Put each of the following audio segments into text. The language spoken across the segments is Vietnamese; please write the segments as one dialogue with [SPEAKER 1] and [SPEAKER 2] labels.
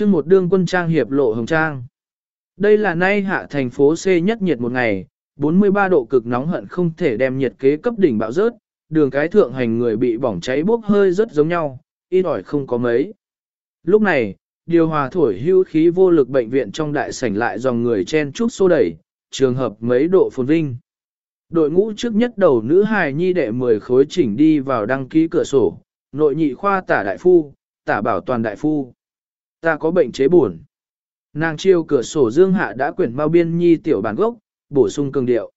[SPEAKER 1] chương một đương quân trang hiệp lộ hồng trang. Đây là nay hạ thành phố C nhất nhiệt một ngày, 43 độ cực nóng hận không thể đem nhiệt kế cấp đỉnh bạo rớt, đường cái thượng hành người bị bỏng cháy bốc hơi rất giống nhau, ít ỏi không có mấy. Lúc này, điều hòa thổi hưu khí vô lực bệnh viện trong đại sảnh lại dòng người chen chúc xô đẩy, trường hợp mấy độ phồn vinh. Đội ngũ trước nhất đầu nữ hài nhi đệ 10 khối chỉnh đi vào đăng ký cửa sổ, nội nhị khoa tả đại phu, tả bảo toàn đại phu. Ta có bệnh chế buồn. Nàng chiêu cửa sổ dương hạ đã quyển bao biên nhi tiểu bản gốc, bổ sung cường điệu.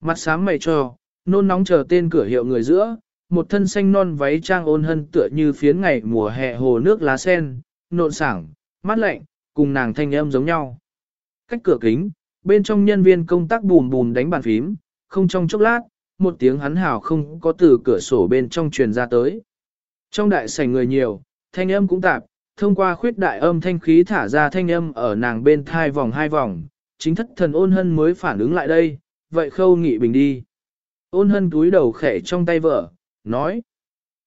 [SPEAKER 1] Mặt sáng mày cho, nôn nóng chờ tên cửa hiệu người giữa, một thân xanh non váy trang ôn hân tựa như phiến ngày mùa hè hồ nước lá sen, nộn sảng, mát lạnh, cùng nàng thanh âm giống nhau. Cách cửa kính, bên trong nhân viên công tác bùm bùm đánh bàn phím, không trong chốc lát, một tiếng hắn hào không có từ cửa sổ bên trong truyền ra tới. Trong đại sảnh người nhiều, thanh âm cũng tạp, thông qua khuyết đại âm thanh khí thả ra thanh âm ở nàng bên thai vòng hai vòng, chính thất thần ôn hân mới phản ứng lại đây, vậy khâu nghị bình đi. Ôn hân túi đầu khẽ trong tay vợ, nói.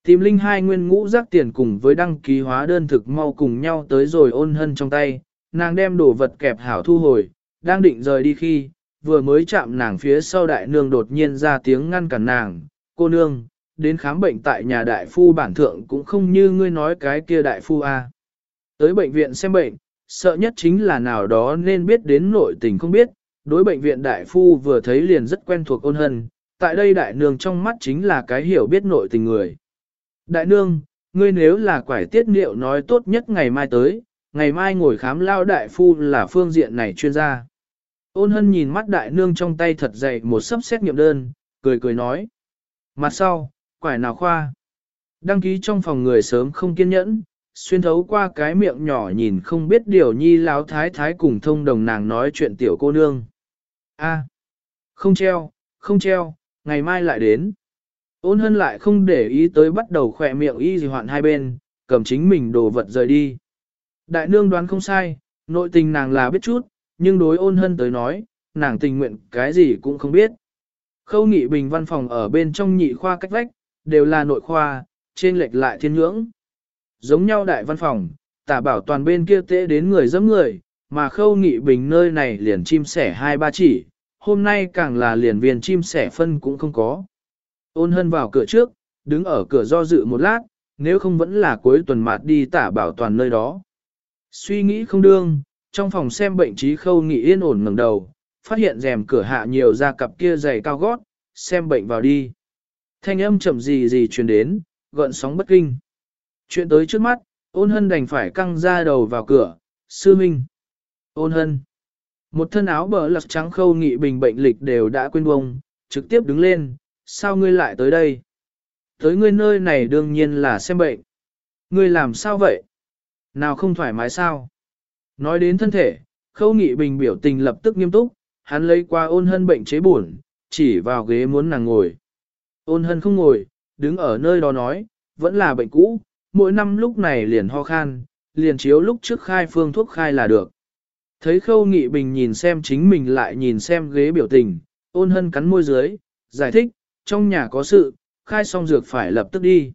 [SPEAKER 1] Tìm linh hai nguyên ngũ rác tiền cùng với đăng ký hóa đơn thực mau cùng nhau tới rồi ôn hân trong tay, nàng đem đồ vật kẹp hảo thu hồi, đang định rời đi khi, vừa mới chạm nàng phía sau đại nương đột nhiên ra tiếng ngăn cản nàng, cô nương, đến khám bệnh tại nhà đại phu bản thượng cũng không như ngươi nói cái kia đại phu a. Tới bệnh viện xem bệnh, sợ nhất chính là nào đó nên biết đến nội tình không biết, đối bệnh viện đại phu vừa thấy liền rất quen thuộc ôn hân, tại đây đại nương trong mắt chính là cái hiểu biết nội tình người. Đại nương, ngươi nếu là quải tiết niệu nói tốt nhất ngày mai tới, ngày mai ngồi khám lao đại phu là phương diện này chuyên gia. Ôn hân nhìn mắt đại nương trong tay thật dày một sấp xét nghiệm đơn, cười cười nói. Mặt sau, quải nào khoa. Đăng ký trong phòng người sớm không kiên nhẫn, xuyên thấu qua cái miệng nhỏ nhìn không biết điều nhi láo thái thái cùng thông đồng nàng nói chuyện tiểu cô nương. A, không treo, không treo, ngày mai lại đến. Ôn hân lại không để ý tới bắt đầu khỏe miệng y gì hoạn hai bên, cầm chính mình đồ vật rời đi. Đại nương đoán không sai, nội tình nàng là biết chút, nhưng đối ôn hân tới nói, nàng tình nguyện cái gì cũng không biết. Khâu nghị bình văn phòng ở bên trong nhị khoa cách vách, đều là nội khoa, trên lệch lại thiên nhưỡng. Giống nhau đại văn phòng, tả bảo toàn bên kia tễ đến người dẫm người, mà khâu nghị bình nơi này liền chim sẻ hai ba chỉ, hôm nay càng là liền viên chim sẻ phân cũng không có. Ôn hân vào cửa trước, đứng ở cửa do dự một lát, nếu không vẫn là cuối tuần mạt đi tả bảo toàn nơi đó. Suy nghĩ không đương, trong phòng xem bệnh trí khâu nghị yên ổn ngẩng đầu, phát hiện rèm cửa hạ nhiều ra cặp kia giày cao gót, xem bệnh vào đi. Thanh âm chậm gì gì truyền đến, gợn sóng bất kinh. Chuyện tới trước mắt, ôn hân đành phải căng ra đầu vào cửa, sư minh. Ôn hân. Một thân áo bờ lật trắng khâu nghị bình bệnh lịch đều đã quên bông, trực tiếp đứng lên, sao ngươi lại tới đây? Tới ngươi nơi này đương nhiên là xem bệnh. Ngươi làm sao vậy? Nào không thoải mái sao? Nói đến thân thể, khâu nghị bình biểu tình lập tức nghiêm túc, hắn lấy qua ôn hân bệnh chế buồn, chỉ vào ghế muốn nàng ngồi. Ôn hân không ngồi, đứng ở nơi đó nói, vẫn là bệnh cũ, mỗi năm lúc này liền ho khan, liền chiếu lúc trước khai phương thuốc khai là được. Thấy khâu nghị bình nhìn xem chính mình lại nhìn xem ghế biểu tình, ôn hân cắn môi dưới, giải thích, trong nhà có sự, khai xong dược phải lập tức đi.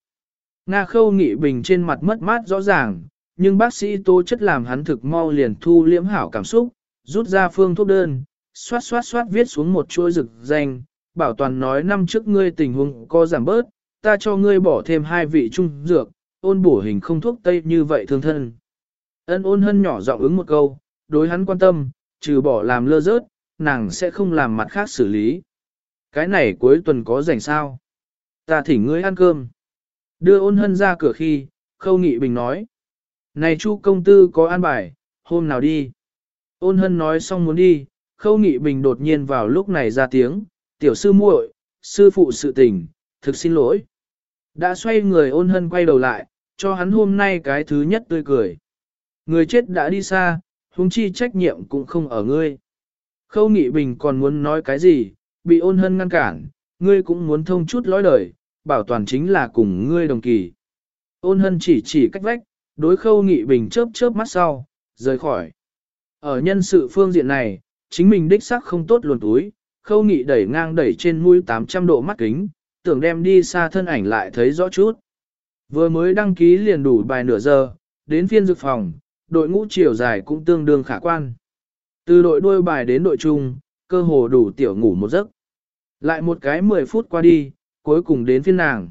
[SPEAKER 1] Nga khâu nghị bình trên mặt mất mát rõ ràng, nhưng bác sĩ tố chất làm hắn thực mau liền thu liễm hảo cảm xúc, rút ra phương thuốc đơn, xoát xoát xoát viết xuống một chuỗi rực danh, bảo toàn nói năm trước ngươi tình huống có giảm bớt, ta cho ngươi bỏ thêm hai vị trung dược, ôn bổ hình không thuốc tây như vậy thương thân. Ân ôn hân nhỏ giọng ứng một câu, đối hắn quan tâm, trừ bỏ làm lơ rớt, nàng sẽ không làm mặt khác xử lý. Cái này cuối tuần có rảnh sao? Ta thỉnh ngươi ăn cơm. Đưa ôn hân ra cửa khi, khâu nghị bình nói. Này chu công tư có an bài, hôm nào đi. Ôn hân nói xong muốn đi, khâu nghị bình đột nhiên vào lúc này ra tiếng, tiểu sư muội, sư phụ sự tình, thực xin lỗi. Đã xoay người ôn hân quay đầu lại, cho hắn hôm nay cái thứ nhất tươi cười. Người chết đã đi xa, huống chi trách nhiệm cũng không ở ngươi. Khâu Nghị Bình còn muốn nói cái gì, bị ôn hân ngăn cản, ngươi cũng muốn thông chút lối đời, bảo toàn chính là cùng ngươi đồng kỳ. Ôn hân chỉ chỉ cách vách, đối khâu Nghị Bình chớp chớp mắt sau, rời khỏi. Ở nhân sự phương diện này, chính mình đích xác không tốt luồn túi, khâu nghị đẩy ngang đẩy trên mũi 800 độ mắt kính, tưởng đem đi xa thân ảnh lại thấy rõ chút. Vừa mới đăng ký liền đủ bài nửa giờ, đến phiên dược phòng, đội ngũ chiều dài cũng tương đương khả quan. Từ đội đuôi bài đến đội chung, cơ hồ đủ tiểu ngủ một giấc. Lại một cái 10 phút qua đi, cuối cùng đến phiên nàng.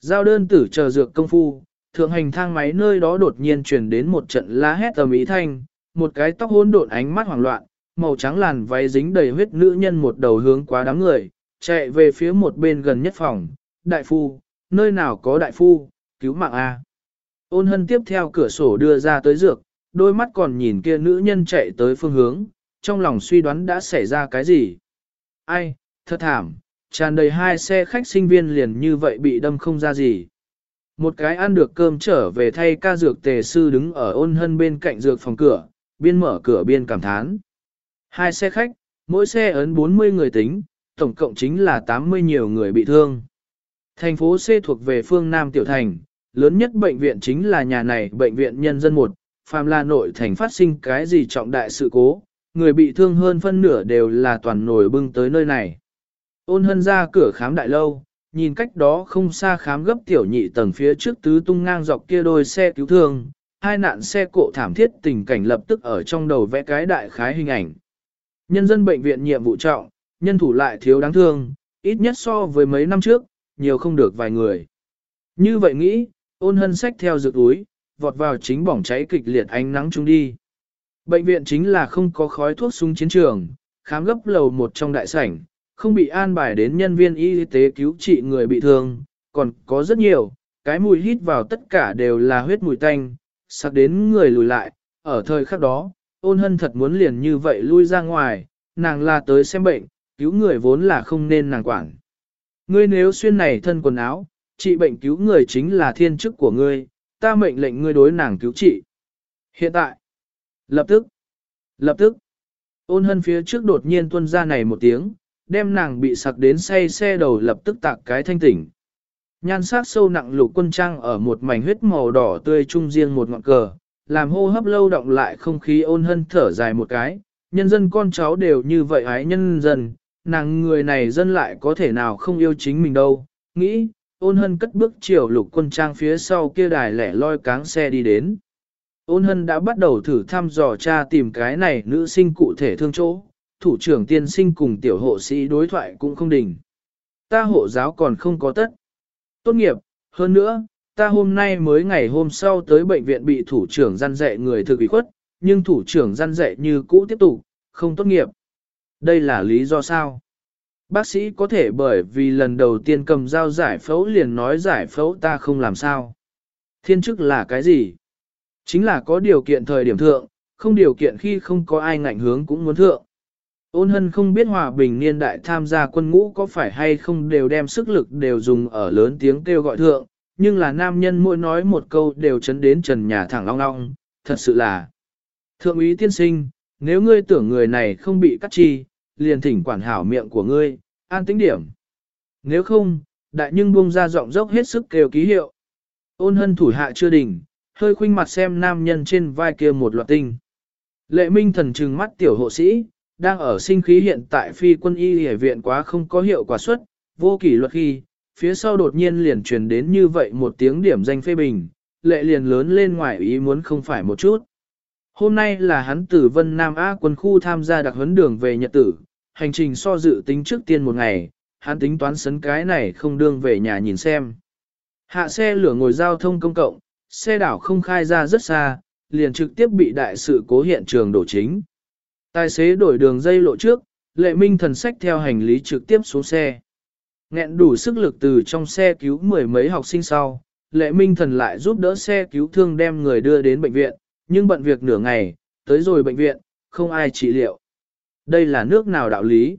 [SPEAKER 1] Giao đơn tử chờ dược công phu, thượng hành thang máy nơi đó đột nhiên truyền đến một trận la hét tầm ý thanh, một cái tóc hỗn độn ánh mắt hoảng loạn, màu trắng làn váy dính đầy huyết nữ nhân một đầu hướng qua đám người, chạy về phía một bên gần nhất phòng, đại phu, nơi nào có đại phu, cứu mạng A. Ôn hân tiếp theo cửa sổ đưa ra tới dược, đôi mắt còn nhìn kia nữ nhân chạy tới phương hướng, trong lòng suy đoán đã xảy ra cái gì. Ai, thật thảm, tràn đầy hai xe khách sinh viên liền như vậy bị đâm không ra gì. Một cái ăn được cơm trở về thay ca dược tề sư đứng ở ôn hân bên cạnh dược phòng cửa, biên mở cửa biên cảm thán. Hai xe khách, mỗi xe ấn 40 người tính, tổng cộng chính là 80 nhiều người bị thương. Thành phố C thuộc về phương Nam Tiểu Thành, lớn nhất bệnh viện chính là nhà này bệnh viện nhân dân một, phàm là nội thành phát sinh cái gì trọng đại sự cố, người bị thương hơn phân nửa đều là toàn nổi bưng tới nơi này. Ôn hân ra cửa khám đại lâu, nhìn cách đó không xa khám gấp tiểu nhị tầng phía trước tứ tung ngang dọc kia đôi xe cứu thương, hai nạn xe cộ thảm thiết tình cảnh lập tức ở trong đầu vẽ cái đại khái hình ảnh. Nhân dân bệnh viện nhiệm vụ trọng, nhân thủ lại thiếu đáng thương, ít nhất so với mấy năm trước, nhiều không được vài người. Như vậy nghĩ, ôn hân sách theo dự túi, vọt vào chính bỏng cháy kịch liệt ánh nắng chung đi. Bệnh viện chính là không có khói thuốc súng chiến trường, khám gấp lầu một trong đại sảnh, không bị an bài đến nhân viên y tế cứu trị người bị thương, còn có rất nhiều, cái mùi hít vào tất cả đều là huyết mùi tanh, sặc đến người lùi lại, ở thời khắc đó, ôn hân thật muốn liền như vậy lui ra ngoài, nàng là tới xem bệnh, cứu người vốn là không nên nàng quản. Ngươi nếu xuyên này thân quần áo, trị bệnh cứu người chính là thiên chức của ngươi, ta mệnh lệnh ngươi đối nàng cứu trị. Hiện tại, lập tức, lập tức, ôn hân phía trước đột nhiên tuân ra này một tiếng, đem nàng bị sặc đến say xe đầu lập tức tạc cái thanh tỉnh. Nhan sắc sâu nặng lục quân trang ở một mảnh huyết màu đỏ tươi trung riêng một ngọn cờ, làm hô hấp lâu động lại không khí ôn hân thở dài một cái, nhân dân con cháu đều như vậy ái nhân dân, nàng người này dân lại có thể nào không yêu chính mình đâu, nghĩ, ôn hân cất bước chiều lục quân trang phía sau kia đài lẻ loi cáng xe đi đến. Ôn hân đã bắt đầu thử thăm dò cha tìm cái này nữ sinh cụ thể thương chỗ, thủ trưởng tiên sinh cùng tiểu hộ sĩ đối thoại cũng không đình. Ta hộ giáo còn không có tất. Tốt nghiệp, hơn nữa, ta hôm nay mới ngày hôm sau tới bệnh viện bị thủ trưởng gian dạy người thực ủy khuất, nhưng thủ trưởng gian dạy như cũ tiếp tục, không tốt nghiệp. Đây là lý do sao? Bác sĩ có thể bởi vì lần đầu tiên cầm dao giải phẫu liền nói giải phẫu ta không làm sao. Thiên chức là cái gì? Chính là có điều kiện thời điểm thượng, không điều kiện khi không có ai ngạnh hướng cũng muốn thượng. Ôn hân không biết hòa bình niên đại tham gia quân ngũ có phải hay không đều đem sức lực đều dùng ở lớn tiếng kêu gọi thượng, nhưng là nam nhân mỗi nói một câu đều chấn đến trần nhà thẳng long long, thật sự là. Thượng úy tiên sinh, nếu ngươi tưởng người này không bị cắt chi, liền thỉnh quản hảo miệng của ngươi, an tính điểm. Nếu không, đại nhưng buông ra giọng dốc hết sức kêu ký hiệu. Ôn hân thủ hạ chưa đỉnh, hơi khuynh mặt xem nam nhân trên vai kia một loạt tinh. Lệ minh thần trừng mắt tiểu hộ sĩ, đang ở sinh khí hiện tại phi quân y hệ viện quá không có hiệu quả suất, vô kỷ luật khi, phía sau đột nhiên liền truyền đến như vậy một tiếng điểm danh phê bình, lệ liền lớn lên ngoài ý muốn không phải một chút. Hôm nay là hắn từ Vân Nam Á quân khu tham gia đặc huấn đường về Nhật tử, hành trình so dự tính trước tiên một ngày, hắn tính toán sấn cái này không đương về nhà nhìn xem. Hạ xe lửa ngồi giao thông công cộng, xe đảo không khai ra rất xa, liền trực tiếp bị đại sự cố hiện trường đổ chính. Tài xế đổi đường dây lộ trước, lệ minh thần sách theo hành lý trực tiếp xuống xe. Nghẹn đủ sức lực từ trong xe cứu mười mấy học sinh sau, lệ minh thần lại giúp đỡ xe cứu thương đem người đưa đến bệnh viện, nhưng bận việc nửa ngày, tới rồi bệnh viện, không ai trị liệu. Đây là nước nào đạo lý?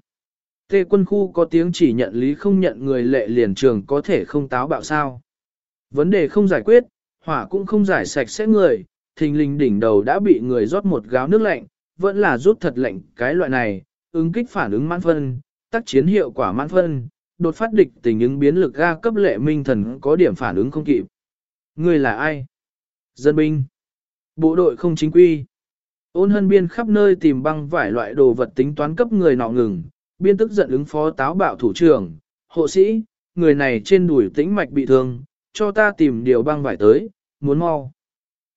[SPEAKER 1] Tê quân khu có tiếng chỉ nhận lý không nhận người lệ liền trường có thể không táo bạo sao. Vấn đề không giải quyết, hỏa cũng không giải sạch sẽ người, thình lình đỉnh đầu đã bị người rót một gáo nước lạnh, vẫn là rút thật lạnh cái loại này, ứng kích phản ứng mãn phân, tác chiến hiệu quả mãn phân, đột phát địch tình ứng biến lực ga cấp lệ minh thần có điểm phản ứng không kịp. Người là ai? Dân binh. Bộ đội không chính quy. Ôn hân biên khắp nơi tìm băng vải loại đồ vật tính toán cấp người nọ ngừng, biên tức giận ứng phó táo bạo thủ trưởng, hộ sĩ, người này trên đùi tĩnh mạch bị thương, cho ta tìm điều băng vải tới, muốn mau.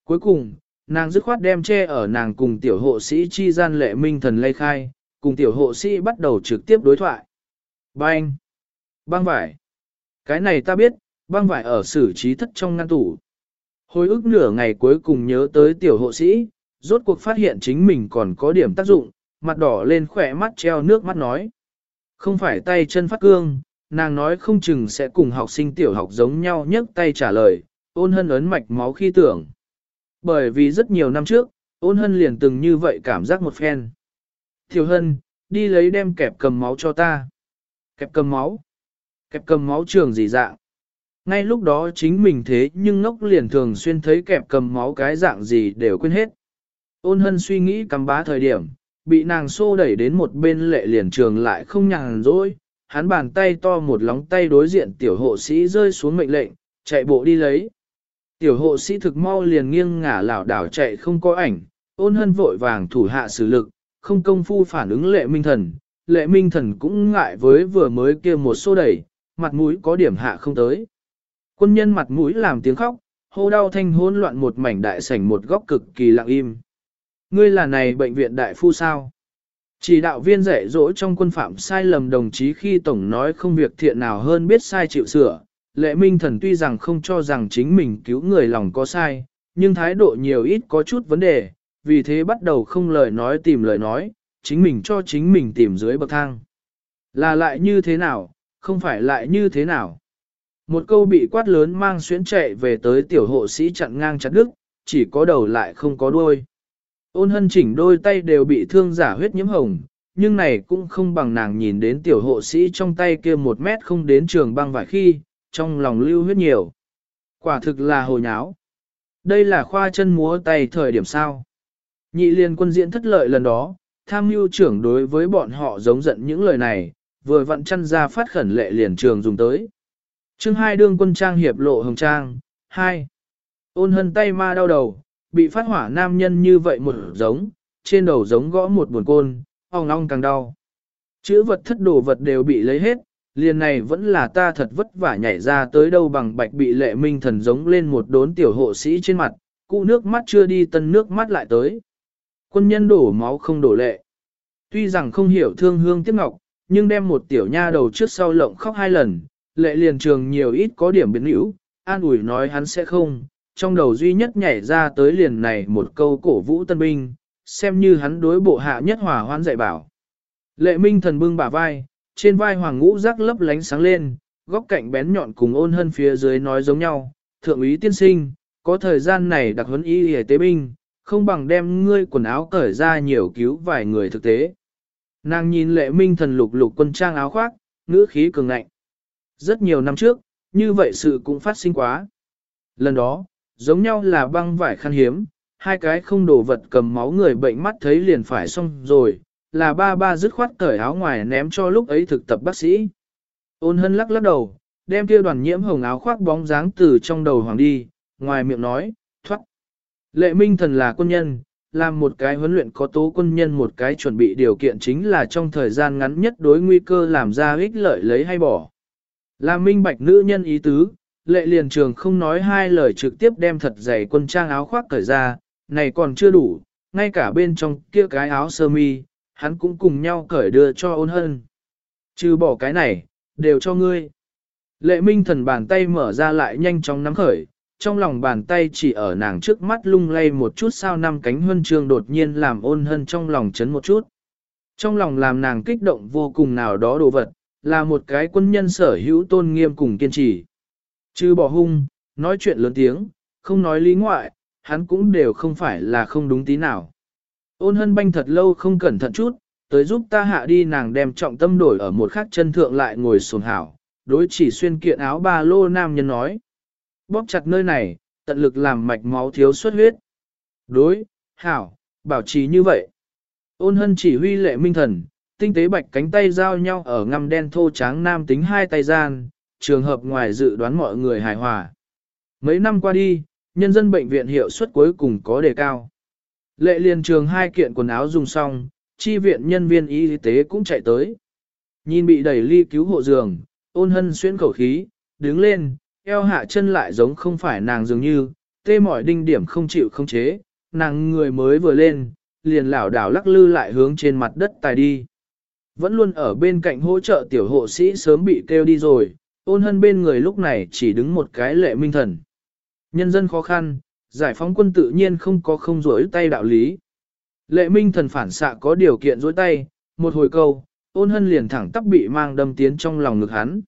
[SPEAKER 1] Cuối cùng, nàng dứt khoát đem che ở nàng cùng tiểu hộ sĩ chi gian lệ minh thần lây khai, cùng tiểu hộ sĩ bắt đầu trực tiếp đối thoại. Bang! Băng vải! Cái này ta biết, băng vải ở xử trí thất trong ngăn tủ. Hồi ức nửa ngày cuối cùng nhớ tới tiểu hộ sĩ, rốt cuộc phát hiện chính mình còn có điểm tác dụng, mặt đỏ lên khỏe mắt treo nước mắt nói. Không phải tay chân phát cương, nàng nói không chừng sẽ cùng học sinh tiểu học giống nhau nhấc tay trả lời, ôn hân ấn mạch máu khi tưởng. Bởi vì rất nhiều năm trước, ôn hân liền từng như vậy cảm giác một phen. Tiểu hân, đi lấy đem kẹp cầm máu cho ta. Kẹp cầm máu? Kẹp cầm máu trường gì dạng? Ngay lúc đó chính mình thế nhưng ngốc liền thường xuyên thấy kẹp cầm máu cái dạng gì đều quên hết. Ôn hân suy nghĩ cầm bá thời điểm, bị nàng xô đẩy đến một bên lệ liền trường lại không nhàn rỗi, hắn bàn tay to một lóng tay đối diện tiểu hộ sĩ rơi xuống mệnh lệnh, chạy bộ đi lấy. Tiểu hộ sĩ thực mau liền nghiêng ngả lảo đảo chạy không có ảnh, ôn hân vội vàng thủ hạ xử lực, không công phu phản ứng lệ minh thần, lệ minh thần cũng ngại với vừa mới kia một xô đẩy, mặt mũi có điểm hạ không tới. Quân nhân mặt mũi làm tiếng khóc, hô đau thanh hỗn loạn một mảnh đại sảnh một góc cực kỳ lặng im. Ngươi là này bệnh viện đại phu sao? Chỉ đạo viên dạy dỗ trong quân phạm sai lầm đồng chí khi tổng nói không việc thiện nào hơn biết sai chịu sửa. Lệ Minh Thần tuy rằng không cho rằng chính mình cứu người lòng có sai, nhưng thái độ nhiều ít có chút vấn đề, vì thế bắt đầu không lời nói tìm lời nói, chính mình cho chính mình tìm dưới bậc thang. Là lại như thế nào, không phải lại như thế nào. Một câu bị quát lớn mang xuyến chạy về tới tiểu hộ sĩ chặn ngang chặt đứt, chỉ có đầu lại không có đuôi. Ôn hân chỉnh đôi tay đều bị thương giả huyết nhiễm hồng, nhưng này cũng không bằng nàng nhìn đến tiểu hộ sĩ trong tay kia một mét không đến trường băng vải khi, trong lòng lưu huyết nhiều. Quả thực là hồ nháo. Đây là khoa chân múa tay thời điểm sao. Nhị liên quân diễn thất lợi lần đó, tham mưu trưởng đối với bọn họ giống giận những lời này, vừa vặn chăn ra phát khẩn lệ liền trường dùng tới chương hai đương quân trang hiệp lộ hồng trang, hai Ôn hân tay ma đau đầu, bị phát hỏa nam nhân như vậy một giống, trên đầu giống gõ một buồn côn, ong ong càng đau. Chữ vật thất đồ vật đều bị lấy hết, liền này vẫn là ta thật vất vả nhảy ra tới đâu bằng bạch bị lệ minh thần giống lên một đốn tiểu hộ sĩ trên mặt, cụ nước mắt chưa đi tân nước mắt lại tới. Quân nhân đổ máu không đổ lệ. Tuy rằng không hiểu thương hương tiếc ngọc, nhưng đem một tiểu nha đầu trước sau lộng khóc hai lần, lệ liền trường nhiều ít có điểm biến hữu, an ủi nói hắn sẽ không, trong đầu duy nhất nhảy ra tới liền này một câu cổ vũ tân binh, xem như hắn đối bộ hạ nhất hòa hoan dạy bảo. Lệ minh thần bưng bả vai, trên vai hoàng ngũ rắc lấp lánh sáng lên, góc cạnh bén nhọn cùng ôn hân phía dưới nói giống nhau, thượng úy tiên sinh, có thời gian này đặc huấn y hề tế binh, không bằng đem ngươi quần áo cởi ra nhiều cứu vài người thực tế. Nàng nhìn lệ minh thần lục lục quân trang áo khoác, ngữ khí cường ngạnh. Rất nhiều năm trước, như vậy sự cũng phát sinh quá. Lần đó, giống nhau là băng vải khăn hiếm, hai cái không đổ vật cầm máu người bệnh mắt thấy liền phải xong rồi, là ba ba dứt khoát cởi áo ngoài ném cho lúc ấy thực tập bác sĩ. Ôn hân lắc lắc đầu, đem kia đoàn nhiễm hồng áo khoác bóng dáng từ trong đầu hoàng đi, ngoài miệng nói, thoát. Lệ minh thần là quân nhân, làm một cái huấn luyện có tố quân nhân một cái chuẩn bị điều kiện chính là trong thời gian ngắn nhất đối nguy cơ làm ra ích lợi lấy hay bỏ. Là minh bạch nữ nhân ý tứ, lệ liền trường không nói hai lời trực tiếp đem thật dày quân trang áo khoác cởi ra, này còn chưa đủ, ngay cả bên trong kia cái áo sơ mi, hắn cũng cùng nhau cởi đưa cho ôn hân. Trừ bỏ cái này, đều cho ngươi. Lệ minh thần bàn tay mở ra lại nhanh chóng nắm khởi, trong lòng bàn tay chỉ ở nàng trước mắt lung lay một chút sao năm cánh huân chương đột nhiên làm ôn hân trong lòng chấn một chút. Trong lòng làm nàng kích động vô cùng nào đó đồ vật, là một cái quân nhân sở hữu tôn nghiêm cùng kiên trì. Chứ bỏ hung, nói chuyện lớn tiếng, không nói lý ngoại, hắn cũng đều không phải là không đúng tí nào. Ôn hân banh thật lâu không cẩn thận chút, tới giúp ta hạ đi nàng đem trọng tâm đổi ở một khắc chân thượng lại ngồi sồn hảo, đối chỉ xuyên kiện áo ba lô nam nhân nói. Bóp chặt nơi này, tận lực làm mạch máu thiếu xuất huyết. Đối, hảo, bảo trì như vậy. Ôn hân chỉ huy lệ minh thần, tinh tế bạch cánh tay giao nhau ở ngăm đen thô tráng nam tính hai tay gian, trường hợp ngoài dự đoán mọi người hài hòa. Mấy năm qua đi, nhân dân bệnh viện hiệu suất cuối cùng có đề cao. Lệ liền trường hai kiện quần áo dùng xong, chi viện nhân viên y tế cũng chạy tới. Nhìn bị đẩy ly cứu hộ giường, ôn hân xuyên khẩu khí, đứng lên, eo hạ chân lại giống không phải nàng dường như, tê mỏi đinh điểm không chịu không chế, nàng người mới vừa lên, liền lảo đảo lắc lư lại hướng trên mặt đất tài đi. Vẫn luôn ở bên cạnh hỗ trợ tiểu hộ sĩ sớm bị kêu đi rồi, ôn hân bên người lúc này chỉ đứng một cái lệ minh thần. Nhân dân khó khăn, giải phóng quân tự nhiên không có không rỗi tay đạo lý. Lệ minh thần phản xạ có điều kiện rỗi tay, một hồi câu, ôn hân liền thẳng tắp bị mang đâm tiến trong lòng ngực hắn.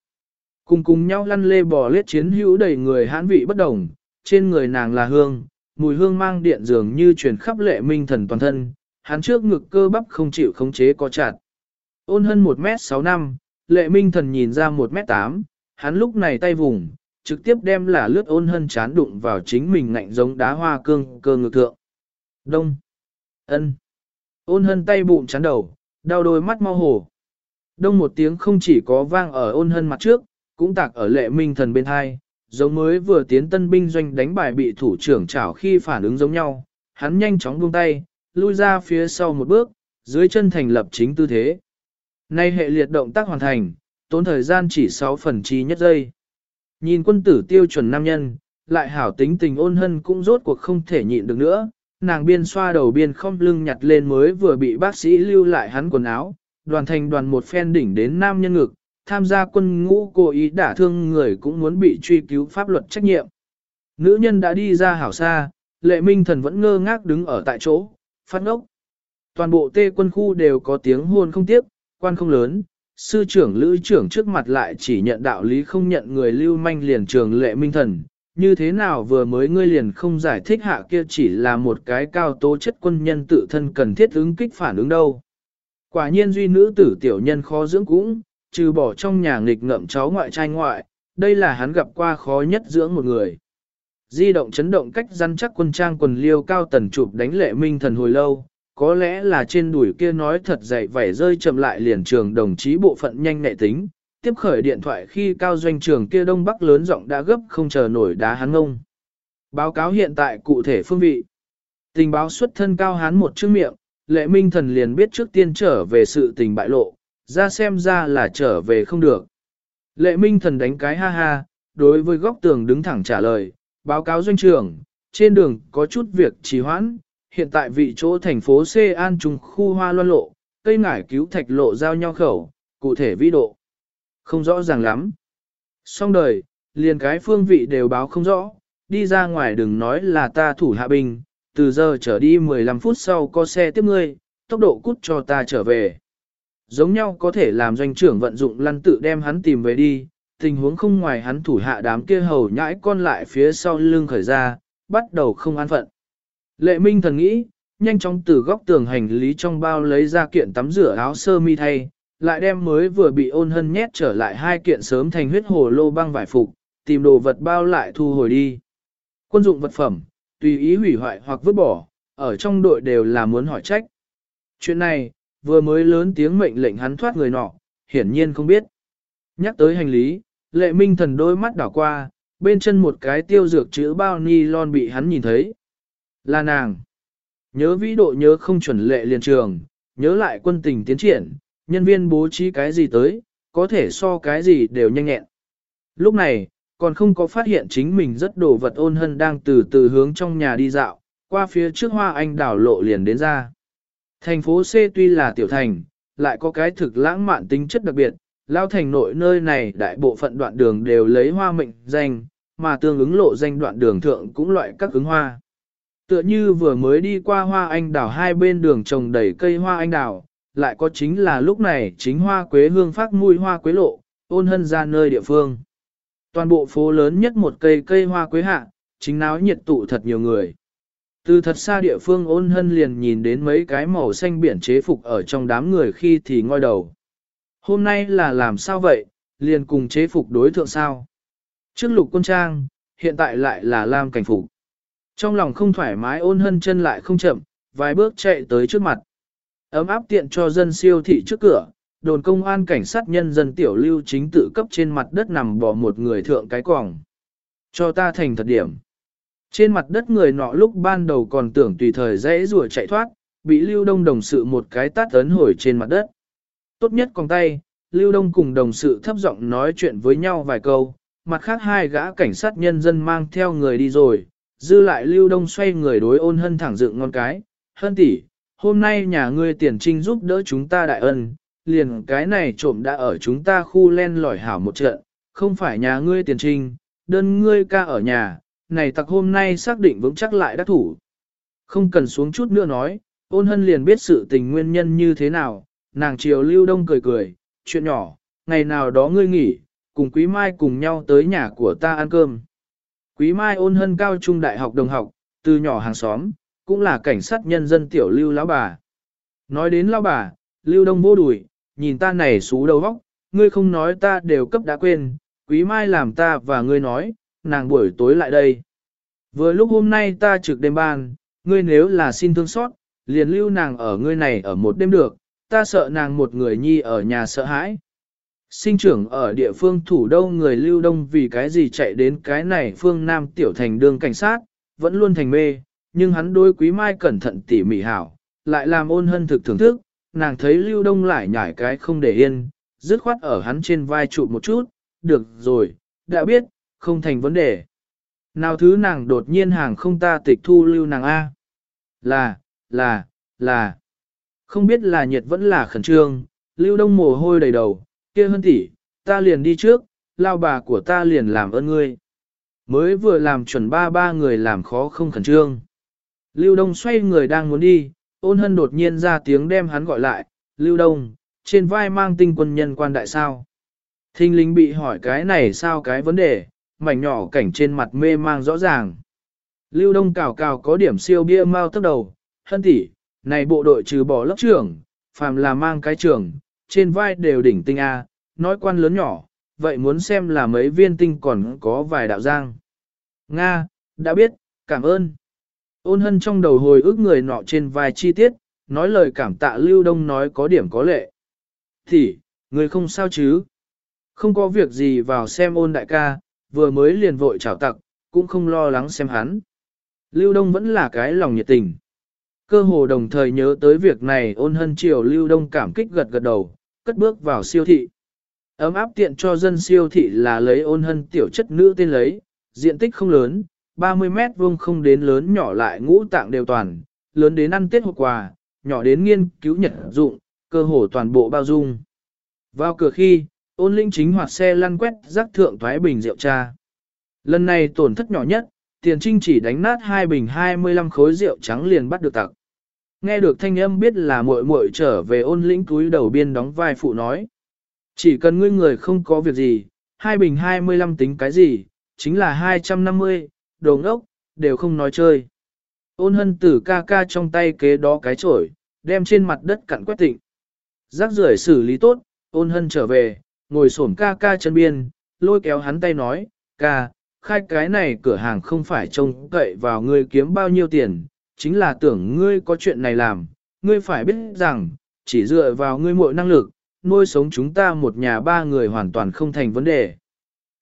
[SPEAKER 1] Cùng cùng nhau lăn lê bò lết chiến hữu đầy người hãn vị bất đồng, trên người nàng là hương, mùi hương mang điện dường như truyền khắp lệ minh thần toàn thân, hắn trước ngực cơ bắp không chịu khống chế có chặt. Ôn hân 1m6 năm, lệ minh thần nhìn ra 1m8, hắn lúc này tay vùng, trực tiếp đem là lướt ôn hân chán đụng vào chính mình ngạnh giống đá hoa cương cơ ngực thượng. Đông. ân. Ôn hân tay bụng chán đầu, đau đôi mắt mau hồ. Đông một tiếng không chỉ có vang ở ôn hân mặt trước, cũng tạc ở lệ minh thần bên hai, giống mới vừa tiến tân binh doanh đánh bài bị thủ trưởng chảo khi phản ứng giống nhau, hắn nhanh chóng buông tay, lui ra phía sau một bước, dưới chân thành lập chính tư thế. Nay hệ liệt động tác hoàn thành, tốn thời gian chỉ 6 phần chi nhất giây. Nhìn quân tử tiêu chuẩn nam nhân, lại hảo tính tình ôn hân cũng rốt cuộc không thể nhịn được nữa, nàng biên xoa đầu biên không lưng nhặt lên mới vừa bị bác sĩ lưu lại hắn quần áo, đoàn thành đoàn một phen đỉnh đến nam nhân ngực, tham gia quân ngũ cố ý đả thương người cũng muốn bị truy cứu pháp luật trách nhiệm. Nữ nhân đã đi ra hảo xa, lệ minh thần vẫn ngơ ngác đứng ở tại chỗ, phát ngốc. Toàn bộ tê quân khu đều có tiếng hôn không tiếp, quan không lớn, sư trưởng lữ trưởng trước mặt lại chỉ nhận đạo lý không nhận người lưu manh liền trường lệ minh thần. Như thế nào vừa mới ngươi liền không giải thích hạ kia chỉ là một cái cao tố chất quân nhân tự thân cần thiết ứng kích phản ứng đâu. Quả nhiên duy nữ tử tiểu nhân khó dưỡng cũng, trừ bỏ trong nhà nghịch ngợm cháu ngoại trai ngoại, đây là hắn gặp qua khó nhất dưỡng một người. Di động chấn động cách răn chắc quân trang quần liêu cao tần chụp đánh lệ minh thần hồi lâu, có lẽ là trên đùi kia nói thật dậy vảy rơi chậm lại liền trường đồng chí bộ phận nhanh nhẹ tính, tiếp khởi điện thoại khi cao doanh trường kia đông bắc lớn giọng đã gấp không chờ nổi đá hắn ngông. Báo cáo hiện tại cụ thể phương vị. Tình báo xuất thân cao hán một chữ miệng, lệ minh thần liền biết trước tiên trở về sự tình bại lộ, ra xem ra là trở về không được. Lệ minh thần đánh cái ha ha, đối với góc tường đứng thẳng trả lời, báo cáo doanh trưởng, trên đường có chút việc trì hoãn, hiện tại vị chỗ thành phố C An Trung khu hoa loan lộ, cây ngải cứu thạch lộ giao nhau khẩu, cụ thể vĩ độ. Không rõ ràng lắm. Xong đời, liền cái phương vị đều báo không rõ, đi ra ngoài đừng nói là ta thủ hạ bình từ giờ trở đi 15 phút sau có xe tiếp ngươi, tốc độ cút cho ta trở về. Giống nhau có thể làm doanh trưởng vận dụng lăn tự đem hắn tìm về đi, tình huống không ngoài hắn thủ hạ đám kia hầu nhãi con lại phía sau lưng khởi ra, bắt đầu không an phận. Lệ minh thần nghĩ, nhanh chóng từ góc tường hành lý trong bao lấy ra kiện tắm rửa áo sơ mi thay, lại đem mới vừa bị ôn hân nhét trở lại hai kiện sớm thành huyết hồ lô băng vải phục, tìm đồ vật bao lại thu hồi đi. Quân dụng vật phẩm, tùy ý hủy hoại hoặc vứt bỏ, ở trong đội đều là muốn hỏi trách. Chuyện này, vừa mới lớn tiếng mệnh lệnh hắn thoát người nọ, hiển nhiên không biết. Nhắc tới hành lý, lệ minh thần đôi mắt đảo qua, bên chân một cái tiêu dược chữ bao ni lon bị hắn nhìn thấy. Là nàng. Nhớ vĩ độ nhớ không chuẩn lệ liền trường, nhớ lại quân tình tiến triển, nhân viên bố trí cái gì tới, có thể so cái gì đều nhanh nhẹn. Lúc này, còn không có phát hiện chính mình rất đồ vật ôn hân đang từ từ hướng trong nhà đi dạo, qua phía trước hoa anh đảo lộ liền đến ra. Thành phố C tuy là tiểu thành, lại có cái thực lãng mạn tính chất đặc biệt, lao thành nội nơi này đại bộ phận đoạn đường đều lấy hoa mệnh danh, mà tương ứng lộ danh đoạn đường thượng cũng loại các ứng hoa. Tựa như vừa mới đi qua hoa anh đào hai bên đường trồng đầy cây hoa anh đào, lại có chính là lúc này chính hoa quế hương phát mùi hoa quế lộ, ôn hân ra nơi địa phương. Toàn bộ phố lớn nhất một cây cây hoa quế hạ, chính náo nhiệt tụ thật nhiều người. Từ thật xa địa phương ôn hân liền nhìn đến mấy cái màu xanh biển chế phục ở trong đám người khi thì ngoi đầu. Hôm nay là làm sao vậy, liền cùng chế phục đối thượng sao? Trước lục quân trang, hiện tại lại là lam cảnh phục. Trong lòng không thoải mái ôn hân chân lại không chậm, vài bước chạy tới trước mặt. Ấm áp tiện cho dân siêu thị trước cửa, đồn công an cảnh sát nhân dân tiểu lưu chính tự cấp trên mặt đất nằm bỏ một người thượng cái quòng. Cho ta thành thật điểm. Trên mặt đất người nọ lúc ban đầu còn tưởng tùy thời dễ rùa chạy thoát, bị lưu đông đồng sự một cái tát ấn hồi trên mặt đất. Tốt nhất còn tay, lưu đông cùng đồng sự thấp giọng nói chuyện với nhau vài câu, mặt khác hai gã cảnh sát nhân dân mang theo người đi rồi, dư lại lưu đông xoay người đối ôn hân thẳng dựng ngon cái, hân tỷ, hôm nay nhà ngươi tiền trinh giúp đỡ chúng ta đại ân, liền cái này trộm đã ở chúng ta khu len lỏi hảo một trận, không phải nhà ngươi tiền trinh, đơn ngươi ca ở nhà, này tặc hôm nay xác định vững chắc lại đắc thủ. Không cần xuống chút nữa nói, ôn hân liền biết sự tình nguyên nhân như thế nào, nàng chiều lưu đông cười cười, chuyện nhỏ, ngày nào đó ngươi nghỉ, cùng quý mai cùng nhau tới nhà của ta ăn cơm. Quý mai ôn hân cao trung đại học đồng học, từ nhỏ hàng xóm, cũng là cảnh sát nhân dân tiểu lưu lão bà. Nói đến lão bà, lưu đông vô đùi, nhìn ta này xú đầu vóc, ngươi không nói ta đều cấp đã quên, quý mai làm ta và ngươi nói, nàng buổi tối lại đây. Vừa lúc hôm nay ta trực đêm ban, ngươi nếu là xin thương xót, liền lưu nàng ở ngươi này ở một đêm được, ta sợ nàng một người nhi ở nhà sợ hãi. Sinh trưởng ở địa phương thủ đô người lưu đông vì cái gì chạy đến cái này phương Nam tiểu thành đường cảnh sát, vẫn luôn thành mê, nhưng hắn đối quý mai cẩn thận tỉ mỉ hảo, lại làm ôn hân thực thưởng thức, nàng thấy lưu đông lại nhảy cái không để yên, dứt khoát ở hắn trên vai trụ một chút, được rồi, đã biết, không thành vấn đề. Nào thứ nàng đột nhiên hàng không ta tịch thu lưu nàng A. Là, là, là. Không biết là nhiệt vẫn là khẩn trương, lưu đông mồ hôi đầy đầu, kia hơn tỷ, ta liền đi trước, lao bà của ta liền làm ơn ngươi. Mới vừa làm chuẩn ba ba người làm khó không khẩn trương. Lưu Đông xoay người đang muốn đi, ôn hân đột nhiên ra tiếng đem hắn gọi lại, Lưu Đông, trên vai mang tinh quân nhân quan đại sao. Thinh linh bị hỏi cái này sao cái vấn đề, mảnh nhỏ cảnh trên mặt mê mang rõ ràng. Lưu Đông cào cào có điểm siêu bia mau tức đầu, hân tỷ, này bộ đội trừ bỏ lớp trưởng, phàm là mang cái trưởng, trên vai đều đỉnh tinh A, nói quan lớn nhỏ, vậy muốn xem là mấy viên tinh còn có vài đạo giang. Nga, đã biết, cảm ơn. Ôn hân trong đầu hồi ức người nọ trên vai chi tiết, nói lời cảm tạ Lưu Đông nói có điểm có lệ. Thì, người không sao chứ? Không có việc gì vào xem ôn đại ca, vừa mới liền vội chào tặc, cũng không lo lắng xem hắn. Lưu Đông vẫn là cái lòng nhiệt tình. Cơ hồ đồng thời nhớ tới việc này ôn hân chiều Lưu Đông cảm kích gật gật đầu, cất bước vào siêu thị. Ấm áp tiện cho dân siêu thị là lấy ôn hân tiểu chất nữ tên lấy, diện tích không lớn, 30 mét vuông không đến lớn nhỏ lại ngũ tạng đều toàn, lớn đến ăn tết hộp quà, nhỏ đến nghiên cứu nhật dụng, cơ hồ toàn bộ bao dung. Vào cửa khi, ôn linh chính hoạt xe lăn quét rắc thượng thoái bình rượu cha. Lần này tổn thất nhỏ nhất, tiền trinh chỉ đánh nát hai bình 25 khối rượu trắng liền bắt được tặc. Nghe được thanh âm biết là muội muội trở về ôn lĩnh túi đầu biên đóng vai phụ nói. Chỉ cần ngươi người không có việc gì, hai bình 25 tính cái gì, chính là 250, đồ ngốc, đều không nói chơi. Ôn hân tử ca ca trong tay kế đó cái chổi, đem trên mặt đất cặn quét tịnh. Rác rưởi xử lý tốt, ôn hân trở về, ngồi xổm ca ca chân biên, lôi kéo hắn tay nói, ca, khai cái này cửa hàng không phải trông cậy vào ngươi kiếm bao nhiêu tiền, chính là tưởng ngươi có chuyện này làm, ngươi phải biết rằng, chỉ dựa vào ngươi mọi năng lực, nuôi sống chúng ta một nhà ba người hoàn toàn không thành vấn đề.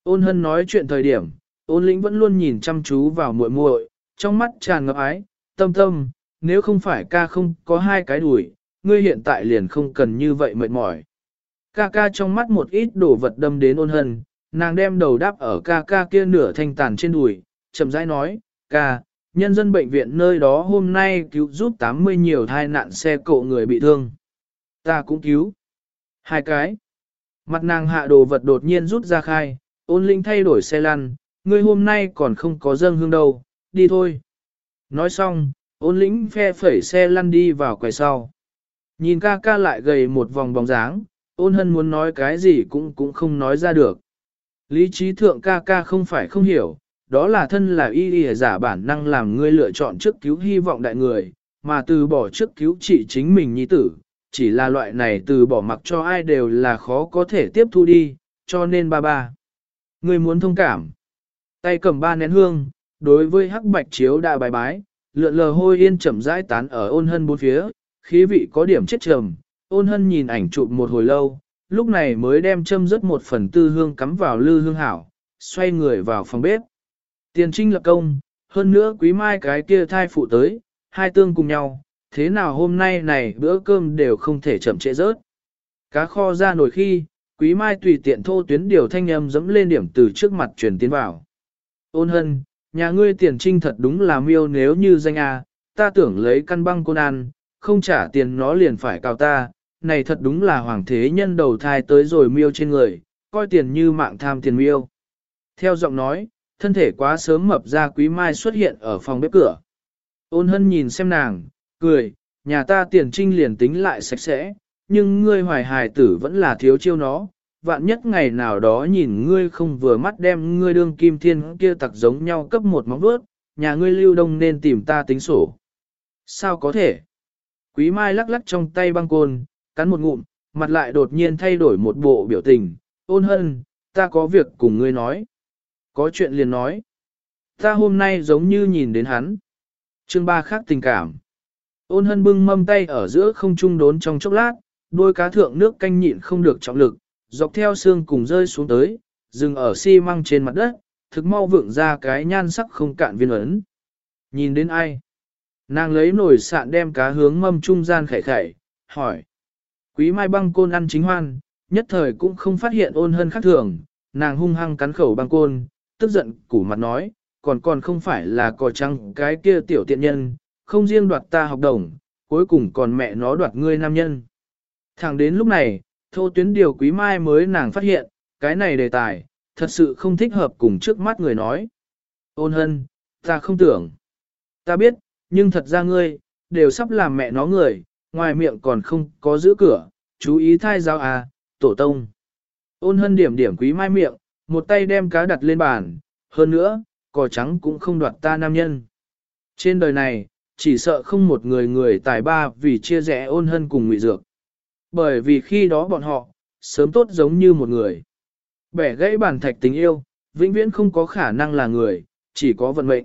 [SPEAKER 1] Ôn hân nói chuyện thời điểm, ôn lĩnh vẫn luôn nhìn chăm chú vào muội muội, trong mắt tràn ngập ái, tâm tâm, nếu không phải ca không có hai cái đùi, ngươi hiện tại liền không cần như vậy mệt mỏi. Ca ca trong mắt một ít đồ vật đâm đến ôn hân, nàng đem đầu đáp ở ca ca kia nửa thanh tàn trên đùi, chậm rãi nói, ca, nhân dân bệnh viện nơi đó hôm nay cứu giúp 80 nhiều thai nạn xe cộ người bị thương. Ta cũng cứu. Hai cái. Mặt nàng hạ đồ vật đột nhiên rút ra khai, ôn linh thay đổi xe lăn, ngươi hôm nay còn không có dâng hương đâu, đi thôi. Nói xong, ôn lĩnh phe phẩy xe lăn đi vào quầy sau. Nhìn ca ca lại gầy một vòng bóng dáng, ôn hân muốn nói cái gì cũng cũng không nói ra được. Lý trí thượng ca ca không phải không hiểu, đó là thân là y y giả bản năng làm ngươi lựa chọn trước cứu hy vọng đại người, mà từ bỏ trước cứu trị chính mình nhi tử, chỉ là loại này từ bỏ mặc cho ai đều là khó có thể tiếp thu đi, cho nên ba ba. Ngươi muốn thông cảm. Tay cầm ba nén hương, đối với hắc bạch chiếu đã bài bái, lượn lờ hôi yên chậm rãi tán ở ôn hân bốn phía, khí vị có điểm chết trầm, ôn hân nhìn ảnh chụp một hồi lâu, lúc này mới đem châm rớt một phần tư hương cắm vào lư hương hảo, xoay người vào phòng bếp. Tiền trinh lập công, hơn nữa quý mai cái kia thai phụ tới, hai tương cùng nhau, thế nào hôm nay này bữa cơm đều không thể chậm trễ rớt. Cá kho ra nổi khi, quý mai tùy tiện thô tuyến điều thanh âm dẫm lên điểm từ trước mặt truyền tiến vào. Ôn hân, nhà ngươi tiền trinh thật đúng là miêu nếu như danh A, ta tưởng lấy căn băng côn ăn, không trả tiền nó liền phải cào ta, này thật đúng là hoàng thế nhân đầu thai tới rồi miêu trên người, coi tiền như mạng tham tiền miêu. Theo giọng nói, thân thể quá sớm mập ra quý mai xuất hiện ở phòng bếp cửa. Ôn hân nhìn xem nàng, cười, nhà ta tiền trinh liền tính lại sạch sẽ, nhưng ngươi hoài hài tử vẫn là thiếu chiêu nó, vạn nhất ngày nào đó nhìn ngươi không vừa mắt đem ngươi đương kim thiên kia tặc giống nhau cấp một móng vuốt, nhà ngươi lưu đông nên tìm ta tính sổ. Sao có thể? Quý Mai lắc lắc trong tay băng côn, cắn một ngụm, mặt lại đột nhiên thay đổi một bộ biểu tình, ôn hân, ta có việc cùng ngươi nói. Có chuyện liền nói. Ta hôm nay giống như nhìn đến hắn. Chương ba khác tình cảm. Ôn hân bưng mâm tay ở giữa không trung đốn trong chốc lát, đôi cá thượng nước canh nhịn không được trọng lực, dọc theo xương cùng rơi xuống tới, dừng ở xi măng trên mặt đất, thực mau vượng ra cái nhan sắc không cạn viên ấn. Nhìn đến ai? Nàng lấy nồi sạn đem cá hướng mâm trung gian khẩy khẩy, hỏi. Quý mai băng côn ăn chính hoan, nhất thời cũng không phát hiện ôn hân khác thường, nàng hung hăng cắn khẩu băng côn, tức giận củ mặt nói, còn còn không phải là cò trăng cái kia tiểu tiện nhân, không riêng đoạt ta học đồng, cuối cùng còn mẹ nó đoạt ngươi nam nhân. Thẳng đến lúc này, thô tuyến điều quý mai mới nàng phát hiện, cái này đề tài, thật sự không thích hợp cùng trước mắt người nói. Ôn hân, ta không tưởng. Ta biết, nhưng thật ra ngươi, đều sắp làm mẹ nó người, ngoài miệng còn không có giữ cửa, chú ý thai giáo à, tổ tông. Ôn hân điểm điểm quý mai miệng, một tay đem cá đặt lên bàn, hơn nữa, cỏ trắng cũng không đoạt ta nam nhân. Trên đời này, chỉ sợ không một người người tài ba vì chia rẽ ôn hân cùng ngụy dược. Bởi vì khi đó bọn họ, sớm tốt giống như một người. Bẻ gãy bản thạch tình yêu, vĩnh viễn không có khả năng là người, chỉ có vận mệnh.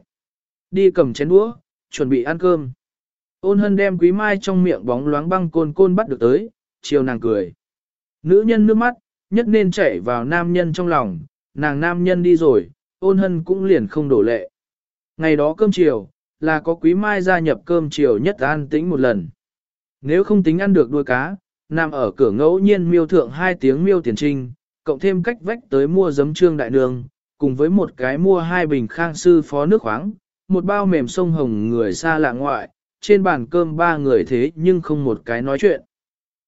[SPEAKER 1] Đi cầm chén đũa, chuẩn bị ăn cơm. Ôn hân đem quý mai trong miệng bóng loáng băng côn côn bắt được tới, chiều nàng cười. Nữ nhân nước mắt, nhất nên chảy vào nam nhân trong lòng, nàng nam nhân đi rồi, ôn hân cũng liền không đổ lệ. Ngày đó cơm chiều, là có quý mai gia nhập cơm chiều nhất an tĩnh một lần. Nếu không tính ăn được đuôi cá, nằm ở cửa ngẫu nhiên miêu thượng hai tiếng miêu tiền trinh, cộng thêm cách vách tới mua giấm trương đại đường, cùng với một cái mua hai bình khang sư phó nước khoáng, một bao mềm sông hồng người xa lạ ngoại, trên bàn cơm ba người thế nhưng không một cái nói chuyện.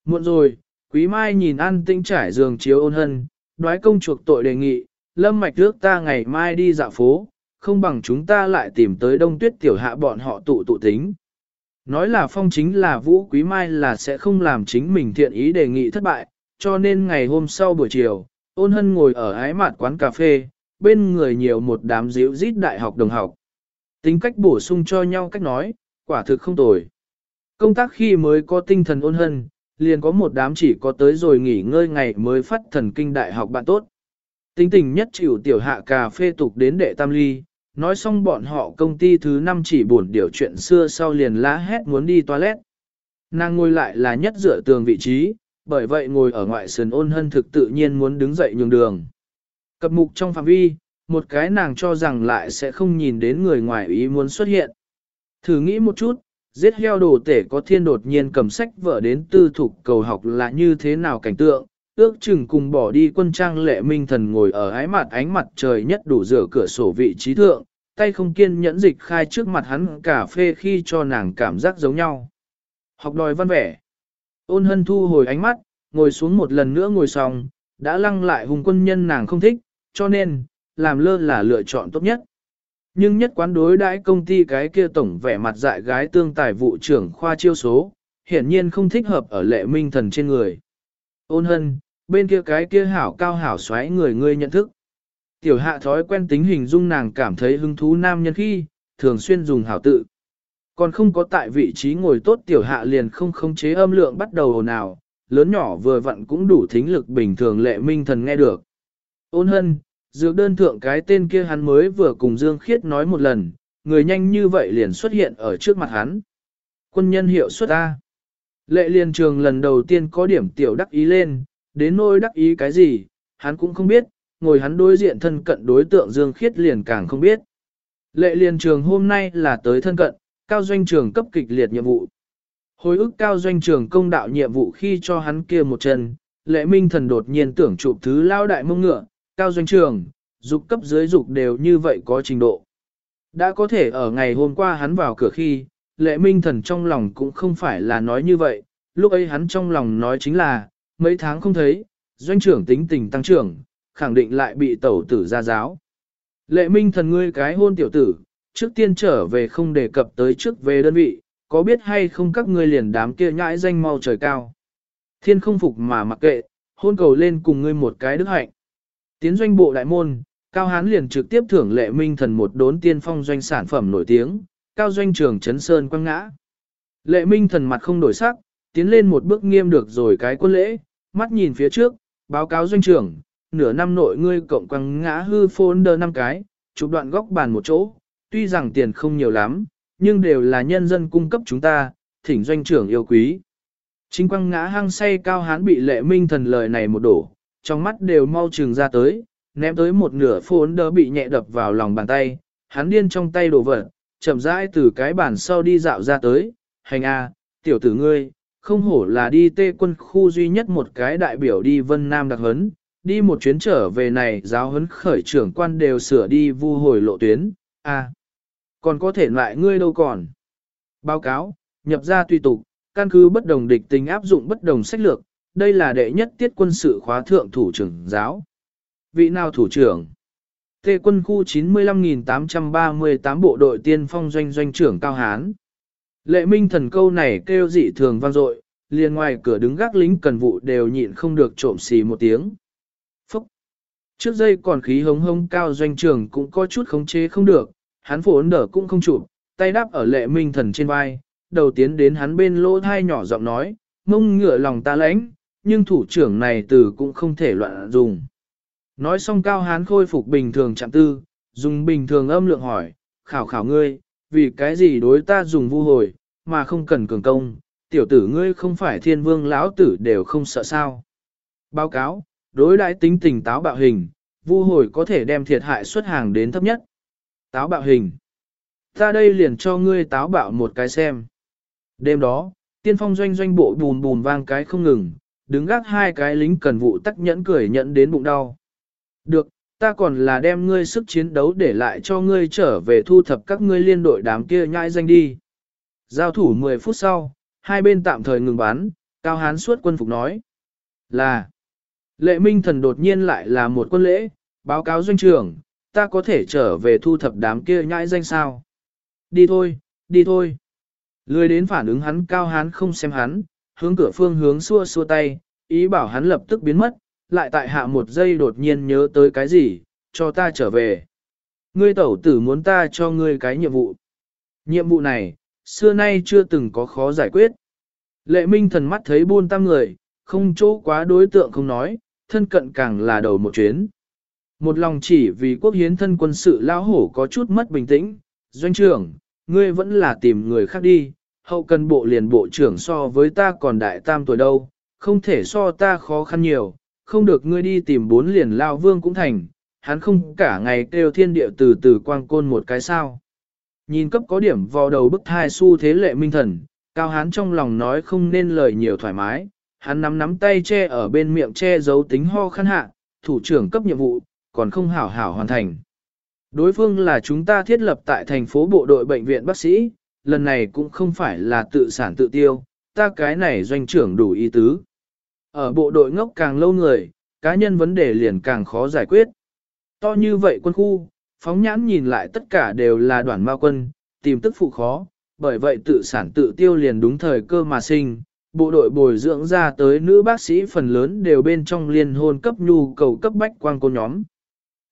[SPEAKER 1] Muộn rồi, quý mai nhìn ăn tinh trải giường chiếu ôn hân, nói công chuộc tội đề nghị, lâm mạch ước ta ngày mai đi dạo phố, không bằng chúng ta lại tìm tới đông tuyết tiểu hạ bọn họ tụ tụ tính. Nói là phong chính là vũ quý mai là sẽ không làm chính mình thiện ý đề nghị thất bại, cho nên ngày hôm sau buổi chiều, ôn hân ngồi ở ái mạt quán cà phê, bên người nhiều một đám díu rít đại học đồng học. Tính cách bổ sung cho nhau cách nói, quả thực không tồi. Công tác khi mới có tinh thần ôn hân, liền có một đám chỉ có tới rồi nghỉ ngơi ngày mới phát thần kinh đại học bạn tốt. Tính tình nhất chịu tiểu hạ cà phê tục đến đệ tam ly, nói xong bọn họ công ty thứ năm chỉ buồn điều chuyện xưa sau liền lá hét muốn đi toilet. Nàng ngồi lại là nhất dựa tường vị trí, bởi vậy ngồi ở ngoại sườn ôn hân thực tự nhiên muốn đứng dậy nhường đường. Cập mục trong phạm vi, một cái nàng cho rằng lại sẽ không nhìn đến người ngoài ý muốn xuất hiện. Thử nghĩ một chút, giết heo đồ tể có thiên đột nhiên cầm sách vợ đến tư thục cầu học là như thế nào cảnh tượng, ước chừng cùng bỏ đi quân trang lệ minh thần ngồi ở ái mặt ánh mặt trời nhất đủ rửa cửa sổ vị trí thượng, tay không kiên nhẫn dịch khai trước mặt hắn cà phê khi cho nàng cảm giác giống nhau. Học đòi văn vẻ. Ôn hân thu hồi ánh mắt, ngồi xuống một lần nữa ngồi xong, đã lăng lại hùng quân nhân nàng không thích, cho nên, làm lơ là lựa chọn tốt nhất. Nhưng nhất quán đối đãi công ty cái kia tổng vẻ mặt dại gái tương tài vụ trưởng khoa chiêu số, hiển nhiên không thích hợp ở lệ minh thần trên người. Ôn hân, bên kia cái kia hảo cao hảo xoáy người ngươi nhận thức. Tiểu hạ thói quen tính hình dung nàng cảm thấy hứng thú nam nhân khi, thường xuyên dùng hảo tự. Còn không có tại vị trí ngồi tốt tiểu hạ liền không khống chế âm lượng bắt đầu nào, lớn nhỏ vừa vặn cũng đủ thính lực bình thường lệ minh thần nghe được. Ôn hân, dược đơn thượng cái tên kia hắn mới vừa cùng Dương Khiết nói một lần, người nhanh như vậy liền xuất hiện ở trước mặt hắn. Quân nhân hiệu xuất A. Lệ liên trường lần đầu tiên có điểm tiểu đắc ý lên, đến nỗi đắc ý cái gì, hắn cũng không biết, ngồi hắn đối diện thân cận đối tượng Dương Khiết liền càng không biết. Lệ liên trường hôm nay là tới thân cận, cao doanh trường cấp kịch liệt nhiệm vụ. Hồi ức cao doanh trường công đạo nhiệm vụ khi cho hắn kia một chân, lệ minh thần đột nhiên tưởng chụp thứ lao đại mông ngựa, cao doanh trường, dục cấp dưới dục đều như vậy có trình độ. Đã có thể ở ngày hôm qua hắn vào cửa khi, lệ minh thần trong lòng cũng không phải là nói như vậy, lúc ấy hắn trong lòng nói chính là, mấy tháng không thấy, doanh trưởng tính tình tăng trưởng, khẳng định lại bị tẩu tử ra giáo. Lệ minh thần ngươi cái hôn tiểu tử, trước tiên trở về không đề cập tới trước về đơn vị, có biết hay không các ngươi liền đám kia nhãi danh mau trời cao. Thiên không phục mà mặc kệ, hôn cầu lên cùng ngươi một cái đức hạnh. Tiến doanh bộ đại môn, Cao Hán liền trực tiếp thưởng lệ minh thần một đốn tiên phong doanh sản phẩm nổi tiếng, cao doanh trường chấn sơn quăng ngã. Lệ minh thần mặt không đổi sắc, tiến lên một bước nghiêm được rồi cái quân lễ, mắt nhìn phía trước, báo cáo doanh trưởng, nửa năm nội ngươi cộng quăng ngã hư phôn đơ năm cái, chụp đoạn góc bàn một chỗ, tuy rằng tiền không nhiều lắm, nhưng đều là nhân dân cung cấp chúng ta, thỉnh doanh trưởng yêu quý. Chính quăng ngã hăng say cao hán bị lệ minh thần lời này một đổ, trong mắt đều mau trừng ra tới, ném tới một nửa phôn đơ bị nhẹ đập vào lòng bàn tay, hắn điên trong tay đổ vật, chậm rãi từ cái bàn sau đi dạo ra tới, hành a, tiểu tử ngươi, không hổ là đi tê quân khu duy nhất một cái đại biểu đi Vân Nam đặc hấn, đi một chuyến trở về này giáo huấn khởi trưởng quan đều sửa đi vu hồi lộ tuyến, À, còn có thể lại ngươi đâu còn. Báo cáo, nhập ra tùy tục, căn cứ bất đồng địch tình áp dụng bất đồng sách lược, đây là đệ nhất tiết quân sự khóa thượng thủ trưởng giáo. Vị nào thủ trưởng? Tê quân khu 95.838 bộ đội tiên phong doanh doanh trưởng Cao Hán. Lệ minh thần câu này kêu dị thường vang dội, liền ngoài cửa đứng gác lính cần vụ đều nhịn không được trộm xì một tiếng. Phúc! Trước dây còn khí hống hống cao doanh Trường cũng có chút khống chế không được, hắn phổ ấn đỡ cũng không chụp, tay đáp ở lệ minh thần trên vai, đầu tiến đến hắn bên lỗ thai nhỏ giọng nói, mông ngựa lòng ta lãnh, nhưng thủ trưởng này từ cũng không thể loạn dùng. Nói xong cao hán khôi phục bình thường chạm tư, dùng bình thường âm lượng hỏi, khảo khảo ngươi, vì cái gì đối ta dùng vu hồi, mà không cần cường công, tiểu tử ngươi không phải thiên vương lão tử đều không sợ sao. Báo cáo, đối đãi tính tình táo bạo hình, vu hồi có thể đem thiệt hại xuất hàng đến thấp nhất. Táo bạo hình. Ta đây liền cho ngươi táo bạo một cái xem. Đêm đó, tiên phong doanh doanh bộ bùn bùn vang cái không ngừng, đứng gác hai cái lính cần vụ tắc nhẫn cười nhận đến bụng đau. Được, ta còn là đem ngươi sức chiến đấu để lại cho ngươi trở về thu thập các ngươi liên đội đám kia nhãi danh đi. Giao thủ 10 phút sau, hai bên tạm thời ngừng bắn, Cao Hán suốt quân phục nói. Là, lệ minh thần đột nhiên lại là một quân lễ, báo cáo doanh trưởng, ta có thể trở về thu thập đám kia nhãi danh sao. Đi thôi, đi thôi. Lười đến phản ứng hắn Cao Hán không xem hắn, hướng cửa phương hướng xua xua tay, ý bảo hắn lập tức biến mất, lại tại hạ một giây đột nhiên nhớ tới cái gì, cho ta trở về. Ngươi tẩu tử muốn ta cho ngươi cái nhiệm vụ. Nhiệm vụ này, xưa nay chưa từng có khó giải quyết. Lệ minh thần mắt thấy buôn tam người, không chỗ quá đối tượng không nói, thân cận càng là đầu một chuyến. Một lòng chỉ vì quốc hiến thân quân sự lao hổ có chút mất bình tĩnh, doanh trưởng, ngươi vẫn là tìm người khác đi, hậu cần bộ liền bộ trưởng so với ta còn đại tam tuổi đâu, không thể so ta khó khăn nhiều, không được ngươi đi tìm bốn liền lao vương cũng thành, hắn không cả ngày kêu thiên địa từ từ quang côn một cái sao. Nhìn cấp có điểm vào đầu bức thai su thế lệ minh thần, cao hán trong lòng nói không nên lời nhiều thoải mái, hắn nắm nắm tay che ở bên miệng che giấu tính ho khăn hạ, thủ trưởng cấp nhiệm vụ, còn không hảo hảo hoàn thành. Đối phương là chúng ta thiết lập tại thành phố bộ đội bệnh viện bác sĩ, lần này cũng không phải là tự sản tự tiêu, ta cái này doanh trưởng đủ ý tứ. Ở bộ đội ngốc càng lâu người, cá nhân vấn đề liền càng khó giải quyết. To như vậy quân khu, phóng nhãn nhìn lại tất cả đều là đoàn ma quân, tìm tức phụ khó, bởi vậy tự sản tự tiêu liền đúng thời cơ mà sinh. Bộ đội bồi dưỡng ra tới nữ bác sĩ phần lớn đều bên trong liên hôn cấp nhu cầu cấp bách quang côn nhóm.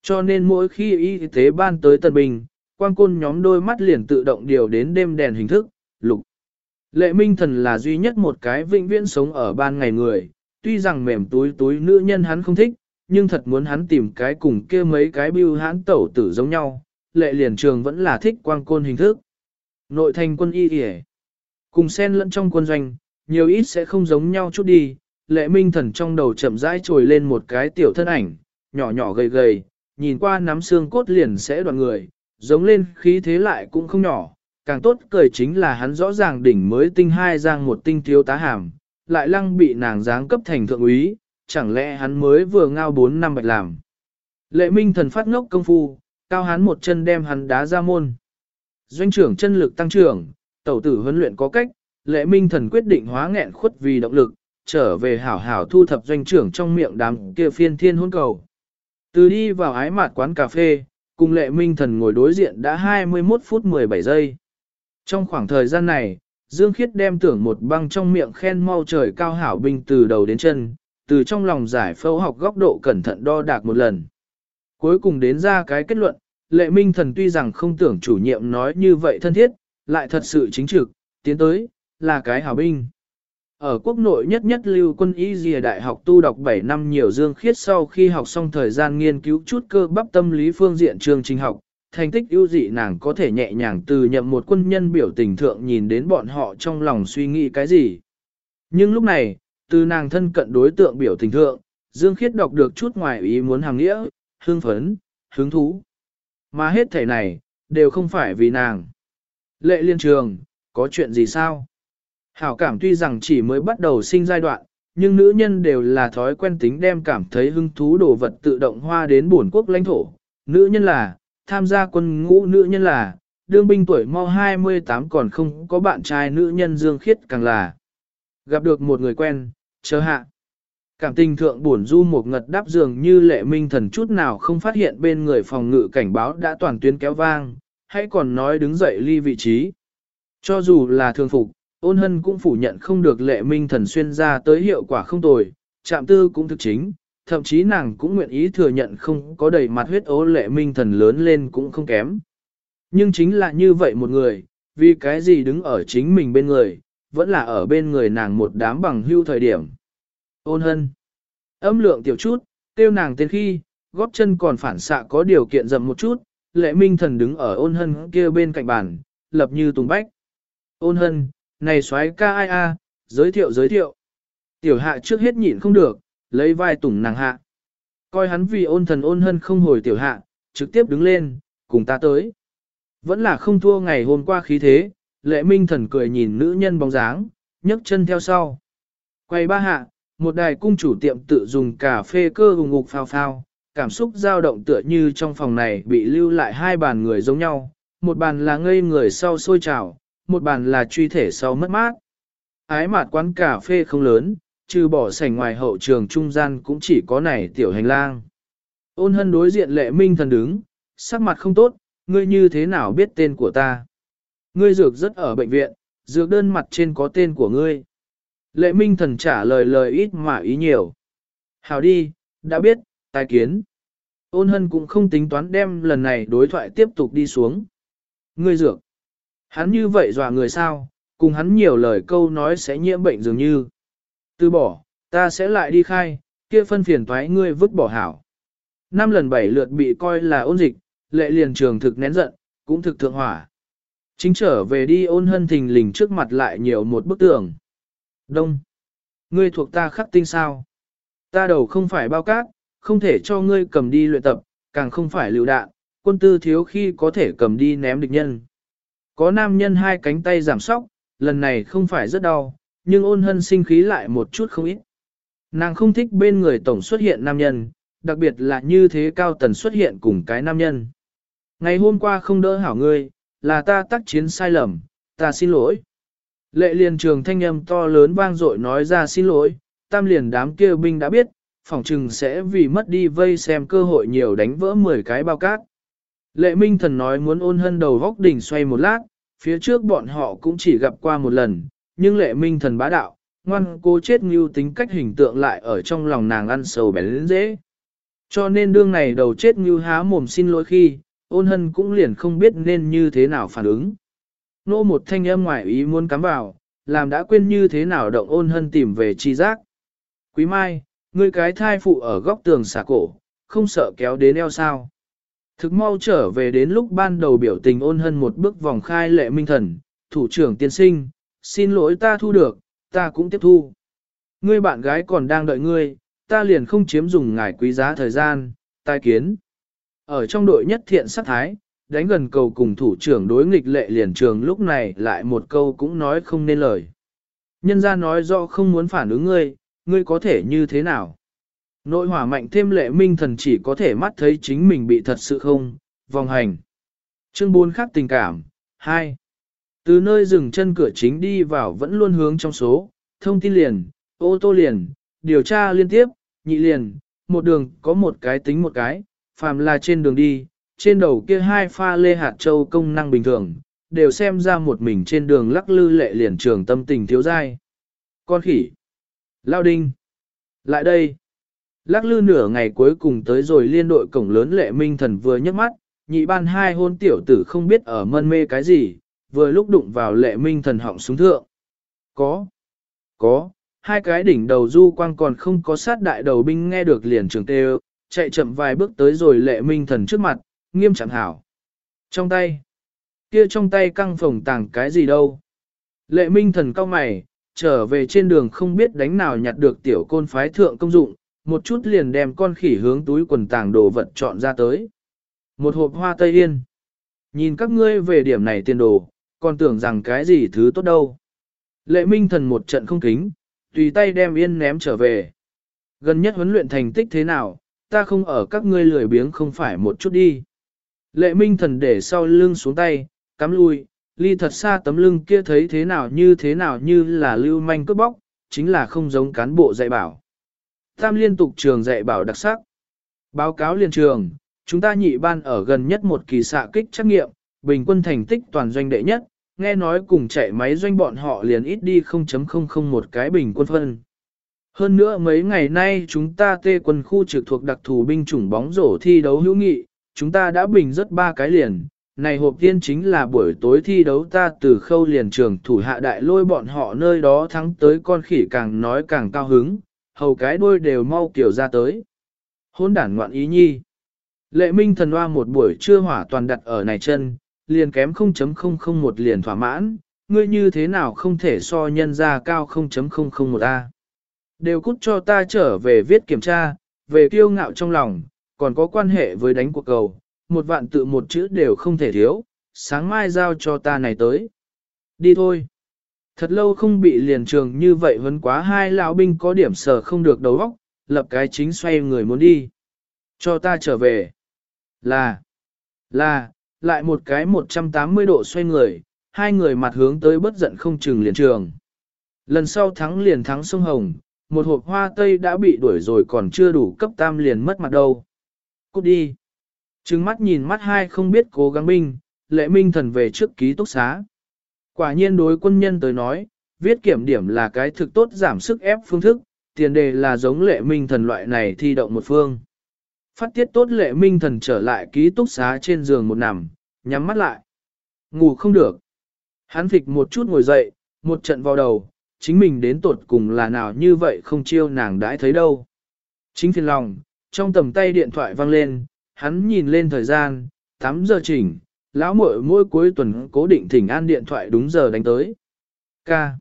[SPEAKER 1] Cho nên mỗi khi y tế ban tới tân bình, quang côn nhóm đôi mắt liền tự động điều đến đêm đèn hình thức, lục. Lệ minh thần là duy nhất một cái vĩnh viễn sống ở ban ngày người, tuy rằng mềm túi túi nữ nhân hắn không thích, nhưng thật muốn hắn tìm cái cùng kia mấy cái bưu hãn tẩu tử giống nhau, lệ liền trường vẫn là thích quang côn hình thức. Nội thành quân y kìa, cùng sen lẫn trong quân doanh, nhiều ít sẽ không giống nhau chút đi, lệ minh thần trong đầu chậm rãi trồi lên một cái tiểu thân ảnh, nhỏ nhỏ gầy gầy, nhìn qua nắm xương cốt liền sẽ đoạn người, giống lên khí thế lại cũng không nhỏ, càng tốt cười chính là hắn rõ ràng đỉnh mới tinh hai giang một tinh thiếu tá hàm, lại lăng bị nàng giáng cấp thành thượng úy, chẳng lẽ hắn mới vừa ngao 4 năm bạch làm. Lệ minh thần phát ngốc công phu, cao hắn một chân đem hắn đá ra môn. doanh trưởng chân lực tăng trưởng, tẩu tử huấn luyện có cách, lệ minh thần quyết định hóa nghẹn khuất vì động lực, trở về hảo hảo thu thập doanh trưởng trong miệng đám kia phiên thiên hôn cầu. Từ đi vào ái mạt quán cà phê, cùng lệ minh thần ngồi đối diện đã 21 phút 17 giây. Trong khoảng thời gian này, Dương Khiết đem tưởng một băng trong miệng khen mau trời cao hảo binh từ đầu đến chân, từ trong lòng giải phẫu học góc độ cẩn thận đo đạc một lần. Cuối cùng đến ra cái kết luận, lệ minh thần tuy rằng không tưởng chủ nhiệm nói như vậy thân thiết, lại thật sự chính trực, tiến tới, là cái hảo binh. Ở quốc nội nhất nhất lưu quân y dìa đại học tu đọc 7 năm nhiều dương khiết sau khi học xong thời gian nghiên cứu chút cơ bắp tâm lý phương diện trường trình học, thành tích ưu dị nàng có thể nhẹ nhàng từ nhậm một quân nhân biểu tình thượng nhìn đến bọn họ trong lòng suy nghĩ cái gì. Nhưng lúc này, từ nàng thân cận đối tượng biểu tình thượng, Dương Khiết đọc được chút ngoài ý muốn hàng nghĩa, hương phấn, hứng thú. Mà hết thể này, đều không phải vì nàng. Lệ liên trường, có chuyện gì sao? Hảo cảm tuy rằng chỉ mới bắt đầu sinh giai đoạn, nhưng nữ nhân đều là thói quen tính đem cảm thấy hứng thú đồ vật tự động hoa đến bổn quốc lãnh thổ. Nữ nhân là, tham gia quân ngũ nữ nhân là, đương binh tuổi mau 28 còn không có bạn trai nữ nhân dương khiết càng là. Gặp được một người quen, chờ hạ. Cảm tình thượng buồn du một ngật đáp dường như lệ minh thần chút nào không phát hiện bên người phòng ngự cảnh báo đã toàn tuyến kéo vang, hay còn nói đứng dậy ly vị trí. Cho dù là thường phục, ôn hân cũng phủ nhận không được lệ minh thần xuyên ra tới hiệu quả không tồi, chạm tư cũng thực chính, thậm chí nàng cũng nguyện ý thừa nhận không có đầy mặt huyết ố lệ minh thần lớn lên cũng không kém. Nhưng chính là như vậy một người, vì cái gì đứng ở chính mình bên người, vẫn là ở bên người nàng một đám bằng hưu thời điểm. Ôn hân. Âm lượng tiểu chút, tiêu nàng tên khi, góp chân còn phản xạ có điều kiện dầm một chút, lệ minh thần đứng ở ôn hân kia bên cạnh bàn, lập như tùng bách. Ôn hân, này xoái ca ai a, giới thiệu giới thiệu. Tiểu hạ trước hết nhịn không được, lấy vai tùng nàng hạ. Coi hắn vì ôn thần ôn hân không hồi tiểu hạ, trực tiếp đứng lên, cùng ta tới. Vẫn là không thua ngày hôm qua khí thế, lệ minh thần cười nhìn nữ nhân bóng dáng, nhấc chân theo sau. Quay ba hạ, một đài cung chủ tiệm tự dùng cà phê cơ hùng ngục phao phao, cảm xúc dao động tựa như trong phòng này bị lưu lại hai bàn người giống nhau, một bàn là ngây người sau sôi trào, một bàn là truy thể sau mất mát. Ái mạt quán cà phê không lớn, trừ bỏ sảnh ngoài hậu trường trung gian cũng chỉ có này tiểu hành lang. Ôn hân đối diện lệ minh thần đứng, sắc mặt không tốt, ngươi như thế nào biết tên của ta? Ngươi dược rất ở bệnh viện, dược đơn mặt trên có tên của ngươi. Lệ minh thần trả lời lời ít mà ý nhiều. Hào đi, đã biết, tài kiến. Ôn hân cũng không tính toán đem lần này đối thoại tiếp tục đi xuống. Ngươi dược. Hắn như vậy dọa người sao, cùng hắn nhiều lời câu nói sẽ nhiễm bệnh dường như. Từ bỏ, ta sẽ lại đi khai, kia phân phiền thoái ngươi vứt bỏ hảo. Năm lần bảy lượt bị coi là ôn dịch, lệ liền trường thực nén giận, cũng thực thượng hỏa. Chính trở về đi ôn hân thình lình trước mặt lại nhiều một bức tường. Đông. Ngươi thuộc ta khắc tinh sao? Ta đầu không phải bao cát, không thể cho ngươi cầm đi luyện tập, càng không phải lựu đạn, quân tư thiếu khi có thể cầm đi ném địch nhân. Có nam nhân hai cánh tay giảm sóc, lần này không phải rất đau, nhưng ôn hân sinh khí lại một chút không ít. Nàng không thích bên người tổng xuất hiện nam nhân, đặc biệt là như thế cao tần xuất hiện cùng cái nam nhân. Ngày hôm qua không đỡ hảo ngươi, là ta tác chiến sai lầm, ta xin lỗi. Lệ liền trường thanh âm to lớn vang dội nói ra xin lỗi, tam liền đám kia binh đã biết, phỏng trừng sẽ vì mất đi vây xem cơ hội nhiều đánh vỡ 10 cái bao cát. Lệ minh thần nói muốn ôn hân đầu góc đỉnh xoay một lát, phía trước bọn họ cũng chỉ gặp qua một lần, nhưng lệ minh thần bá đạo, ngoan cố chết như tính cách hình tượng lại ở trong lòng nàng ăn sầu bén dễ. Cho nên đương này đầu chết như há mồm xin lỗi khi, ôn hân cũng liền không biết nên như thế nào phản ứng. Nô một thanh âm ngoại ý muốn cắm vào, làm đã quên như thế nào động ôn hân tìm về chi giác. Quý mai, ngươi cái thai phụ ở góc tường xả cổ, không sợ kéo đến eo sao. Thực mau trở về đến lúc ban đầu biểu tình ôn hân một bước vòng khai lệ minh thần, thủ trưởng tiên sinh, xin lỗi ta thu được, ta cũng tiếp thu. Ngươi bạn gái còn đang đợi ngươi, ta liền không chiếm dùng ngài quý giá thời gian, tai kiến. Ở trong đội nhất thiện sát thái, đánh gần cầu cùng thủ trưởng đối nghịch lệ liền trường lúc này lại một câu cũng nói không nên lời. Nhân ra nói do không muốn phản ứng ngươi, ngươi có thể như thế nào? Nội hỏa mạnh thêm lệ minh thần chỉ có thể mắt thấy chính mình bị thật sự không, vòng hành. Chương 4 khác tình cảm, 2. Từ nơi dừng chân cửa chính đi vào vẫn luôn hướng trong số, thông tin liền, ô tô liền, điều tra liên tiếp, nhị liền, một đường có một cái tính một cái, phàm là trên đường đi, trên đầu kia hai pha lê hạt châu công năng bình thường, đều xem ra một mình trên đường lắc lư lệ liền trường tâm tình thiếu dai. Con khỉ. Lao đinh. Lại đây. Lắc lư nửa ngày cuối cùng tới rồi liên đội cổng lớn lệ minh thần vừa nhấc mắt, nhị ban hai hôn tiểu tử không biết ở mân mê cái gì, vừa lúc đụng vào lệ minh thần họng súng thượng. Có. Có. Hai cái đỉnh đầu du quang còn không có sát đại đầu binh nghe được liền trường tê chạy chậm vài bước tới rồi lệ minh thần trước mặt, nghiêm chẳng hảo. Trong tay. Kia trong tay căng phồng tàng cái gì đâu. Lệ minh thần cao mày, trở về trên đường không biết đánh nào nhặt được tiểu côn phái thượng công dụng, một chút liền đem con khỉ hướng túi quần tàng đồ vật chọn ra tới. Một hộp hoa tây yên. Nhìn các ngươi về điểm này tiền đồ, còn tưởng rằng cái gì thứ tốt đâu. Lệ minh thần một trận không kính, tùy tay đem yên ném trở về. Gần nhất huấn luyện thành tích thế nào, ta không ở các ngươi lười biếng không phải một chút đi. Lệ minh thần để sau lưng xuống tay, cắm lui, ly thật xa tấm lưng kia thấy thế nào như thế nào như là lưu manh cướp bóc, chính là không giống cán bộ dạy bảo. Tam liên tục trường dạy bảo đặc sắc. Báo cáo liên trường, chúng ta nhị ban ở gần nhất một kỳ xạ kích trắc nghiệm, bình quân thành tích toàn doanh đệ nhất, nghe nói cùng chạy máy doanh bọn họ liền ít đi 0.001 một cái bình quân phân. Hơn nữa mấy ngày nay chúng ta tê quân khu trực thuộc đặc thù binh chủng bóng rổ thi đấu hữu nghị, chúng ta đã bình rất ba cái liền. Này hộp tiên chính là buổi tối thi đấu ta từ khâu liền trường thủ hạ đại lôi bọn họ nơi đó thắng tới con khỉ càng nói càng cao hứng, hầu cái đuôi đều mau kiểu ra tới. Hôn đản ngoạn ý nhi. Lệ minh thần hoa một buổi trưa hỏa toàn đặt ở này chân, liền kém 0.001 liền thỏa mãn, ngươi như thế nào không thể so nhân ra cao 0.001A. Đều cút cho ta trở về viết kiểm tra, về kiêu ngạo trong lòng, còn có quan hệ với đánh cuộc cầu, một vạn tự một chữ đều không thể thiếu, sáng mai giao cho ta này tới. Đi thôi. Thật lâu không bị liền trường như vậy vẫn quá hai lão binh có điểm sở không được đầu óc, lập cái chính xoay người muốn đi. Cho ta trở về. Là, là, lại một cái 180 độ xoay người, hai người mặt hướng tới bất giận không chừng liền trường. Lần sau thắng liền thắng sông Hồng, một hộp hoa tây đã bị đuổi rồi còn chưa đủ cấp tam liền mất mặt đâu. Cút đi. Trừng mắt nhìn mắt hai không biết cố gắng binh, lệ minh thần về trước ký túc xá. Quả nhiên đối quân nhân tới nói, viết kiểm điểm là cái thực tốt giảm sức ép phương thức, tiền đề là giống lệ minh thần loại này thi động một phương. Phát tiết tốt lệ minh thần trở lại ký túc xá trên giường một nằm, nhắm mắt lại. Ngủ không được. Hắn phịch một chút ngồi dậy, một trận vào đầu, chính mình đến tột cùng là nào như vậy không chiêu nàng đãi thấy đâu. Chính phiền lòng, trong tầm tay điện thoại vang lên, hắn nhìn lên thời gian, 8 giờ chỉnh, lão muội mỗi cuối tuần cố định thỉnh an điện thoại đúng giờ đánh tới. Ca.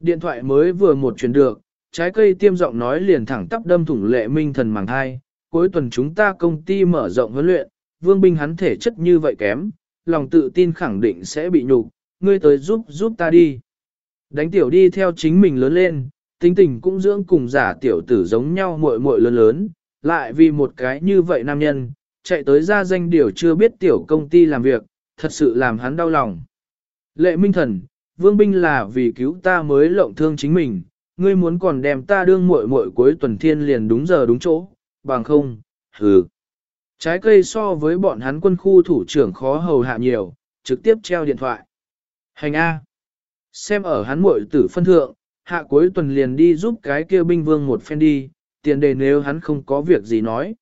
[SPEAKER 1] Điện thoại mới vừa một chuyển được, trái cây tiêm giọng nói liền thẳng tắp đâm thủng lệ minh thần màng hai. Cuối tuần chúng ta công ty mở rộng huấn luyện, vương binh hắn thể chất như vậy kém, lòng tự tin khẳng định sẽ bị nhục, ngươi tới giúp giúp ta đi. Đánh tiểu đi theo chính mình lớn lên, tính tình cũng dưỡng cùng giả tiểu tử giống nhau muội muội lớn lớn, lại vì một cái như vậy nam nhân, chạy tới ra danh điều chưa biết tiểu công ty làm việc, thật sự làm hắn đau lòng. Lệ minh thần, vương binh là vì cứu ta mới lộng thương chính mình, ngươi muốn còn đem ta đương muội muội cuối tuần thiên liền đúng giờ đúng chỗ, bằng không, hừ. Trái cây so với bọn hắn quân khu thủ trưởng khó hầu hạ nhiều, trực tiếp treo điện thoại. Hành A. Xem ở hắn muội tử phân thượng, hạ cuối tuần liền đi giúp cái kia binh vương một phen đi, tiền đề nếu hắn không có việc gì nói.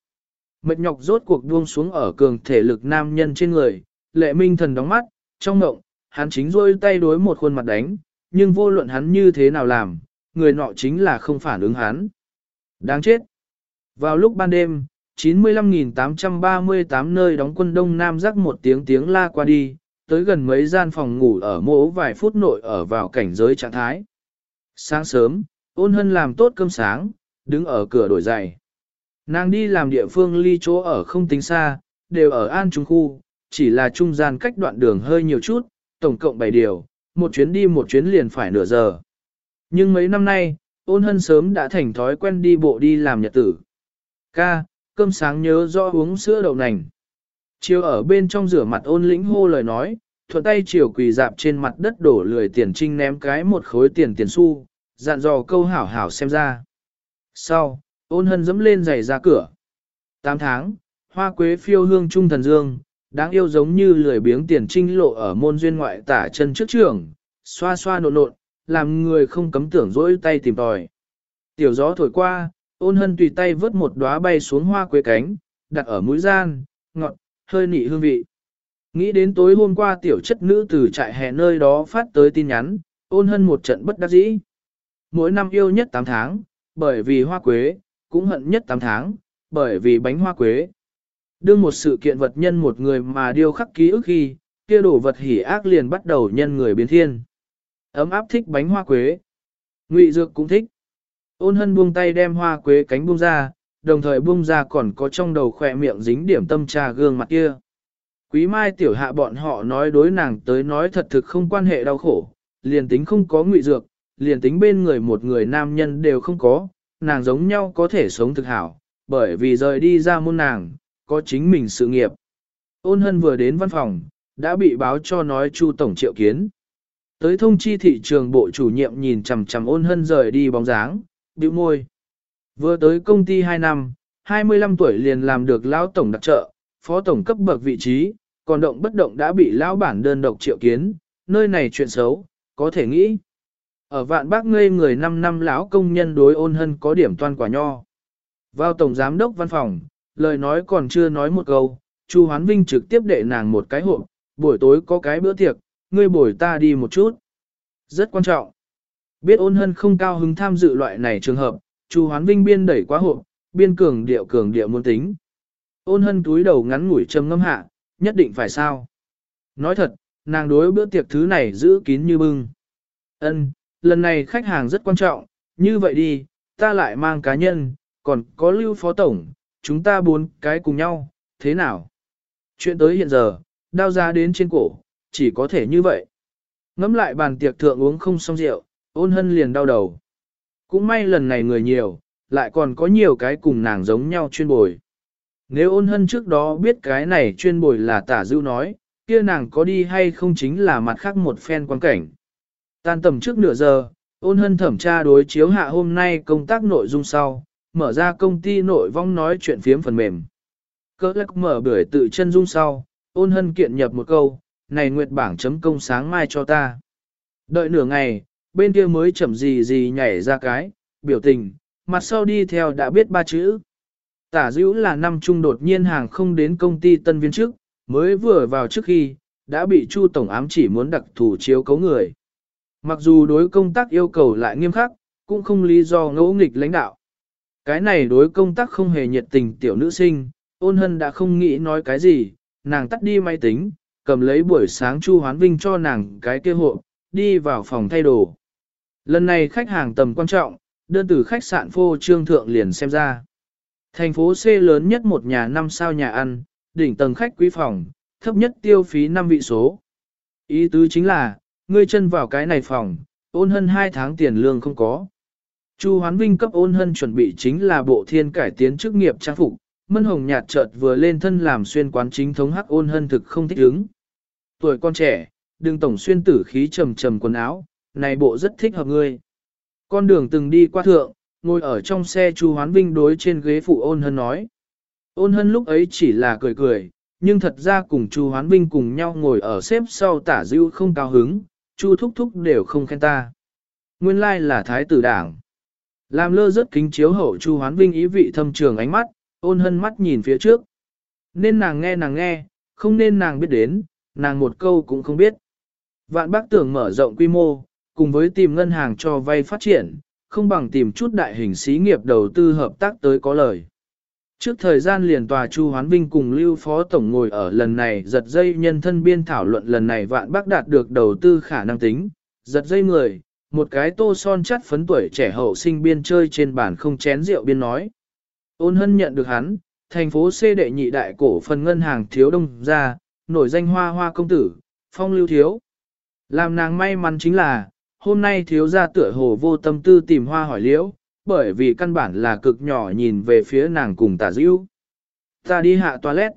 [SPEAKER 1] Mệt nhọc rốt cuộc buông xuống ở cường thể lực nam nhân trên người, lệ minh thần đóng mắt, trong mộng, hắn chính rôi tay đối một khuôn mặt đánh, nhưng vô luận hắn như thế nào làm, người nọ chính là không phản ứng hắn. Đáng chết. Vào lúc ban đêm, 95.838 nơi đóng quân Đông Nam rắc một tiếng tiếng la qua đi, tới gần mấy gian phòng ngủ ở mỗ vài phút nội ở vào cảnh giới trạng thái. Sáng sớm, ôn hân làm tốt cơm sáng, đứng ở cửa đổi giày. Nàng đi làm địa phương ly chỗ ở không tính xa, đều ở an trung khu, chỉ là trung gian cách đoạn đường hơi nhiều chút, tổng cộng 7 điều, một chuyến đi một chuyến liền phải nửa giờ. Nhưng mấy năm nay, ôn hân sớm đã thành thói quen đi bộ đi làm nhật tử. Ca, cơm sáng nhớ rõ uống sữa đậu nành. Chiều ở bên trong rửa mặt ôn lĩnh hô lời nói, thuận tay chiều quỳ dạp trên mặt đất đổ lười tiền trinh ném cái một khối tiền tiền xu, dặn dò câu hảo hảo xem ra. Sau, ôn hân dẫm lên giày ra cửa. 8 tháng, hoa quế phiêu hương trung thần dương, đáng yêu giống như lười biếng tiền trinh lộ ở môn duyên ngoại tả chân trước trường, xoa xoa nộn nộn, làm người không cấm tưởng dỗi tay tìm tòi. Tiểu gió thổi qua, ôn hân tùy tay vớt một đóa bay xuống hoa quế cánh, đặt ở mũi gian, ngọt, hơi nị hương vị. Nghĩ đến tối hôm qua tiểu chất nữ từ trại hè nơi đó phát tới tin nhắn, ôn hân một trận bất đắc dĩ. Mỗi năm yêu nhất 8 tháng, bởi vì hoa quế, cũng hận nhất 8 tháng, bởi vì bánh hoa quế. Đương một sự kiện vật nhân một người mà điêu khắc ký ức khi, kia đổ vật hỉ ác liền bắt đầu nhân người biến thiên. Ấm áp thích bánh hoa quế. Ngụy Dược cũng thích. Ôn hân buông tay đem hoa quế cánh buông ra, đồng thời buông ra còn có trong đầu khỏe miệng dính điểm tâm trà gương mặt kia. Quý mai tiểu hạ bọn họ nói đối nàng tới nói thật thực không quan hệ đau khổ, liền tính không có ngụy dược, liền tính bên người một người nam nhân đều không có, nàng giống nhau có thể sống thực hảo, bởi vì rời đi ra môn nàng, có chính mình sự nghiệp. Ôn hân vừa đến văn phòng, đã bị báo cho nói Chu Tổng triệu kiến. Tới thông chi thị trường bộ chủ nhiệm nhìn chằm chằm ôn hân rời đi bóng dáng, bĩu môi. Vừa tới công ty 2 năm, 25 tuổi liền làm được lão tổng đặc trợ, phó tổng cấp bậc vị trí, còn động bất động đã bị lão bản đơn độc triệu kiến, nơi này chuyện xấu, có thể nghĩ. Ở vạn bác ngây người 5 năm lão công nhân đối ôn hân có điểm toan quả nho. Vào tổng giám đốc văn phòng, lời nói còn chưa nói một câu, Chu Hoán Vinh trực tiếp đệ nàng một cái hộp, buổi tối có cái bữa tiệc, ngươi bồi ta đi một chút. Rất quan trọng. Biết ôn hân không cao hứng tham dự loại này trường hợp, Chu Hoán Vinh biên đẩy quá hộp, biên cường điệu cường điệu muốn tính. Ôn hân túi đầu ngắn ngủi trầm ngâm hạ, nhất định phải sao. Nói thật, nàng đối bữa tiệc thứ này giữ kín như bưng. Ân, lần này khách hàng rất quan trọng, như vậy đi, ta lại mang cá nhân, còn có lưu phó tổng, chúng ta bốn cái cùng nhau, thế nào? Chuyện tới hiện giờ, đao ra đến trên cổ, chỉ có thể như vậy. Ngắm lại bàn tiệc thượng uống không xong rượu, ôn hân liền đau đầu. Cũng may lần này người nhiều, lại còn có nhiều cái cùng nàng giống nhau chuyên bồi. Nếu ôn hân trước đó biết cái này chuyên bồi là tả dưu nói, kia nàng có đi hay không chính là mặt khác một phen quan cảnh. Tan tầm trước nửa giờ, ôn hân thẩm tra đối chiếu hạ hôm nay công tác nội dung sau, mở ra công ty nội vong nói chuyện phiếm phần mềm. Cơ lắc mở bưởi tự chân dung sau, ôn hân kiện nhập một câu, này nguyệt bảng chấm công sáng mai cho ta. Đợi nửa ngày, bên kia mới chậm gì gì nhảy ra cái, biểu tình, mặt sau đi theo đã biết ba chữ. Tả dữ là năm trung đột nhiên hàng không đến công ty tân viên trước, mới vừa vào trước khi, đã bị Chu Tổng ám chỉ muốn đặc thủ chiếu cấu người. Mặc dù đối công tác yêu cầu lại nghiêm khắc, cũng không lý do ngẫu nghịch lãnh đạo. Cái này đối công tác không hề nhiệt tình tiểu nữ sinh, ôn hân đã không nghĩ nói cái gì, nàng tắt đi máy tính, cầm lấy buổi sáng Chu Hoán Vinh cho nàng cái kia hộ, đi vào phòng thay đồ. Lần này khách hàng tầm quan trọng, đơn từ khách sạn phô trương thượng liền xem ra. Thành phố C lớn nhất một nhà năm sao nhà ăn, đỉnh tầng khách quý phòng, thấp nhất tiêu phí 5 vị số. Ý tứ chính là, ngươi chân vào cái này phòng, ôn hân 2 tháng tiền lương không có. Chu Hoán Vinh cấp ôn hân chuẩn bị chính là bộ thiên cải tiến chức nghiệp trang phục, mân hồng nhạt chợt vừa lên thân làm xuyên quán chính thống hắc ôn hân thực không thích ứng. Tuổi con trẻ, đừng tổng xuyên tử khí trầm trầm quần áo, này bộ rất thích hợp ngươi. Con đường từng đi qua thượng, ngồi ở trong xe Chu Hoán Vinh đối trên ghế phụ ôn hân nói. Ôn hân lúc ấy chỉ là cười cười, nhưng thật ra cùng Chu Hoán Vinh cùng nhau ngồi ở xếp sau tả dưu không cao hứng, Chu thúc thúc đều không khen ta. Nguyên lai là thái tử đảng. Làm lơ rất kính chiếu hậu Chu Hoán Vinh ý vị thâm trường ánh mắt, ôn hân mắt nhìn phía trước. Nên nàng nghe nàng nghe, không nên nàng biết đến, nàng một câu cũng không biết. Vạn bác tưởng mở rộng quy mô, cùng với tìm ngân hàng cho vay phát triển, không bằng tìm chút đại hình xí nghiệp đầu tư hợp tác tới có lời. Trước thời gian liền tòa Chu Hoán Vinh cùng Lưu Phó Tổng ngồi ở lần này giật dây nhân thân biên thảo luận lần này vạn bác đạt được đầu tư khả năng tính, giật dây người, một cái tô son chắt phấn tuổi trẻ hậu sinh biên chơi trên bàn không chén rượu biên nói. Ôn hân nhận được hắn, thành phố C đệ nhị đại cổ phần ngân hàng thiếu đông ra, nổi danh hoa hoa công tử, phong lưu thiếu. Làm nàng may mắn chính là, hôm nay thiếu gia tựa hồ vô tâm tư tìm hoa hỏi liễu, bởi vì căn bản là cực nhỏ nhìn về phía nàng cùng tả dữ. Ta đi hạ toilet.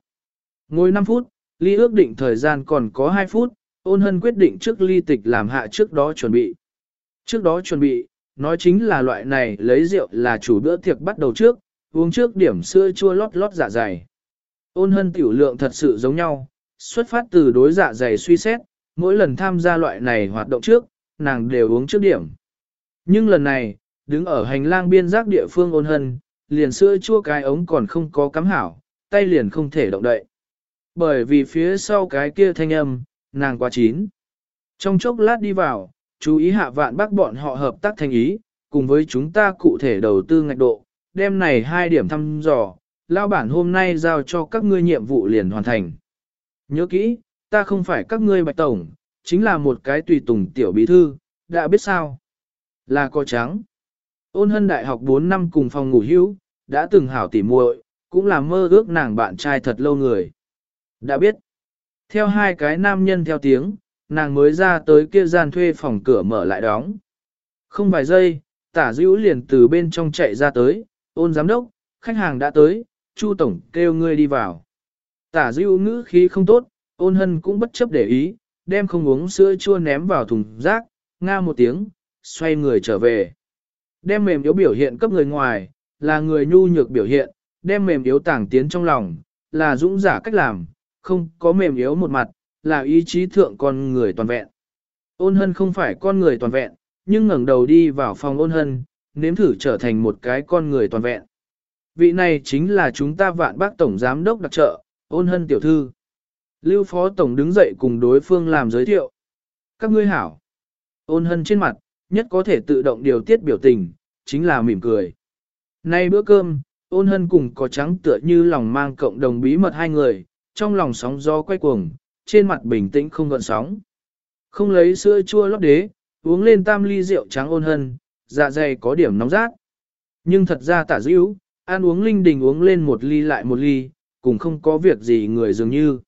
[SPEAKER 1] Ngồi 5 phút, ly ước định thời gian còn có 2 phút, ôn hân quyết định trước ly tịch làm hạ trước đó chuẩn bị. Trước đó chuẩn bị, nói chính là loại này lấy rượu là chủ bữa tiệc bắt đầu trước, uống trước điểm sữa chua lót lót dạ dày. Ôn hân tiểu lượng thật sự giống nhau, xuất phát từ đối dạ dày suy xét, mỗi lần tham gia loại này hoạt động trước, nàng đều uống trước điểm. Nhưng lần này, đứng ở hành lang biên giác địa phương ôn hân, liền sữa chua cái ống còn không có cắm hảo, tay liền không thể động đậy. Bởi vì phía sau cái kia thanh âm, nàng quá chín. Trong chốc lát đi vào, chú ý hạ vạn bác bọn họ hợp tác thành ý, cùng với chúng ta cụ thể đầu tư ngạch độ, đem này hai điểm thăm dò, lao bản hôm nay giao cho các ngươi nhiệm vụ liền hoàn thành. Nhớ kỹ, ta không phải các ngươi bạch tổng, chính là một cái tùy tùng tiểu bí thư, đã biết sao? Là có trắng. Ôn hân đại học 4 năm cùng phòng ngủ hữu, đã từng hảo tỉ muội, cũng là mơ ước nàng bạn trai thật lâu người. Đã biết. Theo hai cái nam nhân theo tiếng, nàng mới ra tới kia gian thuê phòng cửa mở lại đóng. Không vài giây, tả dữ liền từ bên trong chạy ra tới, ôn giám đốc, khách hàng đã tới, Chu Tổng kêu ngươi đi vào. Tả dữ ngữ khí không tốt, ôn hân cũng bất chấp để ý, đem không uống sữa chua ném vào thùng rác, nga một tiếng, xoay người trở về. Đem mềm yếu biểu hiện cấp người ngoài, là người nhu nhược biểu hiện, đem mềm yếu tảng tiến trong lòng, là dũng giả cách làm, không có mềm yếu một mặt, là ý chí thượng con người toàn vẹn. Ôn hân không phải con người toàn vẹn, nhưng ngẩng đầu đi vào phòng ôn hân, nếm thử trở thành một cái con người toàn vẹn. Vị này chính là chúng ta vạn bác tổng giám đốc đặc trợ, ôn hân tiểu thư. Lưu phó tổng đứng dậy cùng đối phương làm giới thiệu. Các ngươi hảo. Ôn hân trên mặt, nhất có thể tự động điều tiết biểu tình, chính là mỉm cười. Nay bữa cơm, ôn hân cùng có trắng tựa như lòng mang cộng đồng bí mật hai người, trong lòng sóng gió quay cuồng, trên mặt bình tĩnh không gợn sóng. Không lấy sữa chua lót đế, uống lên tam ly rượu trắng ôn hân, dạ dày có điểm nóng rát. Nhưng thật ra tả dữ, ăn uống linh đình uống lên một ly lại một ly, cũng không có việc gì người dường như.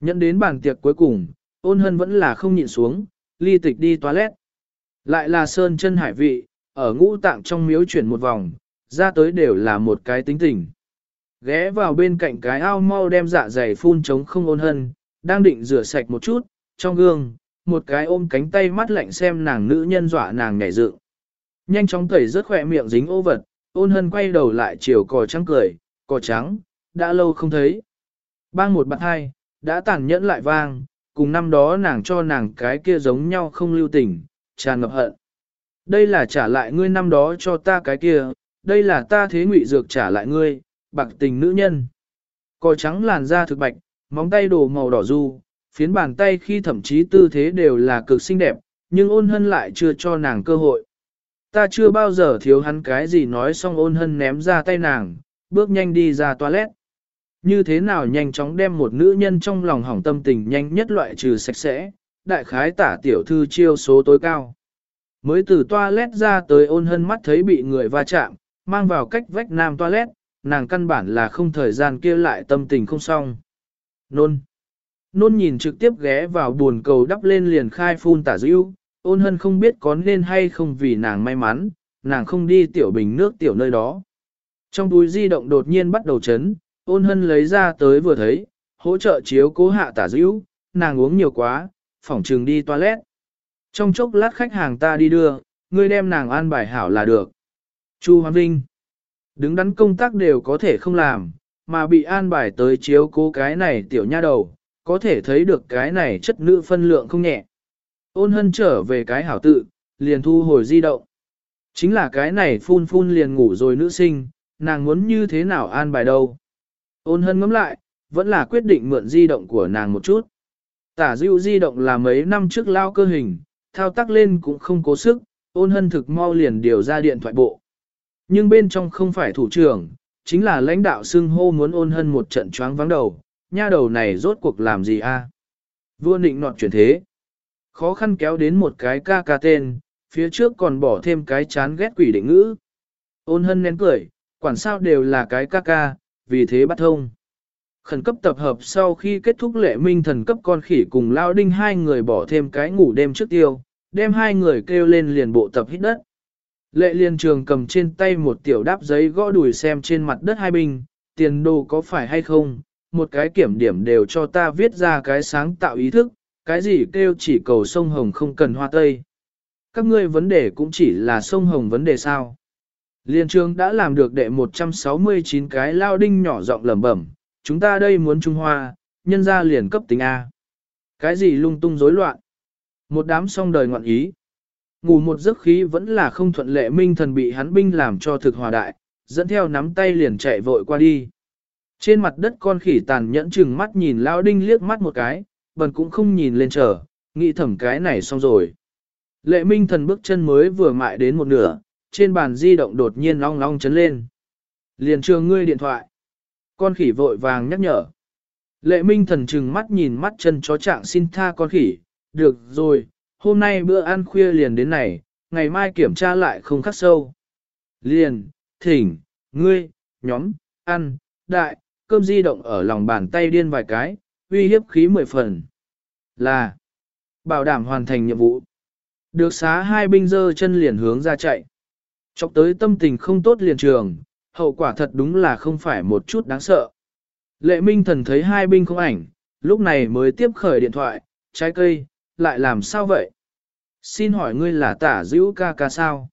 [SPEAKER 1] Nhận đến bàn tiệc cuối cùng, ôn hân vẫn là không nhịn xuống, ly tịch đi toilet. Lại là sơn chân hải vị, ở ngũ tạng trong miếu chuyển một vòng, ra tới đều là một cái tính tình. Ghé vào bên cạnh cái ao mau đem dạ dày phun trống không ôn hân, đang định rửa sạch một chút, trong gương, một cái ôm cánh tay mắt lạnh xem nàng nữ nhân dọa nàng nhảy dựng. Nhanh chóng tẩy rất khỏe miệng dính ô vật, ôn hân quay đầu lại chiều cò trắng cười, cò trắng, đã lâu không thấy. Bang một bạn hai, đã tàn nhẫn lại vang, cùng năm đó nàng cho nàng cái kia giống nhau không lưu tình, tràn ngập hận. Đây là trả lại ngươi năm đó cho ta cái kia, đây là ta thế ngụy dược trả lại ngươi, bạc tình nữ nhân. Cò trắng làn da thực bạch, móng tay đồ màu đỏ du, phiến bàn tay khi thậm chí tư thế đều là cực xinh đẹp, nhưng ôn hân lại chưa cho nàng cơ hội. Ta chưa bao giờ thiếu hắn cái gì nói xong ôn hân ném ra tay nàng, bước nhanh đi ra toilet. Như thế nào nhanh chóng đem một nữ nhân trong lòng hỏng tâm tình nhanh nhất loại trừ sạch sẽ, đại khái tả tiểu thư chiêu số tối cao. Mới từ toilet ra tới ôn hân mắt thấy bị người va chạm, mang vào cách vách nam toilet, nàng căn bản là không thời gian kia lại tâm tình không xong. Nôn. Nôn nhìn trực tiếp ghé vào buồn cầu đắp lên liền khai phun tả dữ, ôn hân không biết có nên hay không vì nàng may mắn, nàng không đi tiểu bình nước tiểu nơi đó. Trong túi di động đột nhiên bắt đầu chấn, ôn hân lấy ra tới vừa thấy, hỗ trợ chiếu cố hạ tả dữ, nàng uống nhiều quá, phỏng trường đi toilet. Trong chốc lát khách hàng ta đi đưa, ngươi đem nàng an bài hảo là được. Chu Hoan Vinh. Đứng đắn công tác đều có thể không làm, mà bị an bài tới chiếu cố cái này tiểu nha đầu, có thể thấy được cái này chất nữ phân lượng không nhẹ. Ôn hân trở về cái hảo tự, liền thu hồi di động. Chính là cái này phun phun liền ngủ rồi nữ sinh, nàng muốn như thế nào an bài đâu. Ôn hân ngắm lại, vẫn là quyết định mượn di động của nàng một chút. Tả dịu di động là mấy năm trước lao cơ hình, thao tác lên cũng không cố sức, ôn hân thực mau liền điều ra điện thoại bộ. Nhưng bên trong không phải thủ trưởng, chính là lãnh đạo xưng hô muốn ôn hân một trận choáng vắng đầu, nha đầu này rốt cuộc làm gì a? Vua định nọt chuyển thế. Khó khăn kéo đến một cái ca ca tên, phía trước còn bỏ thêm cái chán ghét quỷ định ngữ. Ôn hân nén cười, quản sao đều là cái ca ca, vì thế bắt thông. Khẩn cấp tập hợp sau khi kết thúc lệ minh thần cấp con khỉ cùng lao đinh hai người bỏ thêm cái ngủ đêm trước tiêu, đem hai người kêu lên liền bộ tập hít đất. Lệ liên trường cầm trên tay một tiểu đáp giấy gõ đùi xem trên mặt đất hai bình, tiền đồ có phải hay không, một cái kiểm điểm đều cho ta viết ra cái sáng tạo ý thức, Cái gì kêu chỉ cầu sông Hồng không cần hoa tây? Các ngươi vấn đề cũng chỉ là sông Hồng vấn đề sao? Liên trường đã làm được đệ 169 cái lao đinh nhỏ giọng lẩm bẩm, chúng ta đây muốn Trung Hoa, nhân ra liền cấp tính A. Cái gì lung tung rối loạn? Một đám song đời ngoạn ý. Ngủ một giấc khí vẫn là không thuận lệ minh thần bị hắn binh làm cho thực hòa đại, dẫn theo nắm tay liền chạy vội qua đi. Trên mặt đất con khỉ tàn nhẫn chừng mắt nhìn lao đinh liếc mắt một cái, bần cũng không nhìn lên trở nghĩ thẩm cái này xong rồi. Lệ minh thần bước chân mới vừa mại đến một nửa, trên bàn di động đột nhiên long long chấn lên. Liền trường ngươi điện thoại. Con khỉ vội vàng nhắc nhở. Lệ minh thần chừng mắt nhìn mắt chân chó trạng xin tha con khỉ. Được rồi, hôm nay bữa ăn khuya liền đến này, ngày mai kiểm tra lại không khắc sâu. Liền, thỉnh, ngươi, nhóm, ăn, đại, cơm di động ở lòng bàn tay điên vài cái, uy hiếp khí mười phần. Là, bảo đảm hoàn thành nhiệm vụ. Được xá hai binh dơ chân liền hướng ra chạy. Chọc tới tâm tình không tốt liền trường, hậu quả thật đúng là không phải một chút đáng sợ. Lệ minh thần thấy hai binh không ảnh, lúc này mới tiếp khởi điện thoại, trái cây, lại làm sao vậy? Xin hỏi ngươi là tả dữ ca ca sao?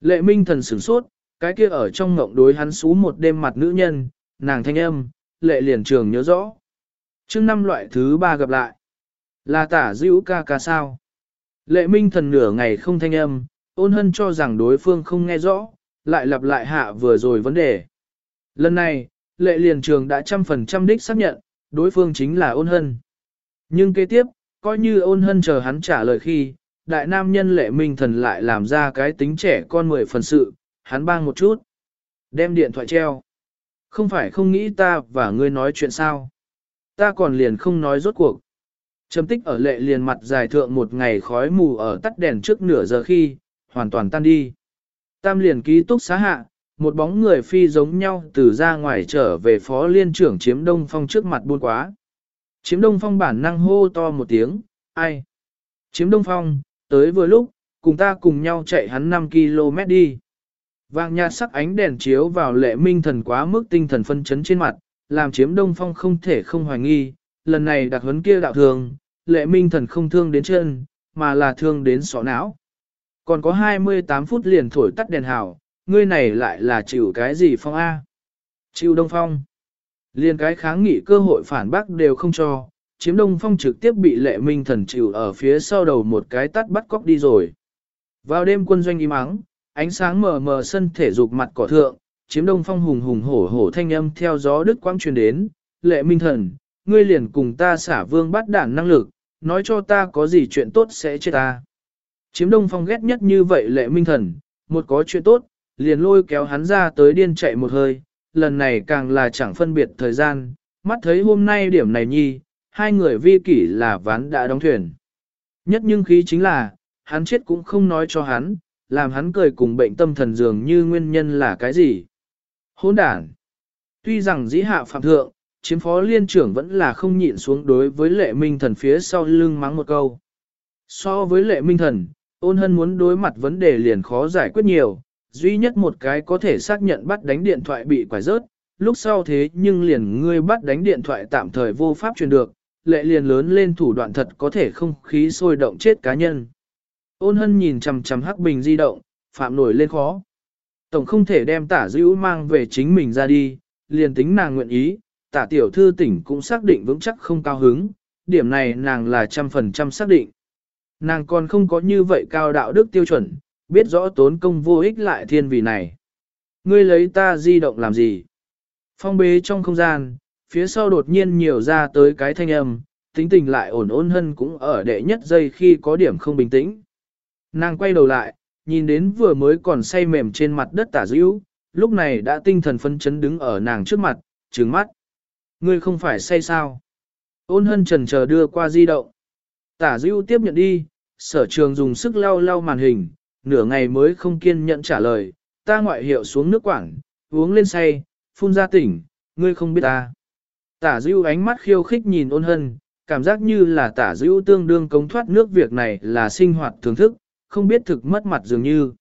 [SPEAKER 1] Lệ minh thần sửng sốt, cái kia ở trong ngộng đối hắn xú một đêm mặt nữ nhân, nàng thanh âm, lệ liền trường nhớ rõ. chương năm loại thứ ba gặp lại. Là tả dữ ca ca sao? Lệ minh thần nửa ngày không thanh âm, ôn hân cho rằng đối phương không nghe rõ, lại lặp lại hạ vừa rồi vấn đề. Lần này, lệ liền trường đã trăm phần trăm đích xác nhận, đối phương chính là ôn hân. Nhưng kế tiếp, coi như ôn hân chờ hắn trả lời khi, đại nam nhân lệ minh thần lại làm ra cái tính trẻ con mười phần sự, hắn bang một chút. Đem điện thoại treo. Không phải không nghĩ ta và ngươi nói chuyện sao. Ta còn liền không nói rốt cuộc. Trầm tích ở lệ liền mặt dài thượng một ngày khói mù ở tắt đèn trước nửa giờ khi, hoàn toàn tan đi. Tam liền ký túc xá hạ, một bóng người phi giống nhau từ ra ngoài trở về phó liên trưởng chiếm đông phong trước mặt buôn quá. Chiếm đông phong bản năng hô to một tiếng, ai? Chiếm đông phong, tới vừa lúc, cùng ta cùng nhau chạy hắn 5 km đi. Vàng nhạt sắc ánh đèn chiếu vào lệ minh thần quá mức tinh thần phân chấn trên mặt, làm chiếm đông phong không thể không hoài nghi, lần này đặc huấn kia đạo thường, lệ minh thần không thương đến chân, mà là thương đến sọ não. Còn có 28 phút liền thổi tắt đèn hào, ngươi này lại là chịu cái gì phong A? Chịu đông phong. Liền cái kháng nghị cơ hội phản bác đều không cho, chiếm đông phong trực tiếp bị lệ minh thần chịu ở phía sau đầu một cái tắt bắt cóc đi rồi. Vào đêm quân doanh im ắng, ánh sáng mờ mờ sân thể dục mặt cỏ thượng, chiếm đông phong hùng hùng hổ hổ thanh âm theo gió đức quang truyền đến, lệ minh thần, ngươi liền cùng ta xả vương bắt đảng năng lực, nói cho ta có gì chuyện tốt sẽ chết ta. Chiếm đông phong ghét nhất như vậy lệ minh thần, một có chuyện tốt, liền lôi kéo hắn ra tới điên chạy một hơi, lần này càng là chẳng phân biệt thời gian, mắt thấy hôm nay điểm này nhi, hai người vi kỷ là ván đã đóng thuyền. Nhất nhưng khí chính là, hắn chết cũng không nói cho hắn, làm hắn cười cùng bệnh tâm thần dường như nguyên nhân là cái gì. Hôn đản. Tuy rằng dĩ hạ phạm thượng, chiếm phó liên trưởng vẫn là không nhịn xuống đối với lệ minh thần phía sau lưng mắng một câu. So với lệ minh thần, ôn hân muốn đối mặt vấn đề liền khó giải quyết nhiều, duy nhất một cái có thể xác nhận bắt đánh điện thoại bị quải rớt, lúc sau thế nhưng liền ngươi bắt đánh điện thoại tạm thời vô pháp truyền được, lệ liền lớn lên thủ đoạn thật có thể không khí sôi động chết cá nhân. Ôn hân nhìn chằm chằm hắc bình di động, phạm nổi lên khó. Tổng không thể đem tả dữ mang về chính mình ra đi, liền tính nàng nguyện ý, tả tiểu thư tỉnh cũng xác định vững chắc không cao hứng, điểm này nàng là trăm phần trăm xác định. Nàng còn không có như vậy cao đạo đức tiêu chuẩn, biết rõ tốn công vô ích lại thiên vị này. Ngươi lấy ta di động làm gì? Phong bế trong không gian, phía sau đột nhiên nhiều ra tới cái thanh âm, tính tình lại ổn ôn hơn cũng ở đệ nhất giây khi có điểm không bình tĩnh. Nàng quay đầu lại, nhìn đến vừa mới còn say mềm trên mặt đất tả dữ, lúc này đã tinh thần phân chấn đứng ở nàng trước mặt, trừng mắt. Ngươi không phải say sao? Ôn hân trần chờ đưa qua di động. Tả dữ tiếp nhận đi, sở trường dùng sức lau lau màn hình, nửa ngày mới không kiên nhẫn trả lời, ta ngoại hiệu xuống nước quảng, uống lên say, phun ra tỉnh, ngươi không biết ta. Tả dữ ánh mắt khiêu khích nhìn ôn hân, cảm giác như là tả dữ tương đương cống thoát nước việc này là sinh hoạt thưởng thức, không biết thực mất mặt dường như.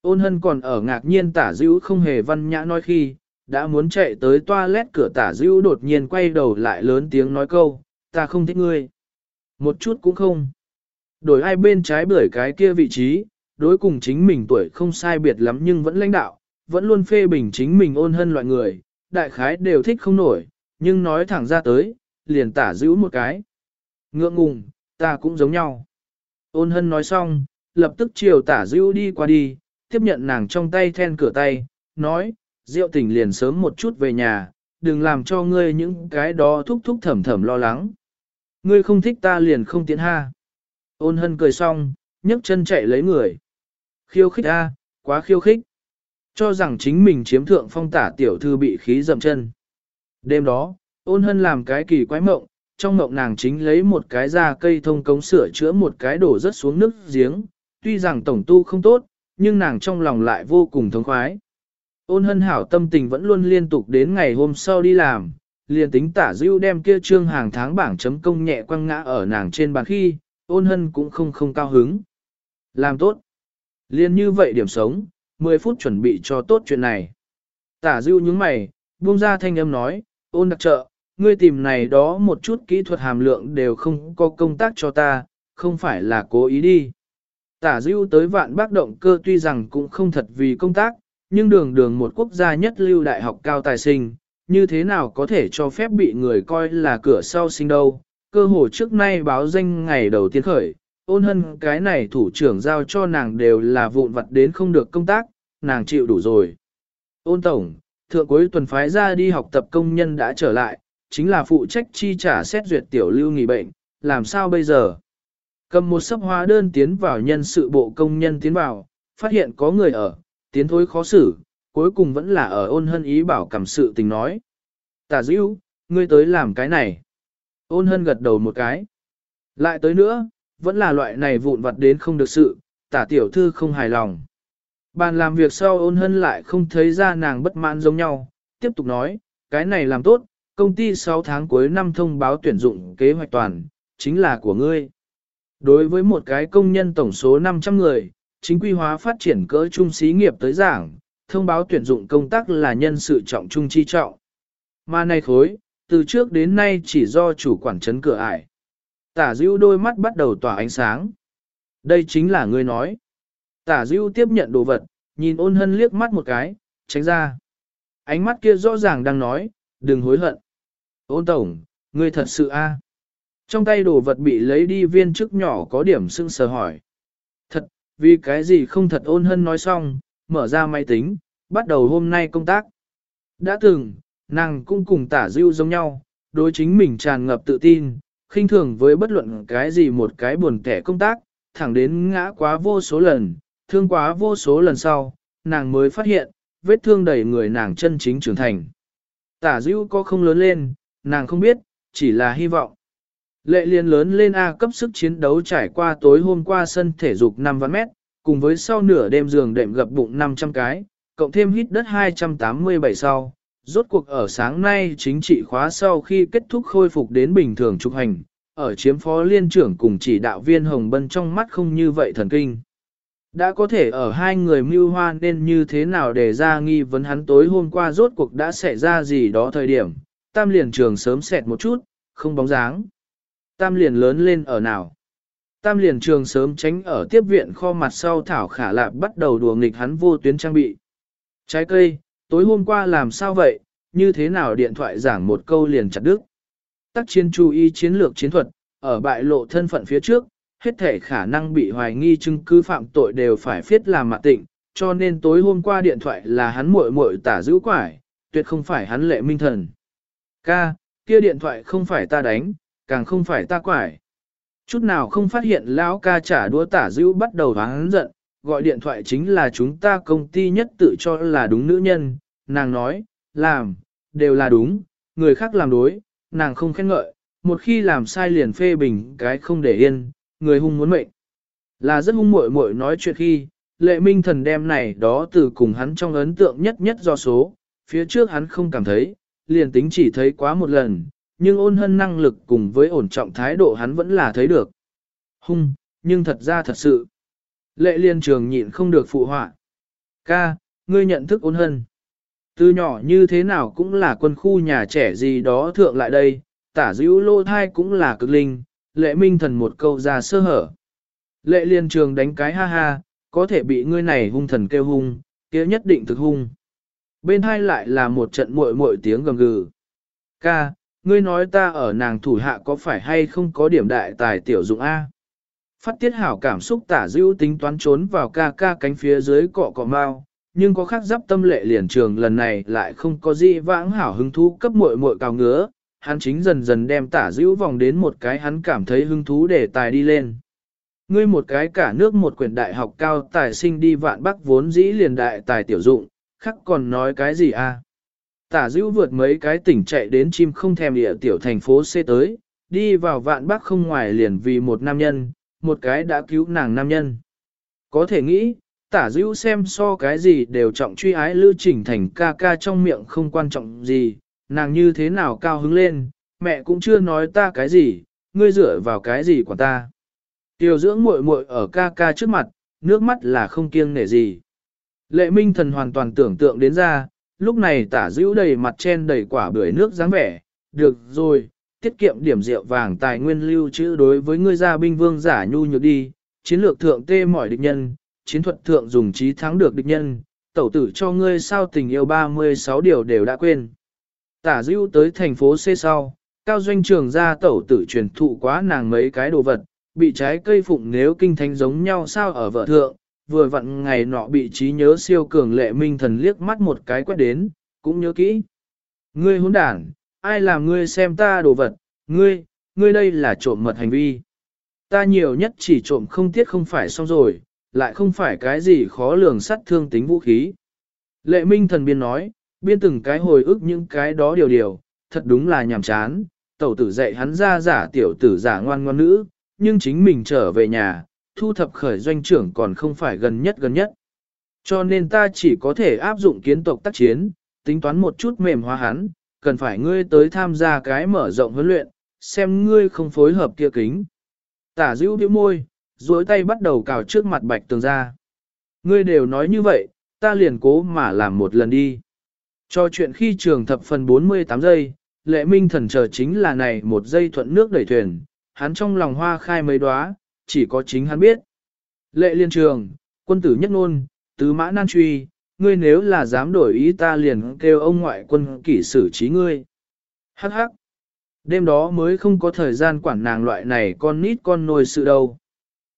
[SPEAKER 1] Ôn hân còn ở ngạc nhiên tả dữ không hề văn nhã nói khi, đã muốn chạy tới toilet cửa tả dữ đột nhiên quay đầu lại lớn tiếng nói câu, ta không thích ngươi. Một chút cũng không. Đổi ai bên trái bưởi cái kia vị trí, đối cùng chính mình tuổi không sai biệt lắm nhưng vẫn lãnh đạo, vẫn luôn phê bình chính mình ôn hân loại người, đại khái đều thích không nổi, nhưng nói thẳng ra tới, liền tả giữ một cái. Ngượng ngùng, ta cũng giống nhau. Ôn hân nói xong, lập tức chiều tả giữ đi qua đi, tiếp nhận nàng trong tay then cửa tay, nói, rượu tỉnh liền sớm một chút về nhà, đừng làm cho ngươi những cái đó thúc thúc thầm thầm lo lắng. Ngươi không thích ta liền không tiến ha. Ôn hân cười xong, nhấc chân chạy lấy người. Khiêu khích a, quá khiêu khích. Cho rằng chính mình chiếm thượng phong tả tiểu thư bị khí dầm chân. Đêm đó, ôn hân làm cái kỳ quái mộng, trong mộng nàng chính lấy một cái da cây thông cống sửa chữa một cái đổ rất xuống nước giếng, tuy rằng tổng tu không tốt, nhưng nàng trong lòng lại vô cùng thống khoái. Ôn hân hảo tâm tình vẫn luôn liên tục đến ngày hôm sau đi làm, liền tính tả dưu đem kia trương hàng tháng bảng chấm công nhẹ quăng ngã ở nàng trên bàn khi, ôn hân cũng không không cao hứng. Làm tốt. Liên như vậy điểm sống, 10 phút chuẩn bị cho tốt chuyện này. Tả dưu những mày, buông ra thanh âm nói, ôn đặc trợ, ngươi tìm này đó một chút kỹ thuật hàm lượng đều không có công tác cho ta, không phải là cố ý đi. Tả dưu tới vạn bác động cơ tuy rằng cũng không thật vì công tác, nhưng đường đường một quốc gia nhất lưu đại học cao tài sinh, như thế nào có thể cho phép bị người coi là cửa sau sinh đâu. Cơ hồ trước nay báo danh ngày đầu tiên khởi, ôn hân cái này thủ trưởng giao cho nàng đều là vụn vặt đến không được công tác, nàng chịu đủ rồi. Ôn tổng, thượng cuối tuần phái ra đi học tập công nhân đã trở lại, chính là phụ trách chi trả xét duyệt tiểu lưu nghỉ bệnh, làm sao bây giờ? Cầm một sấp hóa đơn tiến vào nhân sự bộ công nhân tiến vào, phát hiện có người ở, tiến thối khó xử, cuối cùng vẫn là ở ôn hân ý bảo cảm sự tình nói. Tả dữ, ngươi tới làm cái này. Ôn hân gật đầu một cái. Lại tới nữa, vẫn là loại này vụn vặt đến không được sự, tả tiểu thư không hài lòng. Bàn làm việc sau ôn hân lại không thấy ra nàng bất mãn giống nhau, tiếp tục nói, cái này làm tốt, công ty 6 tháng cuối năm thông báo tuyển dụng kế hoạch toàn, chính là của ngươi. Đối với một cái công nhân tổng số 500 người, chính quy hóa phát triển cỡ trung xí nghiệp tới giảng, thông báo tuyển dụng công tác là nhân sự trọng trung chi trọng. Mà này khối, từ trước đến nay chỉ do chủ quản trấn cửa ải. Tả dưu đôi mắt bắt đầu tỏa ánh sáng. Đây chính là ngươi nói. Tả dưu tiếp nhận đồ vật, nhìn ôn hân liếc mắt một cái, tránh ra. Ánh mắt kia rõ ràng đang nói, đừng hối hận. Ôn tổng, ngươi thật sự a? Trong tay đồ vật bị lấy đi viên chức nhỏ có điểm sưng sờ hỏi. Thật, vì cái gì không thật ôn hân nói xong, mở ra máy tính, bắt đầu hôm nay công tác. Đã từng, nàng cũng cùng tả dưu giống nhau, đối chính mình tràn ngập tự tin, khinh thường với bất luận cái gì một cái buồn kẻ công tác, thẳng đến ngã quá vô số lần, thương quá vô số lần sau, nàng mới phát hiện, vết thương đầy người nàng chân chính trưởng thành. Tả dưu có không lớn lên, nàng không biết, chỉ là hy vọng. Lệ liên lớn lên A cấp sức chiến đấu trải qua tối hôm qua sân thể dục 5 vạn mét, cùng với sau nửa đêm giường đệm gập bụng 500 cái, cộng thêm hít đất 287 sau. Rốt cuộc ở sáng nay chính trị khóa sau khi kết thúc khôi phục đến bình thường trục hành, ở chiếm phó liên trưởng cùng chỉ đạo viên Hồng Bân trong mắt không như vậy thần kinh. Đã có thể ở hai người mưu hoa nên như thế nào để ra nghi vấn hắn tối hôm qua rốt cuộc đã xảy ra gì đó thời điểm, tam liền trường sớm xẹt một chút, không bóng dáng. Tam liền lớn lên ở nào? Tam liền trường sớm tránh ở tiếp viện kho mặt sau thảo khả lạp bắt đầu đùa nghịch hắn vô tuyến trang bị. Trái cây, tối hôm qua làm sao vậy, như thế nào điện thoại giảng một câu liền chặt đứt. Tác chiến chú ý chiến lược chiến thuật, ở bại lộ thân phận phía trước, hết thể khả năng bị hoài nghi chứng cứ phạm tội đều phải phiết làm mạ tịnh, cho nên tối hôm qua điện thoại là hắn muội muội tả giữ quải, tuyệt không phải hắn lệ minh thần. Ca, kia điện thoại không phải ta đánh, càng không phải ta quải. Chút nào không phát hiện lão ca trả đũa tả dữ bắt đầu hắn giận, gọi điện thoại chính là chúng ta công ty nhất tự cho là đúng nữ nhân, nàng nói, làm, đều là đúng, người khác làm đối, nàng không khen ngợi, một khi làm sai liền phê bình cái không để yên, người hung muốn mệnh. Là rất hung muội muội nói chuyện khi, lệ minh thần đem này đó từ cùng hắn trong ấn tượng nhất nhất do số, phía trước hắn không cảm thấy, liền tính chỉ thấy quá một lần, nhưng ôn hân năng lực cùng với ổn trọng thái độ hắn vẫn là thấy được. Hung, nhưng thật ra thật sự. Lệ liên trường nhịn không được phụ họa. Ca, ngươi nhận thức ôn hân. Từ nhỏ như thế nào cũng là quân khu nhà trẻ gì đó thượng lại đây, tả dữ lô thai cũng là cực linh, lệ minh thần một câu ra sơ hở. Lệ liên trường đánh cái ha ha, có thể bị ngươi này hung thần kêu hung, kia nhất định thực hung. Bên hai lại là một trận muội muội tiếng gầm gừ. Ca, ngươi nói ta ở nàng thủ hạ có phải hay không có điểm đại tài tiểu dụng A. Phát tiết hảo cảm xúc tả dữ tính toán trốn vào ca ca cánh phía dưới cọ cọ mau, nhưng có khác giáp tâm lệ liền trường lần này lại không có gì vãng hảo hứng thú cấp muội muội cao ngứa, hắn chính dần dần đem tả dữ vòng đến một cái hắn cảm thấy hứng thú để tài đi lên. Ngươi một cái cả nước một quyển đại học cao tài sinh đi vạn bắc vốn dĩ liền đại tài tiểu dụng, khắc còn nói cái gì a? Tả dữ vượt mấy cái tỉnh chạy đến chim không thèm địa tiểu thành phố C tới, đi vào vạn bắc không ngoài liền vì một nam nhân, một cái đã cứu nàng nam nhân. Có thể nghĩ, tả dữ xem so cái gì đều trọng truy ái lưu trình thành ca ca trong miệng không quan trọng gì, nàng như thế nào cao hứng lên, mẹ cũng chưa nói ta cái gì, ngươi dựa vào cái gì của ta. Tiểu dưỡng muội muội ở ca ca trước mặt, nước mắt là không kiêng nể gì. Lệ minh thần hoàn toàn tưởng tượng đến ra, lúc này tả dữ đầy mặt chen đầy quả bưởi nước dáng vẻ, được rồi, tiết kiệm điểm rượu vàng tài nguyên lưu trữ đối với ngươi gia binh vương giả nhu nhược đi, chiến lược thượng tê mọi địch nhân, chiến thuật thượng dùng trí thắng được địch nhân, tẩu tử cho ngươi sao tình yêu 36 điều đều đã quên. Tả dữ tới thành phố C sau, cao doanh trường ra tẩu tử truyền thụ quá nàng mấy cái đồ vật, bị trái cây phụng nếu kinh thánh giống nhau sao ở vợ thượng, vừa vặn ngày nọ bị trí nhớ siêu cường lệ minh thần liếc mắt một cái quét đến, cũng nhớ kỹ. Ngươi hỗn đản, ai làm ngươi xem ta đồ vật, ngươi, ngươi đây là trộm mật hành vi. Ta nhiều nhất chỉ trộm không tiết không phải xong rồi, lại không phải cái gì khó lường sắt thương tính vũ khí. Lệ minh thần biên nói, biên từng cái hồi ức những cái đó điều điều, thật đúng là nhàm chán, tẩu tử dạy hắn ra giả tiểu tử giả ngoan ngoan nữ, nhưng chính mình trở về nhà, thu thập khởi doanh trưởng còn không phải gần nhất gần nhất. Cho nên ta chỉ có thể áp dụng kiến tộc tác chiến, tính toán một chút mềm hóa hắn, cần phải ngươi tới tham gia cái mở rộng huấn luyện, xem ngươi không phối hợp kia kính. Tả dữ biểu môi, duỗi tay bắt đầu cào trước mặt bạch tường ra. Ngươi đều nói như vậy, ta liền cố mà làm một lần đi. Cho chuyện khi trường thập phần 48 giây, lệ minh thần chờ chính là này một giây thuận nước đẩy thuyền, hắn trong lòng hoa khai mấy đóa, chỉ có chính hắn biết. Lệ liên trường, quân tử nhất ngôn, tứ mã nan truy, ngươi nếu là dám đổi ý ta liền kêu ông ngoại quân kỷ xử trí ngươi. Hắc hắc. Đêm đó mới không có thời gian quản nàng loại này con nít con nồi sự đâu.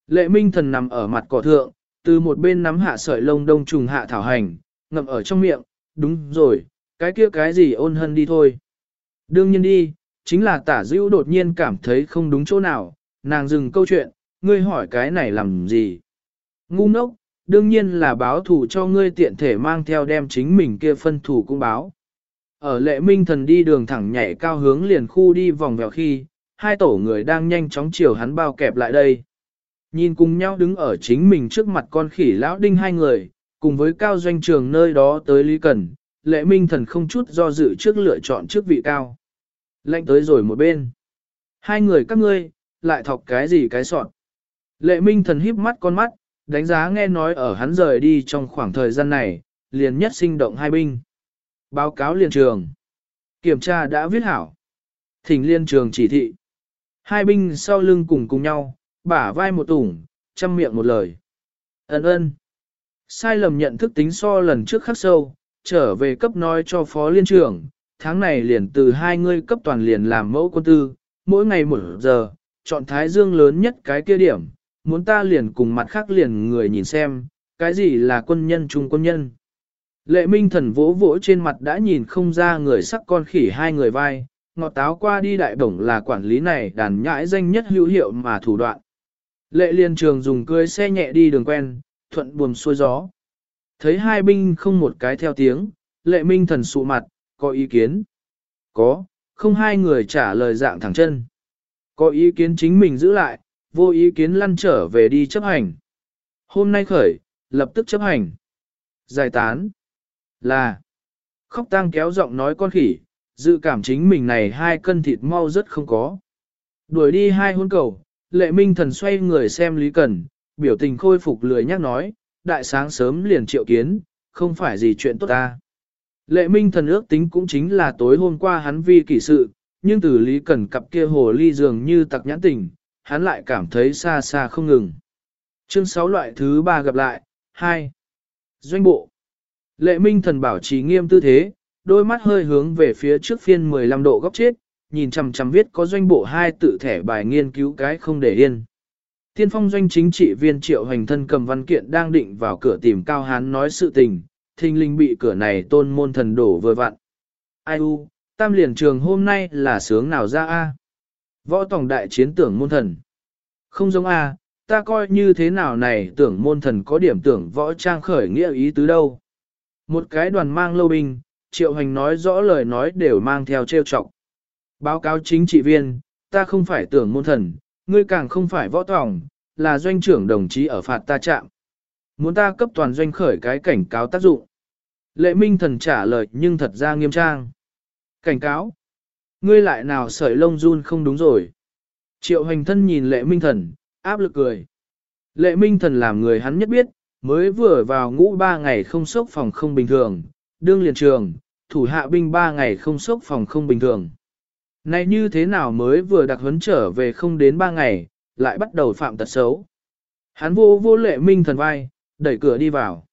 [SPEAKER 1] Lệ minh thần nằm ở mặt cỏ thượng, từ một bên nắm hạ sợi lông đông trùng hạ thảo hành, ngậm ở trong miệng, đúng rồi, cái kia cái gì ôn hân đi thôi. Đương nhiên đi, chính là tả dữ đột nhiên cảm thấy không đúng chỗ nào, nàng dừng câu chuyện, ngươi hỏi cái này làm gì? Ngu ngốc, đương nhiên là báo thủ cho ngươi tiện thể mang theo đem chính mình kia phân thủ cũng báo. Ở lệ minh thần đi đường thẳng nhảy cao hướng liền khu đi vòng vèo khi, hai tổ người đang nhanh chóng chiều hắn bao kẹp lại đây. Nhìn cùng nhau đứng ở chính mình trước mặt con khỉ lão đinh hai người, cùng với cao doanh trường nơi đó tới Lý Cần, lệ minh thần không chút do dự trước lựa chọn trước vị cao. Lệnh tới rồi một bên. Hai người các ngươi, lại thọc cái gì cái sọn. Lệ minh thần híp mắt con mắt, đánh giá nghe nói ở hắn rời đi trong khoảng thời gian này, liền nhất sinh động hai binh. Báo cáo liên trường. Kiểm tra đã viết hảo. Thỉnh liên trường chỉ thị. Hai binh sau lưng cùng cùng nhau, bả vai một tủng, chăm miệng một lời. Ấn ơn. Sai lầm nhận thức tính so lần trước khắc sâu, trở về cấp nói cho phó liên trưởng, tháng này liền từ hai ngươi cấp toàn liền làm mẫu quân tư, mỗi ngày một giờ, chọn thái dương lớn nhất cái kia điểm, muốn ta liền cùng mặt khác liền người nhìn xem, cái gì là quân nhân trung quân nhân. Lệ minh thần vỗ vỗ trên mặt đã nhìn không ra người sắc con khỉ hai người vai, ngọt táo qua đi đại bổng là quản lý này đàn nhãi danh nhất hữu hiệu mà thủ đoạn. Lệ liên trường dùng cưới xe nhẹ đi đường quen, thuận buồm xuôi gió. Thấy hai binh không một cái theo tiếng, lệ minh thần sụ mặt, có ý kiến? Có, không hai người trả lời dạng thẳng chân. Có ý kiến chính mình giữ lại, vô ý kiến lăn trở về đi chấp hành. Hôm nay khởi, lập tức chấp hành. Giải tán. Là. Khóc tang kéo giọng nói con khỉ, dự cảm chính mình này hai cân thịt mau rất không có. Đuổi đi hai hôn cầu, lệ minh thần xoay người xem Lý Cần, biểu tình khôi phục lười nhắc nói, đại sáng sớm liền triệu kiến, không phải gì chuyện tốt ta. Lệ minh thần ước tính cũng chính là tối hôm qua hắn vi kỷ sự, nhưng từ Lý Cần cặp kia hồ ly dường như tặc nhãn tình, hắn lại cảm thấy xa xa không ngừng. Chương 6 loại thứ 3 gặp lại, 2. Doanh bộ. Lệ minh thần bảo trì nghiêm tư thế, đôi mắt hơi hướng về phía trước phiên 15 độ góc chết, nhìn chằm chằm viết có doanh bộ hai tự thẻ bài nghiên cứu cái không để yên. Tiên phong doanh chính trị viên triệu hành thân cầm văn kiện đang định vào cửa tìm Cao Hán nói sự tình, thình linh bị cửa này tôn môn thần đổ vừa vặn. Ai u, tam liền trường hôm nay là sướng nào ra a? Võ tổng đại chiến tưởng môn thần. Không giống a, ta coi như thế nào này tưởng môn thần có điểm tưởng võ trang khởi nghĩa ý tứ đâu. Một cái đoàn mang lâu binh, triệu hành nói rõ lời nói đều mang theo trêu chọc. Báo cáo chính trị viên, ta không phải tưởng môn thần, ngươi càng không phải võ tòng, là doanh trưởng đồng chí ở phạt ta chạm. Muốn ta cấp toàn doanh khởi cái cảnh cáo tác dụng. Lệ minh thần trả lời nhưng thật ra nghiêm trang. Cảnh cáo. Ngươi lại nào sợi lông run không đúng rồi. Triệu hành thân nhìn lệ minh thần, áp lực cười. Lệ minh thần làm người hắn nhất biết, mới vừa vào ngũ ba ngày không sốc phòng không bình thường, đương liền trường, thủ hạ binh ba ngày không sốc phòng không bình thường. Này như thế nào mới vừa đặc huấn trở về không đến ba ngày, lại bắt đầu phạm tật xấu. Hắn vô vô lệ minh thần vai, đẩy cửa đi vào.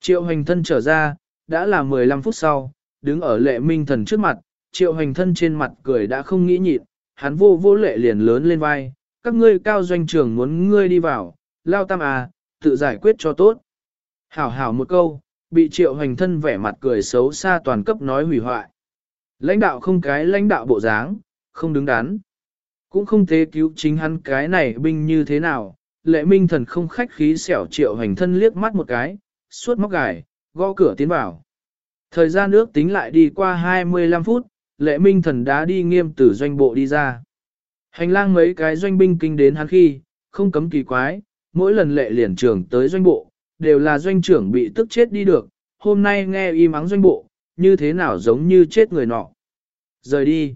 [SPEAKER 1] Triệu hành thân trở ra, đã là 15 phút sau, đứng ở lệ minh thần trước mặt, triệu hành thân trên mặt cười đã không nghĩ nhịn, hắn vô vô lệ liền lớn lên vai, các ngươi cao doanh trưởng muốn ngươi đi vào, lao tam à, tự giải quyết cho tốt. Hảo hảo một câu, bị triệu hành thân vẻ mặt cười xấu xa toàn cấp nói hủy hoại. Lãnh đạo không cái lãnh đạo bộ dáng, không đứng đắn. Cũng không tế cứu chính hắn cái này binh như thế nào, lệ minh thần không khách khí xẻo triệu hành thân liếc mắt một cái, suốt móc gài, gõ cửa tiến vào. Thời gian nước tính lại đi qua 25 phút, lệ minh thần đã đi nghiêm tử doanh bộ đi ra. Hành lang mấy cái doanh binh kinh đến hắn khi, không cấm kỳ quái, mỗi lần lệ liền trưởng tới doanh bộ, đều là doanh trưởng bị tức chết đi được, hôm nay nghe y mắng doanh bộ, như thế nào giống như chết người nọ. Rời đi.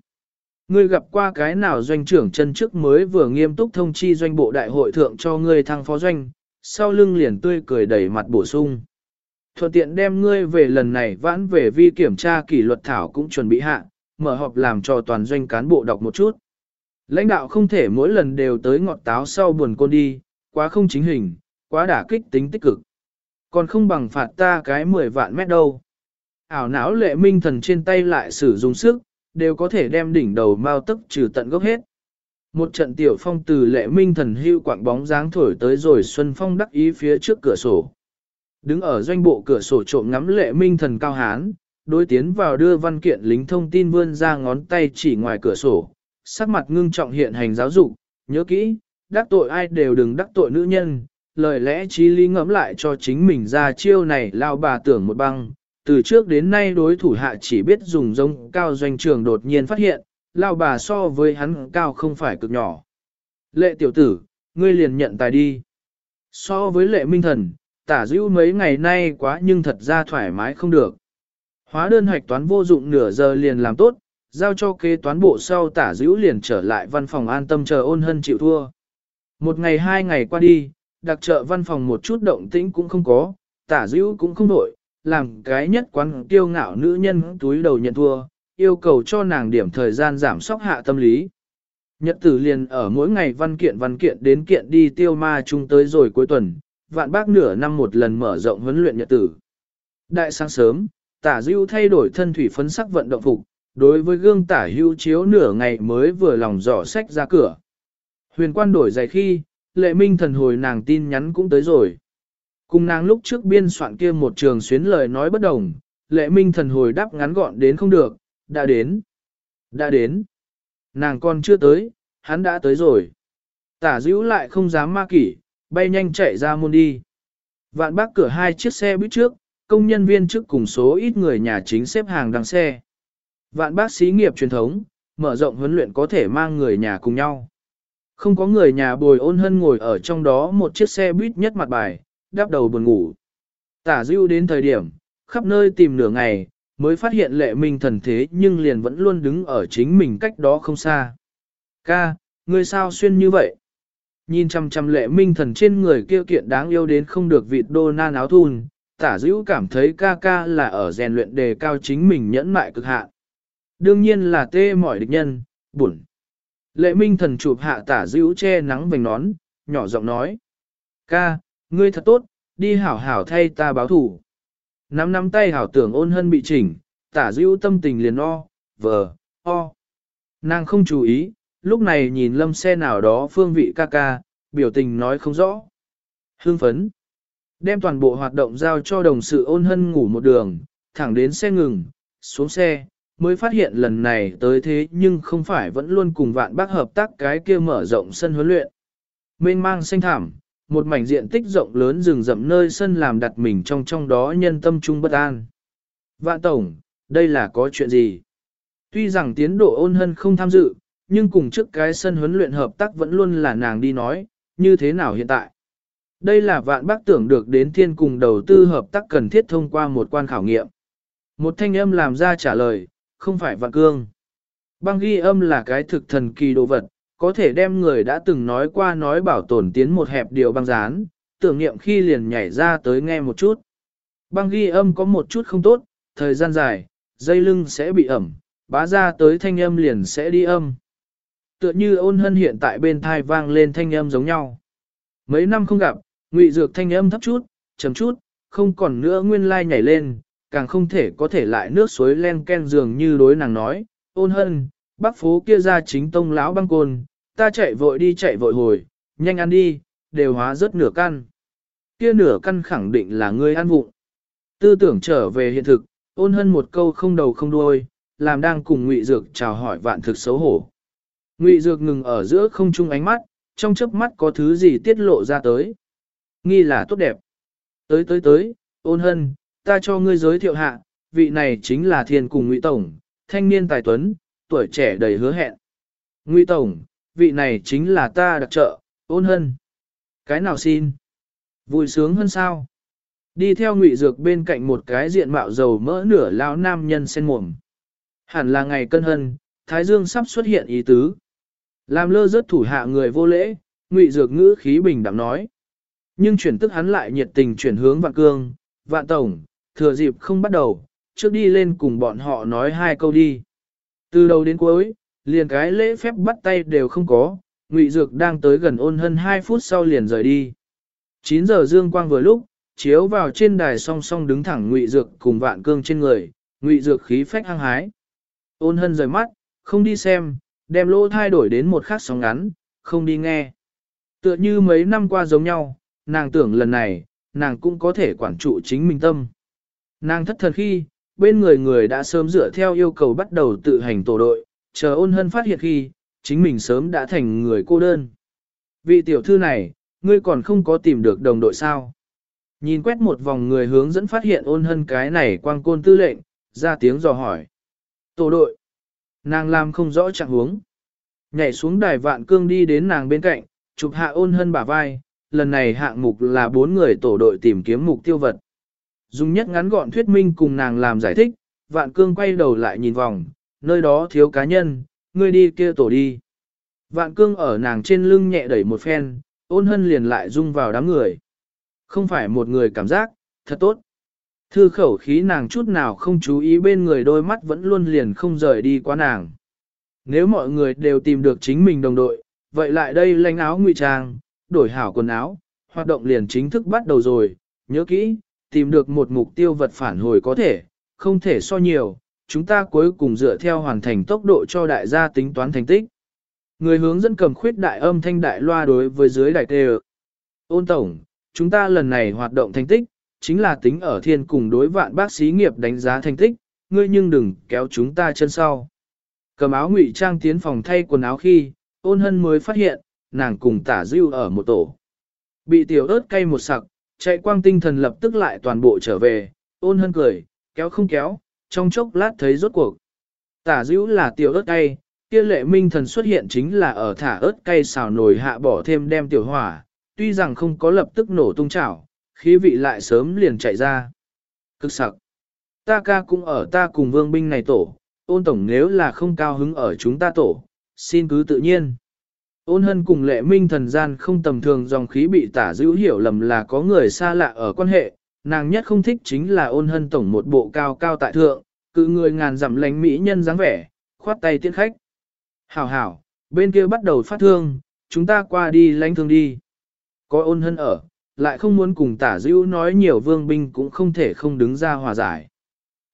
[SPEAKER 1] Ngươi gặp qua cái nào doanh trưởng chân trước mới vừa nghiêm túc thông chi doanh bộ đại hội thượng cho ngươi thăng phó doanh, sau lưng liền tươi cười đẩy mặt bổ sung. Thuận tiện đem ngươi về lần này vãn về vi kiểm tra kỷ luật thảo cũng chuẩn bị hạ, mở họp làm cho toàn doanh cán bộ đọc một chút. Lãnh đạo không thể mỗi lần đều tới ngọt táo sau buồn côn đi, quá không chính hình, quá đả kích tính tích cực. Còn không bằng phạt ta cái 10 vạn mét đâu. Ảo não lệ minh thần trên tay lại sử dụng sức, đều có thể đem đỉnh đầu mau tức trừ tận gốc hết. Một trận tiểu phong từ lệ minh thần hưu quạng bóng dáng thổi tới rồi Xuân Phong đắc ý phía trước cửa sổ. Đứng ở doanh bộ cửa sổ trộm ngắm lệ minh thần cao hán, đối tiến vào đưa văn kiện lính thông tin vươn ra ngón tay chỉ ngoài cửa sổ, sắc mặt ngưng trọng hiện hành giáo dục, nhớ kỹ, đắc tội ai đều đừng đắc tội nữ nhân, lời lẽ trí lý ngẫm lại cho chính mình ra chiêu này lao bà tưởng một băng, từ trước đến nay đối thủ hạ chỉ biết dùng giống cao doanh trường đột nhiên phát hiện, lao bà so với hắn cao không phải cực nhỏ. Lệ tiểu tử, ngươi liền nhận tài đi. So với lệ minh thần, tả dữ mấy ngày nay quá nhưng thật ra thoải mái không được. Hóa đơn hoạch toán vô dụng nửa giờ liền làm tốt, giao cho kế toán bộ sau tả dữ liền trở lại văn phòng an tâm chờ ôn hân chịu thua. Một ngày hai ngày qua đi, đặc trợ văn phòng một chút động tĩnh cũng không có, tả dữ cũng không đổi, làm cái nhất quán tiêu ngạo nữ nhân túi đầu nhận thua, yêu cầu cho nàng điểm thời gian giảm sóc hạ tâm lý. Nhật tử liền ở mỗi ngày văn kiện văn kiện đến kiện đi tiêu ma chung tới rồi cuối tuần, vạn bác nửa năm một lần mở rộng huấn luyện nhật tử. Đại sáng sớm, tả dưu thay đổi thân thủy phấn sắc vận động phục, đối với gương tả hưu chiếu nửa ngày mới vừa lòng dò sách ra cửa. Huyền quan đổi giày khi, lệ minh thần hồi nàng tin nhắn cũng tới rồi. Cùng nàng lúc trước biên soạn kia một trường xuyến lời nói bất đồng, lệ minh thần hồi đáp ngắn gọn đến không được, đã đến, đã đến. Nàng còn chưa tới, hắn đã tới rồi. Tả dữ lại không dám ma kỷ, bay nhanh chạy ra môn đi. Vạn bác cửa hai chiếc xe buýt trước, công nhân viên trước cùng số ít người nhà chính xếp hàng đằng xe. Vạn bác xí nghiệp truyền thống, mở rộng huấn luyện có thể mang người nhà cùng nhau. Không có người nhà bồi ôn hân ngồi ở trong đó một chiếc xe buýt nhất mặt bài, đáp đầu buồn ngủ. Tả dưu đến thời điểm, khắp nơi tìm nửa ngày, mới phát hiện lệ minh thần thế nhưng liền vẫn luôn đứng ở chính mình cách đó không xa. Ca, ngươi sao xuyên như vậy? Nhìn chăm chăm lệ minh thần trên người kia kiện đáng yêu đến không được vịt đô na áo thun, tả dữ cảm thấy ca ca là ở rèn luyện đề cao chính mình nhẫn mại cực hạn. Đương nhiên là tê mỏi địch nhân, buồn. Lệ minh thần chụp hạ tả dữ che nắng vành nón, nhỏ giọng nói. Ca, ngươi thật tốt, đi hảo hảo thay ta báo thủ. Nắm nắm tay hảo tưởng ôn hân bị chỉnh, tả dữ tâm tình liền o, vờ, o. Nàng không chú ý, lúc này nhìn lâm xe nào đó phương vị ca ca, biểu tình nói không rõ. Hương phấn. Đem toàn bộ hoạt động giao cho đồng sự ôn hân ngủ một đường, thẳng đến xe ngừng, xuống xe, mới phát hiện lần này tới thế nhưng không phải vẫn luôn cùng vạn bác hợp tác cái kia mở rộng sân huấn luyện. Mênh mang xanh thảm, một mảnh diện tích rộng lớn rừng rậm nơi sân làm đặt mình trong trong đó nhân tâm trung bất an. Vạn Tổng, đây là có chuyện gì? Tuy rằng tiến độ ôn hân không tham dự, nhưng cùng trước cái sân huấn luyện hợp tác vẫn luôn là nàng đi nói, như thế nào hiện tại? Đây là vạn bác tưởng được đến thiên cùng đầu tư hợp tác cần thiết thông qua một quan khảo nghiệm. Một thanh âm làm ra trả lời, không phải vạn cương. Băng ghi âm là cái thực thần kỳ đồ vật, có thể đem người đã từng nói qua nói bảo tồn tiến một hẹp điều băng dán, tưởng niệm khi liền nhảy ra tới nghe một chút. Băng ghi âm có một chút không tốt, thời gian dài, dây lưng sẽ bị ẩm, bá ra tới thanh âm liền sẽ đi âm. Tựa như ôn hân hiện tại bên thai vang lên thanh âm giống nhau. Mấy năm không gặp, ngụy dược thanh âm thấp chút, chấm chút, không còn nữa nguyên lai nhảy lên, càng không thể có thể lại nước suối len ken dường như đối nàng nói, ôn hân, bác phố kia ra chính tông lão băng côn, ta chạy vội đi chạy vội hồi, nhanh ăn đi, đều hóa rất nửa căn. Kia nửa căn khẳng định là ngươi ăn vụng. Tư tưởng trở về hiện thực, ôn hân một câu không đầu không đuôi, làm đang cùng ngụy dược chào hỏi vạn thực xấu hổ. Ngụy dược ngừng ở giữa không trung ánh mắt, trong chớp mắt có thứ gì tiết lộ ra tới. Nghi là tốt đẹp. Tới tới tới, ôn hân, ta cho ngươi giới thiệu hạ, vị này chính là thiên cùng ngụy tổng, thanh niên tài tuấn, tuổi trẻ đầy hứa hẹn. Ngụy tổng, vị này chính là ta đặc trợ, ôn hân. Cái nào xin? Vui sướng hơn sao? Đi theo ngụy dược bên cạnh một cái diện mạo dầu mỡ nửa lão nam nhân sen mồm. Hẳn là ngày cân hân, Thái Dương sắp xuất hiện ý tứ. Làm lơ rớt thủ hạ người vô lễ, ngụy dược ngữ khí bình đẳng nói. Nhưng chuyển tức hắn lại nhiệt tình chuyển hướng vạn cương, vạn tổng, thừa dịp không bắt đầu, trước đi lên cùng bọn họ nói hai câu đi. Từ đầu đến cuối, liền cái lễ phép bắt tay đều không có, Ngụy Dược đang tới gần ôn hân 2 phút sau liền rời đi. 9 giờ dương quang vừa lúc, chiếu vào trên đài song song đứng thẳng Ngụy Dược cùng vạn cương trên người, Ngụy Dược khí phách hăng hái. Ôn hân rời mắt, không đi xem, đem lỗ thay đổi đến một khắc sóng ngắn, không đi nghe. Tựa như mấy năm qua giống nhau, nàng tưởng lần này, nàng cũng có thể quản trụ chính mình tâm. Nàng thất thần khi, bên người người đã sớm dựa theo yêu cầu bắt đầu tự hành tổ đội, chờ ôn hân phát hiện khi, chính mình sớm đã thành người cô đơn. Vị tiểu thư này, ngươi còn không có tìm được đồng đội sao. Nhìn quét một vòng người hướng dẫn phát hiện ôn hân cái này quang côn tư lệnh, ra tiếng dò hỏi. Tổ đội. Nàng làm không rõ trạng huống. Nhảy xuống đài vạn cương đi đến nàng bên cạnh, chụp hạ ôn hân bả vai, lần này hạng mục là bốn người tổ đội tìm kiếm mục tiêu vật. Dùng nhất ngắn gọn thuyết minh cùng nàng làm giải thích, vạn cương quay đầu lại nhìn vòng, nơi đó thiếu cá nhân, ngươi đi kia tổ đi. Vạn cương ở nàng trên lưng nhẹ đẩy một phen, ôn hân liền lại rung vào đám người. Không phải một người cảm giác, thật tốt. Thư khẩu khí nàng chút nào không chú ý bên người đôi mắt vẫn luôn liền không rời đi qua nàng. Nếu mọi người đều tìm được chính mình đồng đội, vậy lại đây lanh áo ngụy trang, đổi hảo quần áo, hoạt động liền chính thức bắt đầu rồi, nhớ kỹ, tìm được một mục tiêu vật phản hồi có thể, không thể so nhiều, chúng ta cuối cùng dựa theo hoàn thành tốc độ cho đại gia tính toán thành tích. Người hướng dẫn cầm khuyết đại âm thanh đại loa đối với dưới đại tê Ôn tổng, chúng ta lần này hoạt động thành tích, chính là tính ở thiên cùng đối vạn bác sĩ nghiệp đánh giá thành tích, ngươi nhưng đừng kéo chúng ta chân sau. Cầm áo ngụy trang tiến phòng thay quần áo khi, ôn hân mới phát hiện, nàng cùng tả dưu ở một tổ. Bị tiểu ớt cay một sặc, chạy quang tinh thần lập tức lại toàn bộ trở về, ôn hân cười, kéo không kéo, trong chốc lát thấy rốt cuộc. Tả dữ là tiểu ớt cay, kia lệ minh thần xuất hiện chính là ở thả ớt cay xào nồi hạ bỏ thêm đem tiểu hỏa, tuy rằng không có lập tức nổ tung chảo, khí vị lại sớm liền chạy ra. Cực sặc. Ta ca cũng ở ta cùng vương binh này tổ, ôn tổng nếu là không cao hứng ở chúng ta tổ, xin cứ tự nhiên. Ôn hân cùng lệ minh thần gian không tầm thường dòng khí bị tả dữ hiểu lầm là có người xa lạ ở quan hệ, nàng nhất không thích chính là ôn hân tổng một bộ cao cao tại thượng, cự người ngàn dặm lánh mỹ nhân dáng vẻ, khoát tay tiễn khách. Hảo hảo, bên kia bắt đầu phát thương, chúng ta qua đi lãnh thương đi. Có ôn hân ở, lại không muốn cùng tả dữ nói nhiều vương binh cũng không thể không đứng ra hòa giải.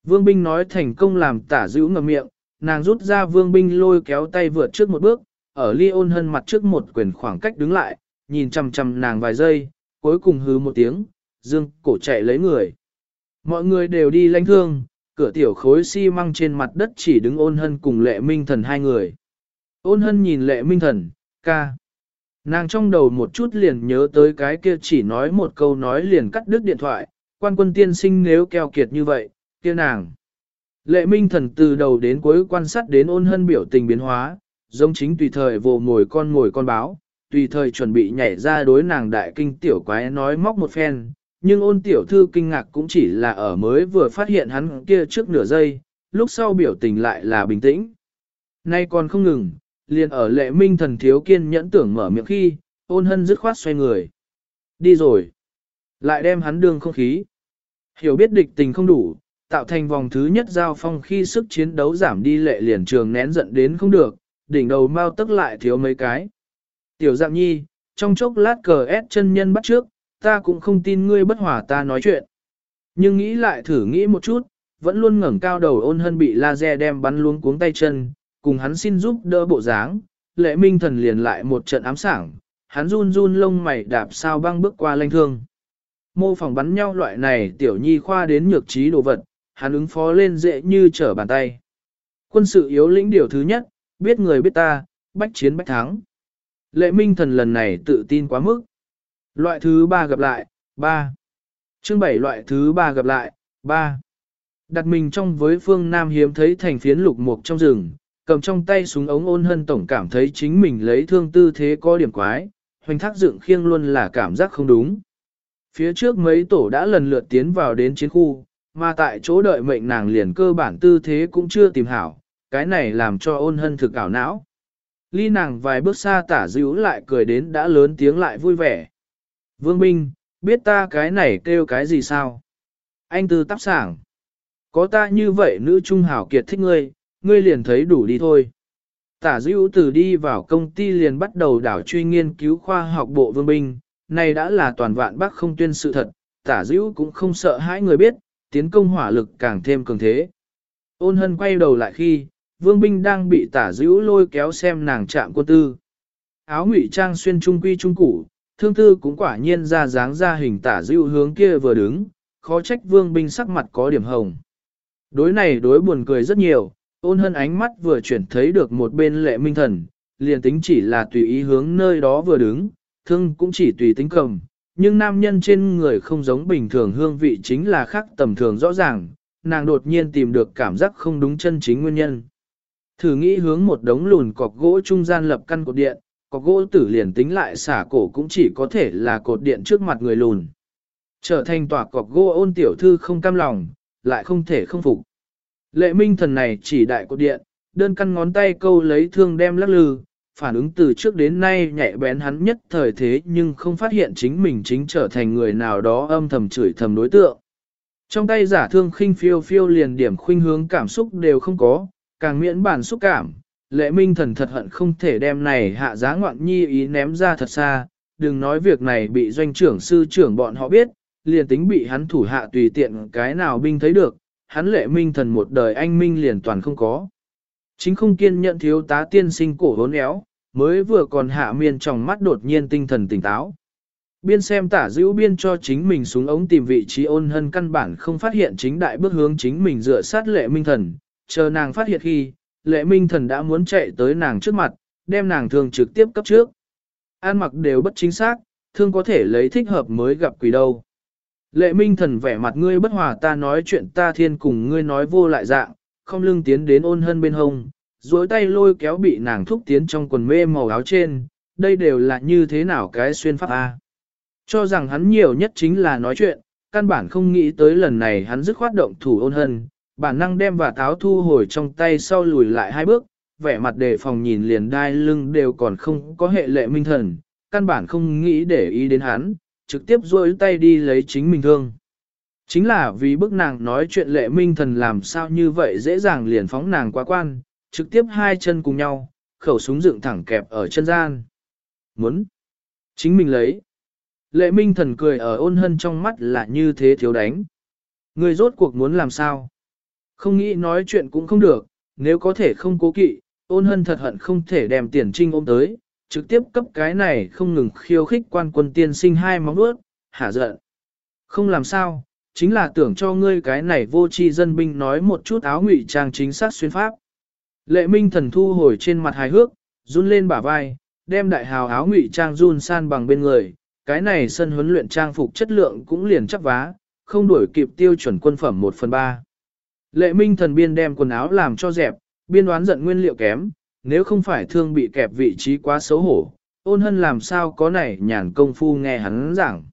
[SPEAKER 1] Vương binh nói thành công làm tả dữ ngầm miệng, nàng rút ra vương binh lôi kéo tay vượt trước một bước, ở ly ôn hân mặt trước một quyền khoảng cách đứng lại, nhìn chằm chằm nàng vài giây, cuối cùng hứ một tiếng, dương cổ chạy lấy người. Mọi người đều đi lãnh thương, cửa tiểu khối xi măng trên mặt đất chỉ đứng ôn hân cùng lệ minh thần hai người. Ôn hân nhìn lệ minh thần, ca. Nàng trong đầu một chút liền nhớ tới cái kia chỉ nói một câu nói liền cắt đứt điện thoại, quan quân tiên sinh nếu keo kiệt như vậy, kia nàng. Lệ minh thần từ đầu đến cuối quan sát đến ôn hân biểu tình biến hóa, giống chính tùy thời vồ mồi con ngồi con báo, tùy thời chuẩn bị nhảy ra đối nàng đại kinh tiểu quái nói móc một phen, nhưng ôn tiểu thư kinh ngạc cũng chỉ là ở mới vừa phát hiện hắn kia trước nửa giây, lúc sau biểu tình lại là bình tĩnh. Nay còn không ngừng, liền ở lệ minh thần thiếu kiên nhẫn tưởng mở miệng khi, ôn hân dứt khoát xoay người. Đi rồi. Lại đem hắn đương không khí. Hiểu biết địch tình không đủ, tạo thành vòng thứ nhất giao phong khi sức chiến đấu giảm đi lệ liền trường nén giận đến không được, đỉnh đầu mau tức lại thiếu mấy cái. Tiểu dạng nhi, trong chốc lát cờ ép chân nhân bắt trước, ta cũng không tin ngươi bất hòa ta nói chuyện. Nhưng nghĩ lại thử nghĩ một chút, vẫn luôn ngẩng cao đầu ôn hân bị laser đem bắn luống cuống tay chân, cùng hắn xin giúp đỡ bộ dáng, lệ minh thần liền lại một trận ám sảng, hắn run run lông mày đạp sao băng bước qua lanh thương. Mô phỏng bắn nhau loại này tiểu nhi khoa đến nhược trí đồ vật, hắn ứng phó lên dễ như trở bàn tay. Quân sự yếu lĩnh điều thứ nhất, biết người biết ta, bách chiến bách thắng. Lệ minh thần lần này tự tin quá mức. Loại thứ ba gặp lại, ba. Chương bảy loại thứ ba gặp lại, ba. Đặt mình trong với phương Nam hiếm thấy thành phiến lục mục trong rừng, cầm trong tay súng ống ôn hân tổng cảm thấy chính mình lấy thương tư thế có điểm quái, hoành thác dựng khiêng luôn là cảm giác không đúng. Phía trước mấy tổ đã lần lượt tiến vào đến chiến khu, mà tại chỗ đợi mệnh nàng liền cơ bản tư thế cũng chưa tìm hảo, cái này làm cho ôn hân thực ảo não. Ly nàng vài bước xa tả dữ lại cười đến đã lớn tiếng lại vui vẻ. Vương Minh, biết ta cái này kêu cái gì sao? Anh tư tắp sảng. Có ta như vậy nữ trung hảo kiệt thích ngươi, ngươi liền thấy đủ đi thôi. Tả dữ từ đi vào công ty liền bắt đầu đảo truy nghiên cứu khoa học bộ vương binh, này đã là toàn vạn bác không tuyên sự thật, tả dữ cũng không sợ hãi người biết, tiến công hỏa lực càng thêm cường thế. Ôn hân quay đầu lại khi, vương binh đang bị tả dữ lôi kéo xem nàng chạm quân tư. Áo ngụy trang xuyên trung quy trung củ, thương tư cũng quả nhiên ra dáng ra hình tả dữ hướng kia vừa đứng, khó trách vương binh sắc mặt có điểm hồng. Đối này đối buồn cười rất nhiều, ôn hân ánh mắt vừa chuyển thấy được một bên lệ minh thần, liền tính chỉ là tùy ý hướng nơi đó vừa đứng, thương cũng chỉ tùy tính cầm, nhưng nam nhân trên người không giống bình thường hương vị chính là khác tầm thường rõ ràng, nàng đột nhiên tìm được cảm giác không đúng chân chính nguyên nhân. Thử nghĩ hướng một đống lùn cọc gỗ trung gian lập căn cột điện, cọc gỗ tử liền tính lại xả cổ cũng chỉ có thể là cột điện trước mặt người lùn. Trở thành tòa cọc gỗ ôn tiểu thư không cam lòng, lại không thể không phục. Lệ minh thần này chỉ đại cột điện, đơn căn ngón tay câu lấy thương đem lắc lư, phản ứng từ trước đến nay nhạy bén hắn nhất thời thế nhưng không phát hiện chính mình chính trở thành người nào đó âm thầm chửi thầm đối tượng. Trong tay giả thương khinh phiêu phiêu liền điểm khuynh hướng cảm xúc đều không có, càng miễn bản xúc cảm, lệ minh thần thật hận không thể đem này hạ giá ngoạn nhi ý ném ra thật xa, đừng nói việc này bị doanh trưởng sư trưởng bọn họ biết, liền tính bị hắn thủ hạ tùy tiện cái nào binh thấy được, hắn lệ minh thần một đời anh minh liền toàn không có. Chính không kiên nhận thiếu tá tiên sinh cổ hốn éo, mới vừa còn hạ miên trong mắt đột nhiên tinh thần tỉnh táo. Biên xem tả dữ biên cho chính mình xuống ống tìm vị trí ôn hân căn bản không phát hiện chính đại bước hướng chính mình dựa sát lệ minh thần, chờ nàng phát hiện khi, lệ minh thần đã muốn chạy tới nàng trước mặt, đem nàng thương trực tiếp cấp trước. An mặc đều bất chính xác, thương có thể lấy thích hợp mới gặp quỷ đâu. Lệ minh thần vẻ mặt ngươi bất hòa ta nói chuyện ta thiên cùng ngươi nói vô lại dạng, không lưng tiến đến ôn hân bên hông, duỗi tay lôi kéo bị nàng thúc tiến trong quần mê màu áo trên, đây đều là như thế nào cái xuyên pháp A. Cho rằng hắn nhiều nhất chính là nói chuyện, căn bản không nghĩ tới lần này hắn dứt khoát động thủ ôn hân, bản năng đem và táo thu hồi trong tay sau lùi lại hai bước, vẻ mặt đề phòng nhìn liền đai lưng đều còn không có hệ lệ minh thần, căn bản không nghĩ để ý đến hắn, trực tiếp duỗi tay đi lấy chính mình thương. Chính là vì bức nàng nói chuyện lệ minh thần làm sao như vậy dễ dàng liền phóng nàng qua quan, trực tiếp hai chân cùng nhau, khẩu súng dựng thẳng kẹp ở chân gian. Muốn. Chính mình lấy. Lệ minh thần cười ở ôn hân trong mắt là như thế thiếu đánh. Người rốt cuộc muốn làm sao? Không nghĩ nói chuyện cũng không được, nếu có thể không cố kỵ, ôn hân thật hận không thể đem tiền trinh ôm tới, trực tiếp cấp cái này không ngừng khiêu khích quan quân tiên sinh hai móng nuốt, hả giận. Không làm sao, chính là tưởng cho ngươi cái này vô tri dân binh nói một chút áo ngụy trang chính xác xuyên pháp. Lệ minh thần thu hồi trên mặt hài hước, run lên bả vai, đem đại hào áo ngụy trang run san bằng bên người, cái này sân huấn luyện trang phục chất lượng cũng liền chắc vá, không đuổi kịp tiêu chuẩn quân phẩm 1 phần 3. Lệ minh thần biên đem quần áo làm cho dẹp, biên đoán giận nguyên liệu kém, nếu không phải thương bị kẹp vị trí quá xấu hổ, ôn hân làm sao có này nhàn công phu nghe hắn giảng.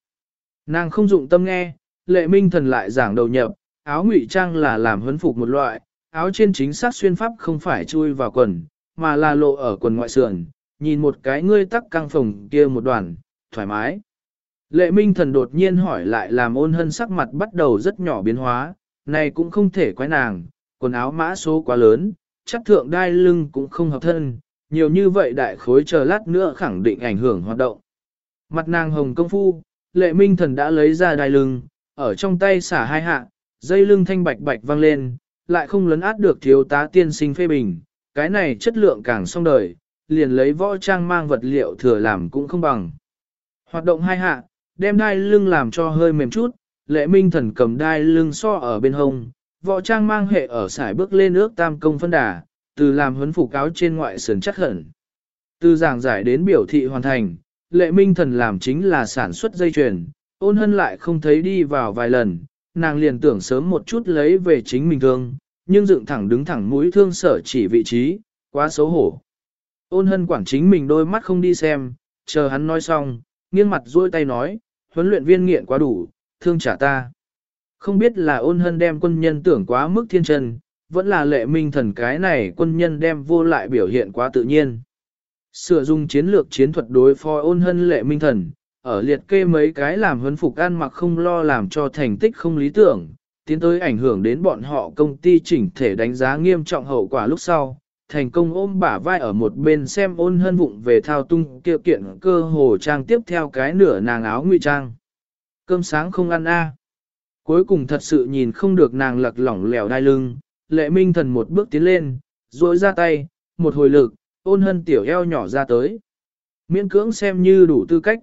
[SPEAKER 1] Nàng không dụng tâm nghe, lệ minh thần lại giảng đầu nhập, áo ngụy trang là làm huấn phục một loại, áo trên chính xác xuyên pháp không phải chui vào quần, mà là lộ ở quần ngoại sườn, nhìn một cái ngươi tắc căng phòng kia một đoàn, thoải mái. Lệ minh thần đột nhiên hỏi lại làm ôn hân sắc mặt bắt đầu rất nhỏ biến hóa, này cũng không thể quái nàng, quần áo mã số quá lớn, chắc thượng đai lưng cũng không hợp thân, nhiều như vậy đại khối chờ lát nữa khẳng định ảnh hưởng hoạt động. Mặt nàng hồng công phu, lệ minh thần đã lấy ra đai lưng, ở trong tay xả hai hạ, dây lưng thanh bạch bạch vang lên, lại không lấn át được thiếu tá tiên sinh phê bình, cái này chất lượng càng song đời, liền lấy võ trang mang vật liệu thừa làm cũng không bằng. Hoạt động hai hạ, đem đai lưng làm cho hơi mềm chút, lệ minh thần cầm đai lưng so ở bên hông, võ trang mang hệ ở sải bước lên ước tam công phân đà, từ làm huấn phủ cáo trên ngoại sườn chắc hẳn. Từ giảng giải đến biểu thị hoàn thành, lệ minh thần làm chính là sản xuất dây chuyền, ôn hân lại không thấy đi vào vài lần, nàng liền tưởng sớm một chút lấy về chính mình thương, nhưng dựng thẳng đứng thẳng mũi thương sở chỉ vị trí, quá xấu hổ. Ôn hân quản chính mình đôi mắt không đi xem, chờ hắn nói xong, nghiêng mặt duỗi tay nói, huấn luyện viên nghiện quá đủ, thương trả ta. Không biết là ôn hân đem quân nhân tưởng quá mức thiên chân, vẫn là lệ minh thần cái này quân nhân đem vô lại biểu hiện quá tự nhiên. Sửa dùng chiến lược chiến thuật đối phó ôn hân lệ minh thần, ở liệt kê mấy cái làm huấn phục ăn mặc không lo làm cho thành tích không lý tưởng, tiến tới ảnh hưởng đến bọn họ công ty chỉnh thể đánh giá nghiêm trọng hậu quả lúc sau. Thành công ôm bả vai ở một bên xem ôn hân vụng về thao tung kiệu kiện cơ hồ trang tiếp theo cái nửa nàng áo ngụy trang. Cơm sáng không ăn a Cuối cùng thật sự nhìn không được nàng lật lỏng lẻo đai lưng, lệ minh thần một bước tiến lên, duỗi ra tay, một hồi lực, ôn hân tiểu eo nhỏ ra tới. Miễn cưỡng xem như đủ tư cách.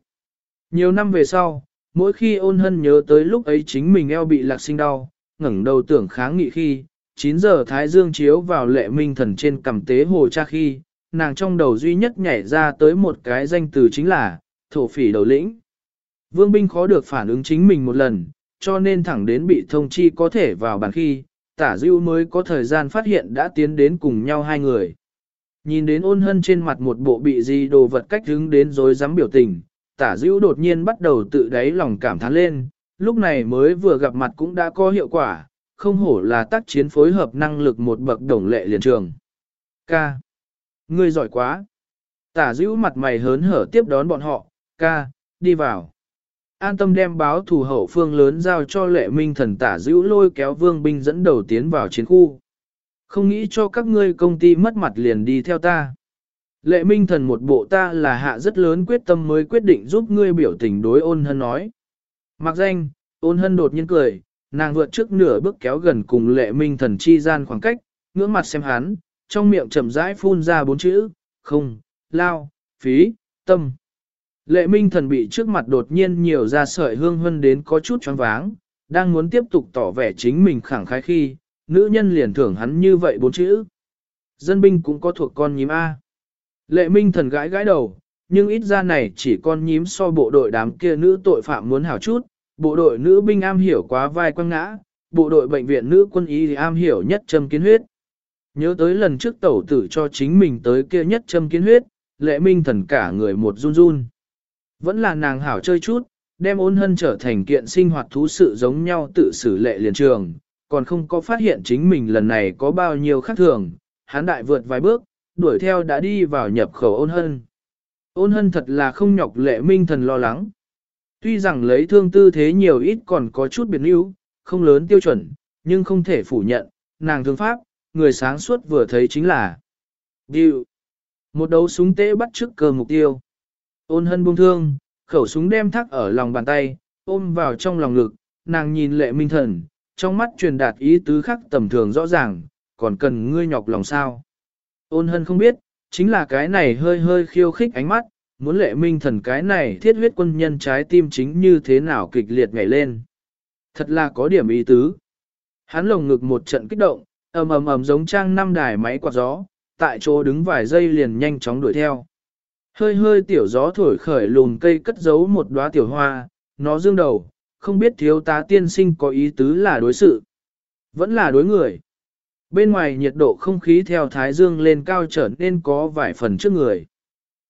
[SPEAKER 1] Nhiều năm về sau, mỗi khi ôn hân nhớ tới lúc ấy chính mình eo bị lạc sinh đau, ngẩng đầu tưởng kháng nghị khi, 9 giờ Thái Dương chiếu vào lệ minh thần trên cầm tế hồ cha khi, nàng trong đầu duy nhất nhảy ra tới một cái danh từ chính là, thổ phỉ đầu lĩnh. Vương binh khó được phản ứng chính mình một lần, cho nên thẳng đến bị thông chi có thể vào bàn khi, tả dưu mới có thời gian phát hiện đã tiến đến cùng nhau hai người. Nhìn đến ôn hân trên mặt một bộ bị gì đồ vật cách hứng đến rối dám biểu tình, tả dưu đột nhiên bắt đầu tự đáy lòng cảm thán lên, lúc này mới vừa gặp mặt cũng đã có hiệu quả, không hổ là tác chiến phối hợp năng lực một bậc đồng lệ liền trường. Ca. Ngươi giỏi quá. Tả Dữ mặt mày hớn hở tiếp đón bọn họ, ca, đi vào. An tâm đem báo thủ hậu phương lớn giao cho lệ minh thần tả giữ lôi kéo vương binh dẫn đầu tiến vào chiến khu. Không nghĩ cho các ngươi công ty mất mặt liền đi theo ta. Lệ minh thần một bộ ta là hạ rất lớn quyết tâm mới quyết định giúp ngươi biểu tình đối ôn hân nói. Mặc danh, ôn hân đột nhiên cười, nàng vượt trước nửa bước kéo gần cùng lệ minh thần chi gian khoảng cách, ngưỡng mặt xem hắn, trong miệng chậm rãi phun ra bốn chữ, không, lao, phí, tâm. Lệ minh thần bị trước mặt đột nhiên nhiều ra sợi hương hân đến có chút choáng váng, đang muốn tiếp tục tỏ vẻ chính mình khẳng khái khi, nữ nhân liền thưởng hắn như vậy bốn chữ. Dân binh cũng có thuộc con nhím A. Lệ minh thần gãi gãi đầu, nhưng ít ra này chỉ con nhím so bộ đội đám kia nữ tội phạm muốn hảo chút, bộ đội nữ binh am hiểu quá vai quăng ngã, bộ đội bệnh viện nữ quân y thì am hiểu nhất châm kiến huyết. Nhớ tới lần trước tẩu tử cho chính mình tới kia nhất châm kiến huyết, lệ minh thần cả người một run run. Vẫn là nàng hảo chơi chút, đem ôn hân trở thành kiện sinh hoạt thú sự giống nhau tự xử lệ liền trường, còn không có phát hiện chính mình lần này có bao nhiêu khác thường, hán đại vượt vài bước, đuổi theo đã đi vào nhập khẩu ôn hân. Ôn hân thật là không nhọc lệ minh thần lo lắng. Tuy rằng lấy thương tư thế nhiều ít còn có chút biệt níu, không lớn tiêu chuẩn, nhưng không thể phủ nhận, nàng thương pháp, người sáng suốt vừa thấy chính là Điều. Một đấu súng tế bắt trước cờ mục tiêu. Ôn hân buông thương, khẩu súng đem thắt ở lòng bàn tay, ôm vào trong lòng ngực, nàng nhìn lệ minh thần, trong mắt truyền đạt ý tứ khắc tầm thường rõ ràng, còn cần ngươi nhọc lòng sao. Ôn hân không biết, chính là cái này hơi hơi khiêu khích ánh mắt, muốn lệ minh thần cái này thiết huyết quân nhân trái tim chính như thế nào kịch liệt nhảy lên. Thật là có điểm ý tứ. Hắn lồng ngực một trận kích động, ầm ầm ầm giống trang năm đài máy quạt gió, tại chỗ đứng vài giây liền nhanh chóng đuổi theo. Hơi hơi tiểu gió thổi khởi lùn cây cất giấu một đóa tiểu hoa, nó dương đầu, không biết thiếu tá tiên sinh có ý tứ là đối sự. Vẫn là đối người. Bên ngoài nhiệt độ không khí theo thái dương lên cao trở nên có vài phần trước người.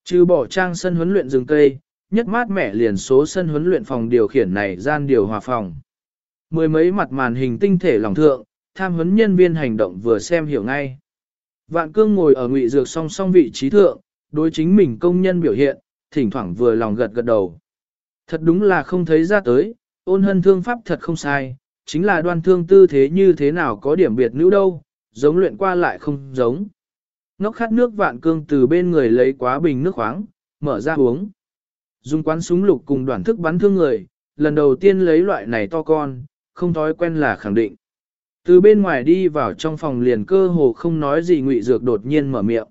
[SPEAKER 1] Trừ bỏ trang sân huấn luyện rừng cây, nhất mát mẻ liền số sân huấn luyện phòng điều khiển này gian điều hòa phòng. Mười mấy mặt màn hình tinh thể lòng thượng, tham huấn nhân viên hành động vừa xem hiểu ngay. Vạn cương ngồi ở ngụy dược song song vị trí thượng, đối chính mình công nhân biểu hiện, thỉnh thoảng vừa lòng gật gật đầu. Thật đúng là không thấy ra tới, ôn hân thương pháp thật không sai, chính là đoan thương tư thế như thế nào có điểm biệt nữ đâu, giống luyện qua lại không giống. Nóc khát nước vạn cương từ bên người lấy quá bình nước khoáng, mở ra uống. Dùng quán súng lục cùng đoàn thức bắn thương người, lần đầu tiên lấy loại này to con, không thói quen là khẳng định. Từ bên ngoài đi vào trong phòng liền cơ hồ không nói gì ngụy dược đột nhiên mở miệng.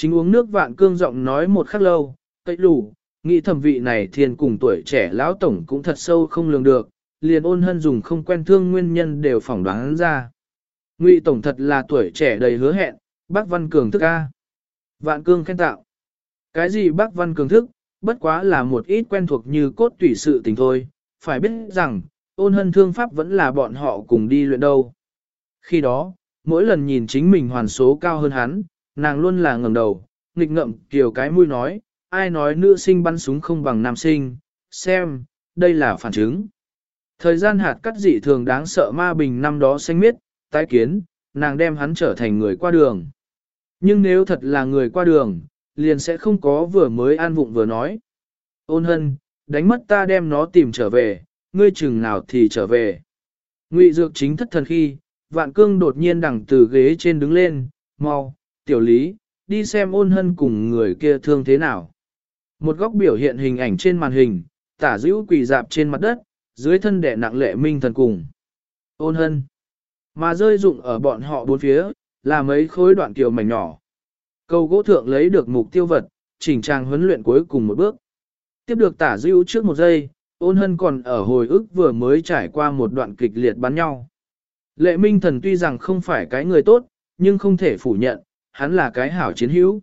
[SPEAKER 1] Chính uống nước vạn cương giọng nói một khắc lâu, cậy lù, nghĩ thẩm vị này thiên cùng tuổi trẻ lão tổng cũng thật sâu không lường được, liền ôn hân dùng không quen thương nguyên nhân đều phỏng đoán ra. Ngụy tổng thật là tuổi trẻ đầy hứa hẹn, bác văn cường thức A. Vạn cương khen tạo. Cái gì bác văn cường thức, bất quá là một ít quen thuộc như cốt tủy sự tình thôi, phải biết rằng, ôn hân thương pháp vẫn là bọn họ cùng đi luyện đâu. Khi đó, mỗi lần nhìn chính mình hoàn số cao hơn hắn, nàng luôn là ngẩng đầu, nghịch ngậm kiểu cái mũi nói, ai nói nữ sinh bắn súng không bằng nam sinh, xem, đây là phản chứng. Thời gian hạt cắt dị thường đáng sợ ma bình năm đó xanh miết, tái kiến, nàng đem hắn trở thành người qua đường. Nhưng nếu thật là người qua đường, liền sẽ không có vừa mới an vụng vừa nói. Ôn hân, đánh mất ta đem nó tìm trở về, ngươi chừng nào thì trở về. Ngụy dược chính thất thần khi, vạn cương đột nhiên đằng từ ghế trên đứng lên, mau, tiểu lý, đi xem ôn hân cùng người kia thương thế nào. Một góc biểu hiện hình ảnh trên màn hình, tả dữ quỳ dạp trên mặt đất, dưới thân đẻ nặng lệ minh thần cùng. Ôn hân. Mà rơi dụng ở bọn họ bốn phía, là mấy khối đoạn kiều mảnh nhỏ. Câu gỗ thượng lấy được mục tiêu vật, chỉnh trang huấn luyện cuối cùng một bước. Tiếp được tả dữ trước một giây, ôn hân còn ở hồi ức vừa mới trải qua một đoạn kịch liệt bắn nhau. Lệ minh thần tuy rằng không phải cái người tốt, nhưng không thể phủ nhận, hắn là cái hảo chiến hữu.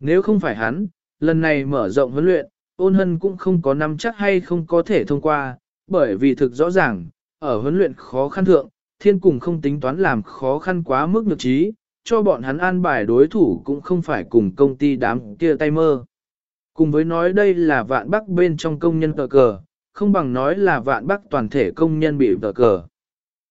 [SPEAKER 1] Nếu không phải hắn, lần này mở rộng huấn luyện, ôn hân cũng không có nắm chắc hay không có thể thông qua, bởi vì thực rõ ràng, ở huấn luyện khó khăn thượng, thiên cùng không tính toán làm khó khăn quá mức nhược trí, cho bọn hắn an bài đối thủ cũng không phải cùng công ty đám kia tay mơ. Cùng với nói đây là vạn bắc bên trong công nhân tờ cờ, không bằng nói là vạn bắc toàn thể công nhân bị tờ cờ.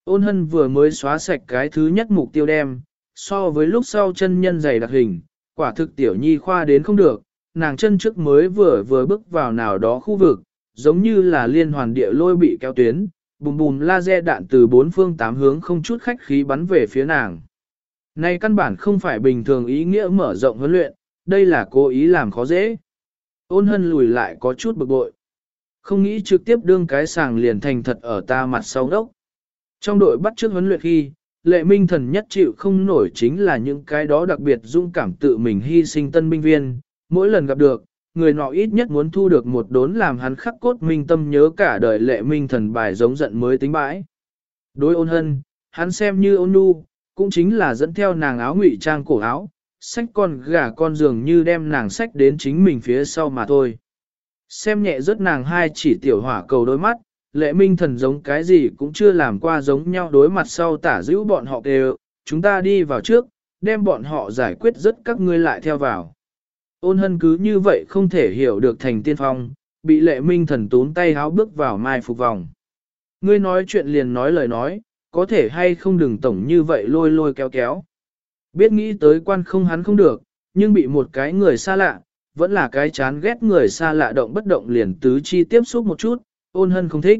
[SPEAKER 1] Ôn hân vừa mới xóa sạch cái thứ nhất mục tiêu đem, so với lúc sau chân nhân dày đặc hình, quả thực tiểu nhi khoa đến không được, nàng chân trước mới vừa vừa bước vào nào đó khu vực, giống như là liên hoàn địa lôi bị kéo tuyến, bùm bùm laser đạn từ bốn phương tám hướng không chút khách khí bắn về phía nàng. Này căn bản không phải bình thường ý nghĩa mở rộng huấn luyện, đây là cố ý làm khó dễ. Ôn hân lùi lại có chút bực bội. Không nghĩ trực tiếp đương cái sàng liền thành thật ở ta mặt sau đốc. Trong đội bắt trước huấn luyện khi, lệ minh thần nhất chịu không nổi chính là những cái đó đặc biệt dung cảm tự mình hy sinh tân binh viên. Mỗi lần gặp được, người nọ ít nhất muốn thu được một đốn làm hắn khắc cốt minh tâm nhớ cả đời lệ minh thần bài giống giận mới tính bãi. Đối ôn hân, hắn xem như ôn nu, cũng chính là dẫn theo nàng áo ngụy trang cổ áo, sách con gà con giường như đem nàng sách đến chính mình phía sau mà thôi. Xem nhẹ rất nàng hai chỉ tiểu hỏa cầu đôi mắt, lệ minh thần giống cái gì cũng chưa làm qua giống nhau đối mặt sau tả giữ bọn họ đều, chúng ta đi vào trước, đem bọn họ giải quyết rất các ngươi lại theo vào. Ôn hân cứ như vậy không thể hiểu được thành tiên phong, bị lệ minh thần tốn tay háo bước vào mai phục vòng. Ngươi nói chuyện liền nói lời nói, có thể hay không đừng tổng như vậy lôi lôi kéo kéo. Biết nghĩ tới quan không hắn không được, nhưng bị một cái người xa lạ, vẫn là cái chán ghét người xa lạ động bất động liền tứ chi tiếp xúc một chút, ôn hân không thích.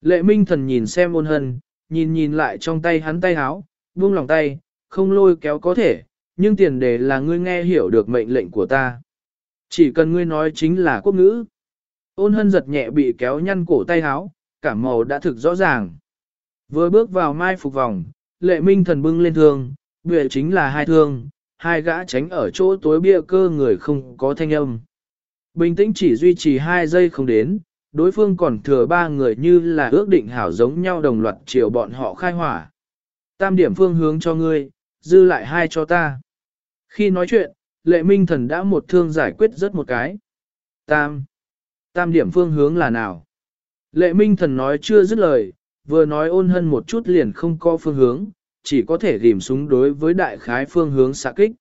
[SPEAKER 1] Lệ minh thần nhìn xem ôn hân, nhìn nhìn lại trong tay hắn tay háo, buông lòng tay, không lôi kéo có thể, nhưng tiền đề là ngươi nghe hiểu được mệnh lệnh của ta. Chỉ cần ngươi nói chính là quốc ngữ. Ôn hân giật nhẹ bị kéo nhăn cổ tay háo, cả màu đã thực rõ ràng. Vừa bước vào mai phục vòng, lệ minh thần bưng lên thương, bịa chính là hai thương, hai gã tránh ở chỗ tối bia cơ người không có thanh âm. Bình tĩnh chỉ duy trì hai giây không đến, đối phương còn thừa ba người như là ước định hảo giống nhau đồng loạt chiều bọn họ khai hỏa. Tam điểm phương hướng cho ngươi, dư lại hai cho ta. Khi nói chuyện, lệ minh thần đã một thương giải quyết rất một cái. Tam. Tam điểm phương hướng là nào? Lệ minh thần nói chưa dứt lời, vừa nói ôn hân một chút liền không có phương hướng, chỉ có thể ghim súng đối với đại khái phương hướng xạ kích.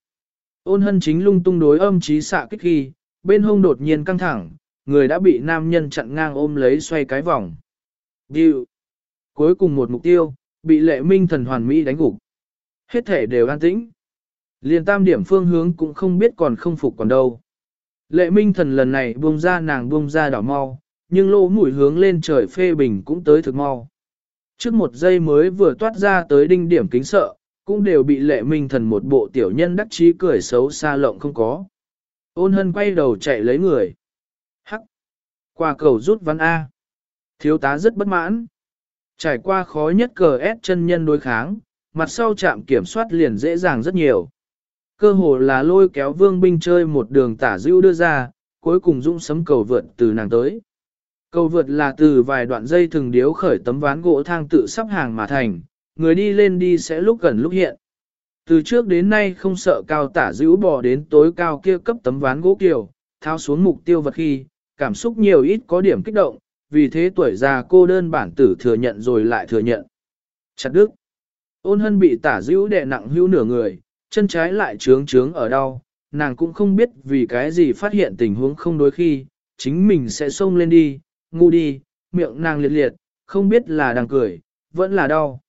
[SPEAKER 1] Ôn hân chính lung tung đối âm trí xạ kích khi, bên hông đột nhiên căng thẳng, người đã bị nam nhân chặn ngang ôm lấy xoay cái vòng. Điều. Cuối cùng một mục tiêu, bị lệ minh thần hoàn mỹ đánh gục. Hết thể đều an tĩnh. Liền tam điểm phương hướng cũng không biết còn không phục còn đâu. Lệ minh thần lần này buông ra nàng buông ra đảo mau, nhưng lỗ mũi hướng lên trời phê bình cũng tới thực mau. Trước một giây mới vừa toát ra tới đinh điểm kính sợ, cũng đều bị lệ minh thần một bộ tiểu nhân đắc chí cười xấu xa lộng không có. Ôn hân quay đầu chạy lấy người. Qua cầu rút văn A. Thiếu tá rất bất mãn. Trải qua khó nhất cờ ép chân nhân đối kháng, mặt sau chạm kiểm soát liền dễ dàng rất nhiều. Cơ hồ là lôi kéo vương binh chơi một đường tả dưu đưa ra, cuối cùng dũng sấm cầu vượt từ nàng tới. Cầu vượt là từ vài đoạn dây thường điếu khởi tấm ván gỗ thang tự sắp hàng mà thành, người đi lên đi sẽ lúc gần lúc hiện. Từ trước đến nay không sợ cao tả dữ bò đến tối cao kia cấp tấm ván gỗ kiều, thao xuống mục tiêu vật khi, cảm xúc nhiều ít có điểm kích động, vì thế tuổi già cô đơn bản tử thừa nhận rồi lại thừa nhận. Chặt đức. Ôn hân bị tả dữ đè nặng hữu nửa người, chân trái lại trướng trướng ở đau, nàng cũng không biết vì cái gì phát hiện tình huống không đối khi, chính mình sẽ xông lên đi, ngu đi, miệng nàng liệt liệt, không biết là đang cười, vẫn là đau.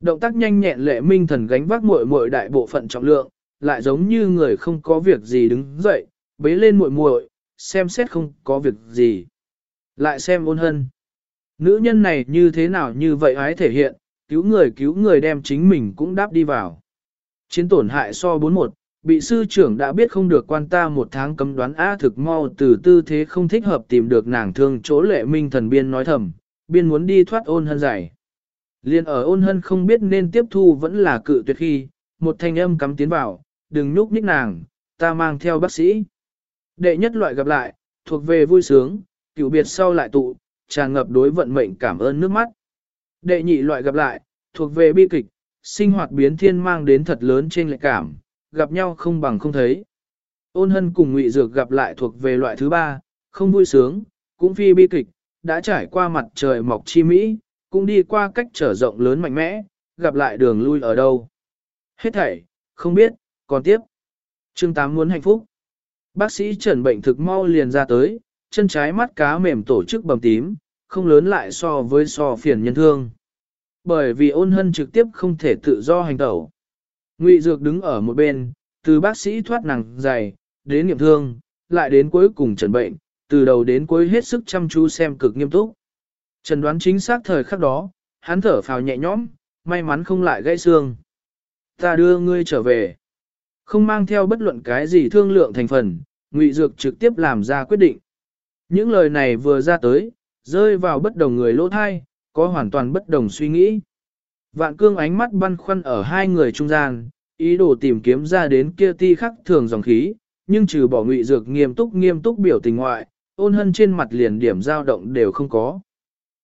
[SPEAKER 1] Động tác nhanh nhẹn lệ minh thần gánh vác muội muội đại bộ phận trọng lượng, lại giống như người không có việc gì đứng dậy, bế lên muội muội, xem xét không có việc gì. Lại xem ôn hân. Nữ nhân này như thế nào như vậy ái thể hiện, cứu người cứu người đem chính mình cũng đáp đi vào. Chiến tổn hại so 41, bị sư trưởng đã biết không được quan ta một tháng cấm đoán á thực mau từ tư thế không thích hợp tìm được nàng thương chỗ lệ minh thần biên nói thầm, biên muốn đi thoát ôn hân giải. Liên ở ôn hân không biết nên tiếp thu vẫn là cự tuyệt khi, một thanh âm cắm tiến vào, đừng nhúc nhích nàng, ta mang theo bác sĩ. Đệ nhất loại gặp lại, thuộc về vui sướng, cựu biệt sau lại tụ, tràn ngập đối vận mệnh cảm ơn nước mắt. Đệ nhị loại gặp lại, thuộc về bi kịch, sinh hoạt biến thiên mang đến thật lớn trên lệ cảm, gặp nhau không bằng không thấy. Ôn hân cùng ngụy dược gặp lại thuộc về loại thứ ba, không vui sướng, cũng phi bi kịch, đã trải qua mặt trời mọc chi mỹ, cũng đi qua cách trở rộng lớn mạnh mẽ, gặp lại đường lui ở đâu. Hết thảy, không biết, còn tiếp. Chương 8 muốn hạnh phúc. Bác sĩ trần bệnh thực mau liền ra tới, chân trái mắt cá mềm tổ chức bầm tím, không lớn lại so với so phiền nhân thương. Bởi vì ôn hân trực tiếp không thể tự do hành tẩu. Ngụy Dược đứng ở một bên, từ bác sĩ thoát nàng dày, đến nghiệm thương, lại đến cuối cùng trần bệnh, từ đầu đến cuối hết sức chăm chú xem cực nghiêm túc. Trần đoán chính xác thời khắc đó, hắn thở phào nhẹ nhõm, may mắn không lại gãy xương. Ta đưa ngươi trở về. Không mang theo bất luận cái gì thương lượng thành phần, Ngụy Dược trực tiếp làm ra quyết định. Những lời này vừa ra tới, rơi vào bất đồng người lỗ thai, có hoàn toàn bất đồng suy nghĩ. Vạn cương ánh mắt băn khoăn ở hai người trung gian, ý đồ tìm kiếm ra đến kia ti khắc thường dòng khí, nhưng trừ bỏ ngụy dược nghiêm túc nghiêm túc biểu tình ngoại, ôn hân trên mặt liền điểm dao động đều không có.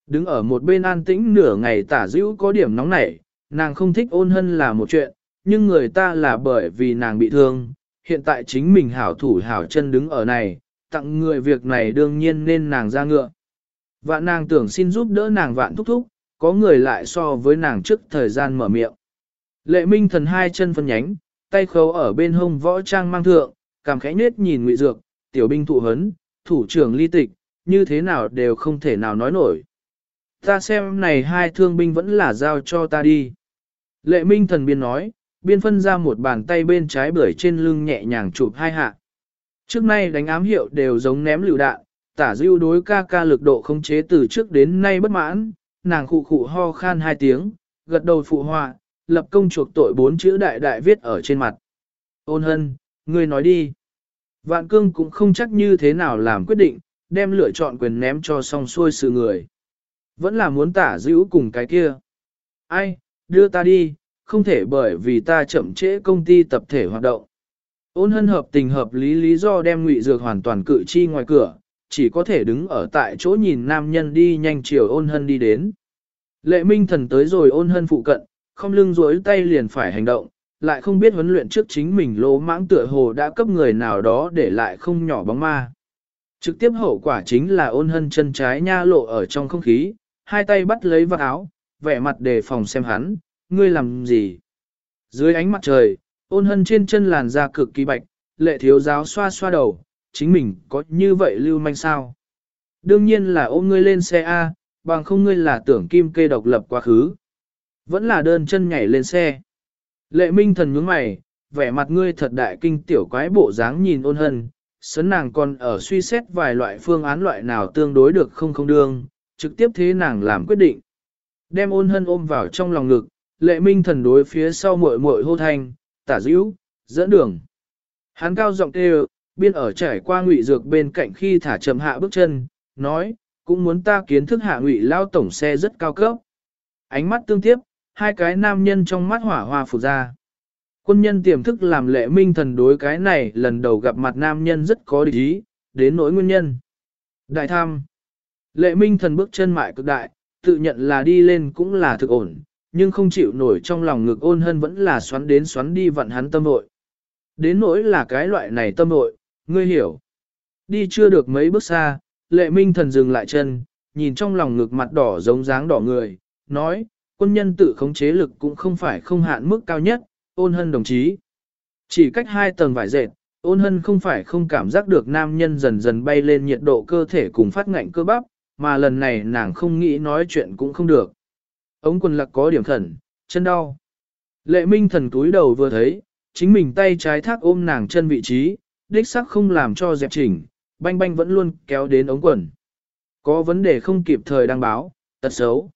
[SPEAKER 1] Đứng ở một bên an tĩnh nửa ngày tả dữ có điểm nóng nảy, nàng không thích ôn hân là một chuyện, nhưng người ta là bởi vì nàng bị thương, hiện tại chính mình hảo thủ hảo chân đứng ở này, tặng người việc này đương nhiên nên nàng ra ngựa. Vạn nàng tưởng xin giúp đỡ nàng vạn thúc thúc, có người lại so với nàng trước thời gian mở miệng. Lệ minh thần hai chân phân nhánh, tay khấu ở bên hông võ trang mang thượng, cảm khẽ nết nhìn ngụy dược, tiểu binh thụ hấn, thủ trưởng ly tịch, như thế nào đều không thể nào nói nổi. Ta xem này hai thương binh vẫn là giao cho ta đi. Lệ minh thần biên nói, biên phân ra một bàn tay bên trái bưởi trên lưng nhẹ nhàng chụp hai hạ. Trước nay đánh ám hiệu đều giống ném lựu đạn, tả dưu đối ca ca lực độ không chế từ trước đến nay bất mãn, nàng khụ khụ ho khan hai tiếng, gật đầu phụ họa, lập công chuộc tội bốn chữ đại đại viết ở trên mặt. Ôn hân, ngươi nói đi. Vạn cương cũng không chắc như thế nào làm quyết định, đem lựa chọn quyền ném cho xong xuôi sự người. Vẫn là muốn tả dữ cùng cái kia. Ai, đưa ta đi, không thể bởi vì ta chậm trễ công ty tập thể hoạt động. Ôn hân hợp tình hợp lý lý do đem ngụy dược hoàn toàn cự chi ngoài cửa, chỉ có thể đứng ở tại chỗ nhìn nam nhân đi nhanh chiều ôn hân đi đến. Lệ minh thần tới rồi ôn hân phụ cận, không lưng rối tay liền phải hành động, lại không biết huấn luyện trước chính mình lỗ mãng tựa hồ đã cấp người nào đó để lại không nhỏ bóng ma. Trực tiếp hậu quả chính là ôn hân chân trái nha lộ ở trong không khí, hai tay bắt lấy vật áo, vẻ mặt đề phòng xem hắn, ngươi làm gì. Dưới ánh mặt trời, ôn hân trên chân làn da cực kỳ bạch, lệ thiếu giáo xoa xoa đầu, chính mình có như vậy lưu manh sao. Đương nhiên là ôm ngươi lên xe A, bằng không ngươi là tưởng kim kê độc lập quá khứ. Vẫn là đơn chân nhảy lên xe. Lệ minh thần nhướng mày, vẻ mặt ngươi thật đại kinh tiểu quái bộ dáng nhìn ôn hân, sấn nàng còn ở suy xét vài loại phương án loại nào tương đối được không không đương, trực tiếp thế nàng làm quyết định. Đem ôn hân ôm vào trong lòng ngực, lệ minh thần đối phía sau muội muội hô thanh, tả dữ, dẫn đường. Hắn cao giọng kêu, biên ở trải qua ngụy dược bên cạnh khi thả chậm hạ bước chân, nói, cũng muốn ta kiến thức hạ ngụy lao tổng xe rất cao cấp. Ánh mắt tương tiếp, hai cái nam nhân trong mắt hỏa hoa phụt ra. Quân nhân tiềm thức làm lệ minh thần đối cái này lần đầu gặp mặt nam nhân rất có địch ý, đến nỗi nguyên nhân. Đại tham. Lệ minh thần bước chân mại cực đại, tự nhận là đi lên cũng là thực ổn, nhưng không chịu nổi trong lòng ngực ôn hân vẫn là xoắn đến xoắn đi vặn hắn tâm nội. Đến nỗi là cái loại này tâm nội, ngươi hiểu. Đi chưa được mấy bước xa, lệ minh thần dừng lại chân, nhìn trong lòng ngực mặt đỏ giống dáng đỏ người, nói, quân nhân tự khống chế lực cũng không phải không hạn mức cao nhất, ôn hân đồng chí. Chỉ cách hai tầng vải dệt, ôn hân không phải không cảm giác được nam nhân dần dần bay lên nhiệt độ cơ thể cùng phát ngạnh cơ bắp, mà lần này nàng không nghĩ nói chuyện cũng không được. Ống quần lạc có điểm khẩn, chân đau. Lệ minh thần túi đầu vừa thấy, chính mình tay trái thác ôm nàng chân vị trí, đích sắc không làm cho dẹp chỉnh, banh banh vẫn luôn kéo đến ống quần. Có vấn đề không kịp thời đăng báo, tật xấu.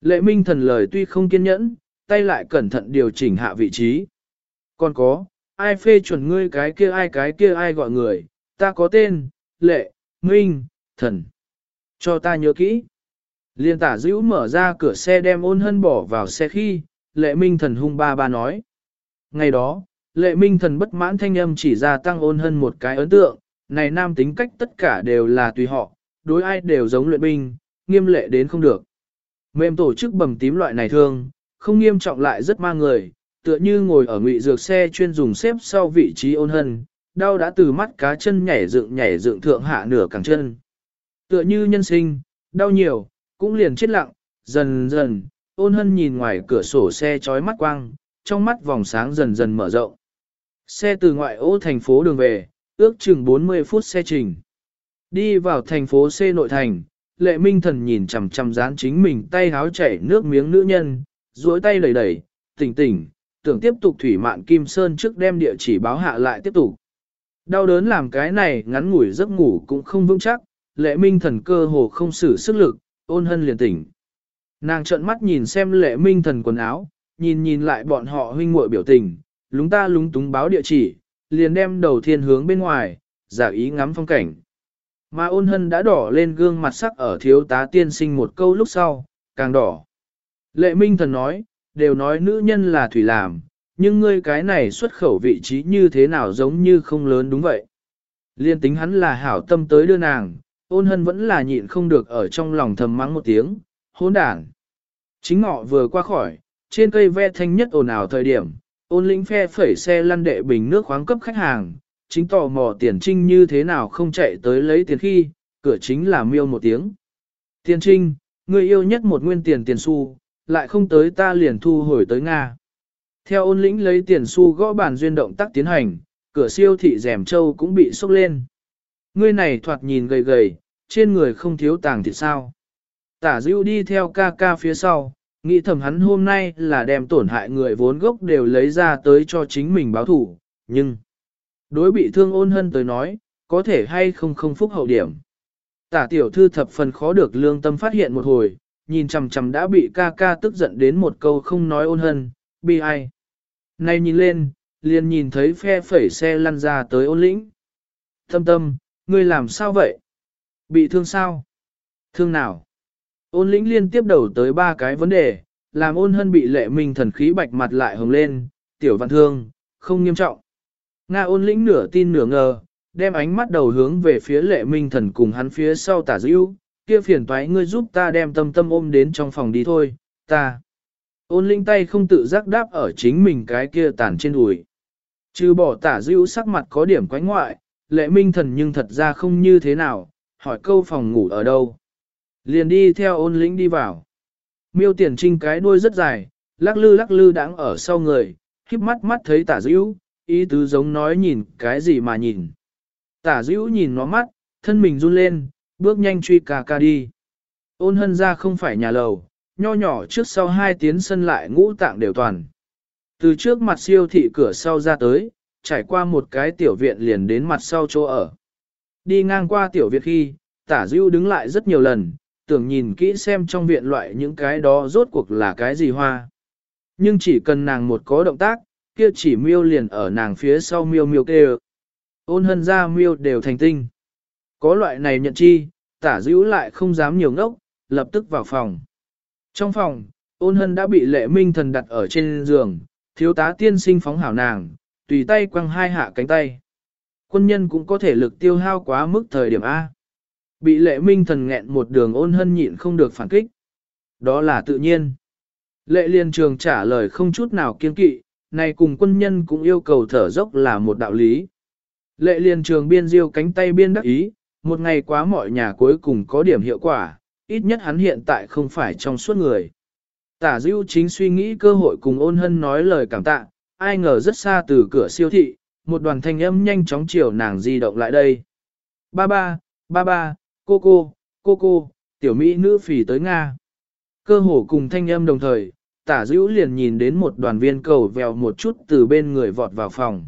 [SPEAKER 1] Lệ minh thần lời tuy không kiên nhẫn, tay lại cẩn thận điều chỉnh hạ vị trí. Còn có, ai phê chuẩn ngươi cái kia ai cái kia ai gọi người, ta có tên, lệ, minh, thần. Cho ta nhớ kỹ. Liên tả dữ mở ra cửa xe đem ôn hân bỏ vào xe khi, lệ minh thần hung ba ba nói. Ngày đó, lệ minh thần bất mãn thanh âm chỉ ra tăng ôn hân một cái ấn tượng, này nam tính cách tất cả đều là tùy họ, đối ai đều giống luyện binh, nghiêm lệ đến không được. Mềm tổ chức bầm tím loại này thương, không nghiêm trọng lại rất ma người, tựa như ngồi ở ngụy dược xe chuyên dùng xếp sau vị trí ôn hân, đau đã từ mắt cá chân nhảy dựng nhảy dựng thượng hạ nửa cẳng chân. Tựa như nhân sinh, đau nhiều, cũng liền chết lặng, dần dần, ôn hân nhìn ngoài cửa sổ xe chói mắt quang, trong mắt vòng sáng dần dần mở rộng. Xe từ ngoại ô thành phố đường về, ước chừng 40 phút xe trình. Đi vào thành phố C nội thành, lệ minh thần nhìn chằm chằm dán chính mình tay háo chảy nước miếng nữ nhân, duỗi tay đẩy đẩy, tỉnh tỉnh, tưởng tiếp tục thủy mạn kim sơn trước đem địa chỉ báo hạ lại tiếp tục. Đau đớn làm cái này ngắn ngủi giấc ngủ cũng không vững chắc, lệ minh thần cơ hồ không sử sức lực, ôn hân liền tỉnh. Nàng trợn mắt nhìn xem lệ minh thần quần áo, nhìn nhìn lại bọn họ huynh muội biểu tình, lúng ta lúng túng báo địa chỉ, liền đem đầu thiên hướng bên ngoài, giả ý ngắm phong cảnh. Mà ôn hân đã đỏ lên gương mặt sắc ở thiếu tá tiên sinh một câu lúc sau, càng đỏ. Lệ minh thần nói, đều nói nữ nhân là thủy làm, nhưng ngươi cái này xuất khẩu vị trí như thế nào giống như không lớn đúng vậy. Liên tính hắn là hảo tâm tới đưa nàng, ôn hân vẫn là nhịn không được ở trong lòng thầm mắng một tiếng, hỗn đản. Chính ngọ vừa qua khỏi, trên cây ve thanh nhất ồn ào thời điểm, ôn lĩnh phe phẩy xe lăn đệ bình nước khoáng cấp khách hàng, chính tò mò tiền trinh như thế nào không chạy tới lấy tiền khi, cửa chính là miêu một tiếng. Tiền trinh, người yêu nhất một nguyên tiền tiền xu, lại không tới ta liền thu hồi tới Nga. Theo ôn lĩnh lấy tiền xu gõ bàn duyên động tác tiến hành, cửa siêu thị rèm châu cũng bị sốc lên. Ngươi này thoạt nhìn gầy gầy, trên người không thiếu tàng thì sao. Tả dưu đi theo ca ca phía sau, nghĩ thầm hắn hôm nay là đem tổn hại người vốn gốc đều lấy ra tới cho chính mình báo thủ, nhưng đối bị thương ôn hân tới nói, có thể hay không không phúc hậu điểm. Tả tiểu thư thập phần khó được lương tâm phát hiện một hồi, nhìn chằm chằm đã bị ca ca tức giận đến một câu không nói ôn hân, bi ai. nay nhìn lên, liền nhìn thấy phe phẩy xe lăn ra tới ôn lĩnh. Tâm tâm, ngươi làm sao vậy? Bị thương sao? Thương nào? Ôn lĩnh liên tiếp đầu tới ba cái vấn đề, làm ôn hân bị lệ minh thần khí bạch mặt lại hồng lên, tiểu văn thương, không nghiêm trọng. Nga ôn lĩnh nửa tin nửa ngờ, đem ánh mắt đầu hướng về phía lệ minh thần cùng hắn phía sau tả dữ, kia phiền toái ngươi giúp ta đem tâm tâm ôm đến trong phòng đi thôi, ta. Ôn lĩnh tay không tự giác đáp ở chính mình cái kia tàn trên đùi. Trừ bỏ tả dữ sắc mặt có điểm quánh ngoại, lệ minh thần nhưng thật ra không như thế nào, hỏi câu phòng ngủ ở đâu. Liền đi theo ôn lĩnh đi vào. Miêu tiền trinh cái đuôi rất dài, lắc lư lắc lư đáng ở sau người, khiếp mắt mắt thấy tả dữ, ý tứ giống nói nhìn cái gì mà nhìn. Tả dữ nhìn nó mắt, thân mình run lên, bước nhanh truy ca ca đi. Ôn hân ra không phải nhà lầu, nho nhỏ trước sau hai tiếng sân lại ngũ tạng đều toàn. Từ trước mặt siêu thị cửa sau ra tới, trải qua một cái tiểu viện liền đến mặt sau chỗ ở. Đi ngang qua tiểu viện khi, tả dưu đứng lại rất nhiều lần, tưởng nhìn kỹ xem trong viện loại những cái đó rốt cuộc là cái gì hoa. Nhưng chỉ cần nàng một có động tác, kia chỉ miêu liền ở nàng phía sau miêu miêu kêu. Ôn hân ra miêu đều thành tinh. Có loại này nhận chi, tả dữ lại không dám nhiều ngốc, lập tức vào phòng. Trong phòng, ôn hân đã bị lệ minh thần đặt ở trên giường, thiếu tá tiên sinh phóng hảo nàng, tùy tay quăng hai hạ cánh tay. Quân nhân cũng có thể lực tiêu hao quá mức thời điểm A. Bị lệ minh thần nghẹn một đường ôn hân nhịn không được phản kích. Đó là tự nhiên. Lệ liên trường trả lời không chút nào kiên kỵ, này cùng quân nhân cũng yêu cầu thở dốc là một đạo lý. Lệ liên trường biên diêu cánh tay biên đắc ý, một ngày quá mọi nhà cuối cùng có điểm hiệu quả, ít nhất hắn hiện tại không phải trong suốt người. Tả Diêu chính suy nghĩ cơ hội cùng ôn hân nói lời cảm tạ, ai ngờ rất xa từ cửa siêu thị, một đoàn thanh âm nhanh chóng chiều nàng di động lại đây. Ba ba, ba ba, cô cô, cô cô, tiểu mỹ nữ phỉ tới Nga. Cơ hồ cùng thanh âm đồng thời, tả dữ liền nhìn đến một đoàn viên cầu vèo một chút từ bên người vọt vào phòng.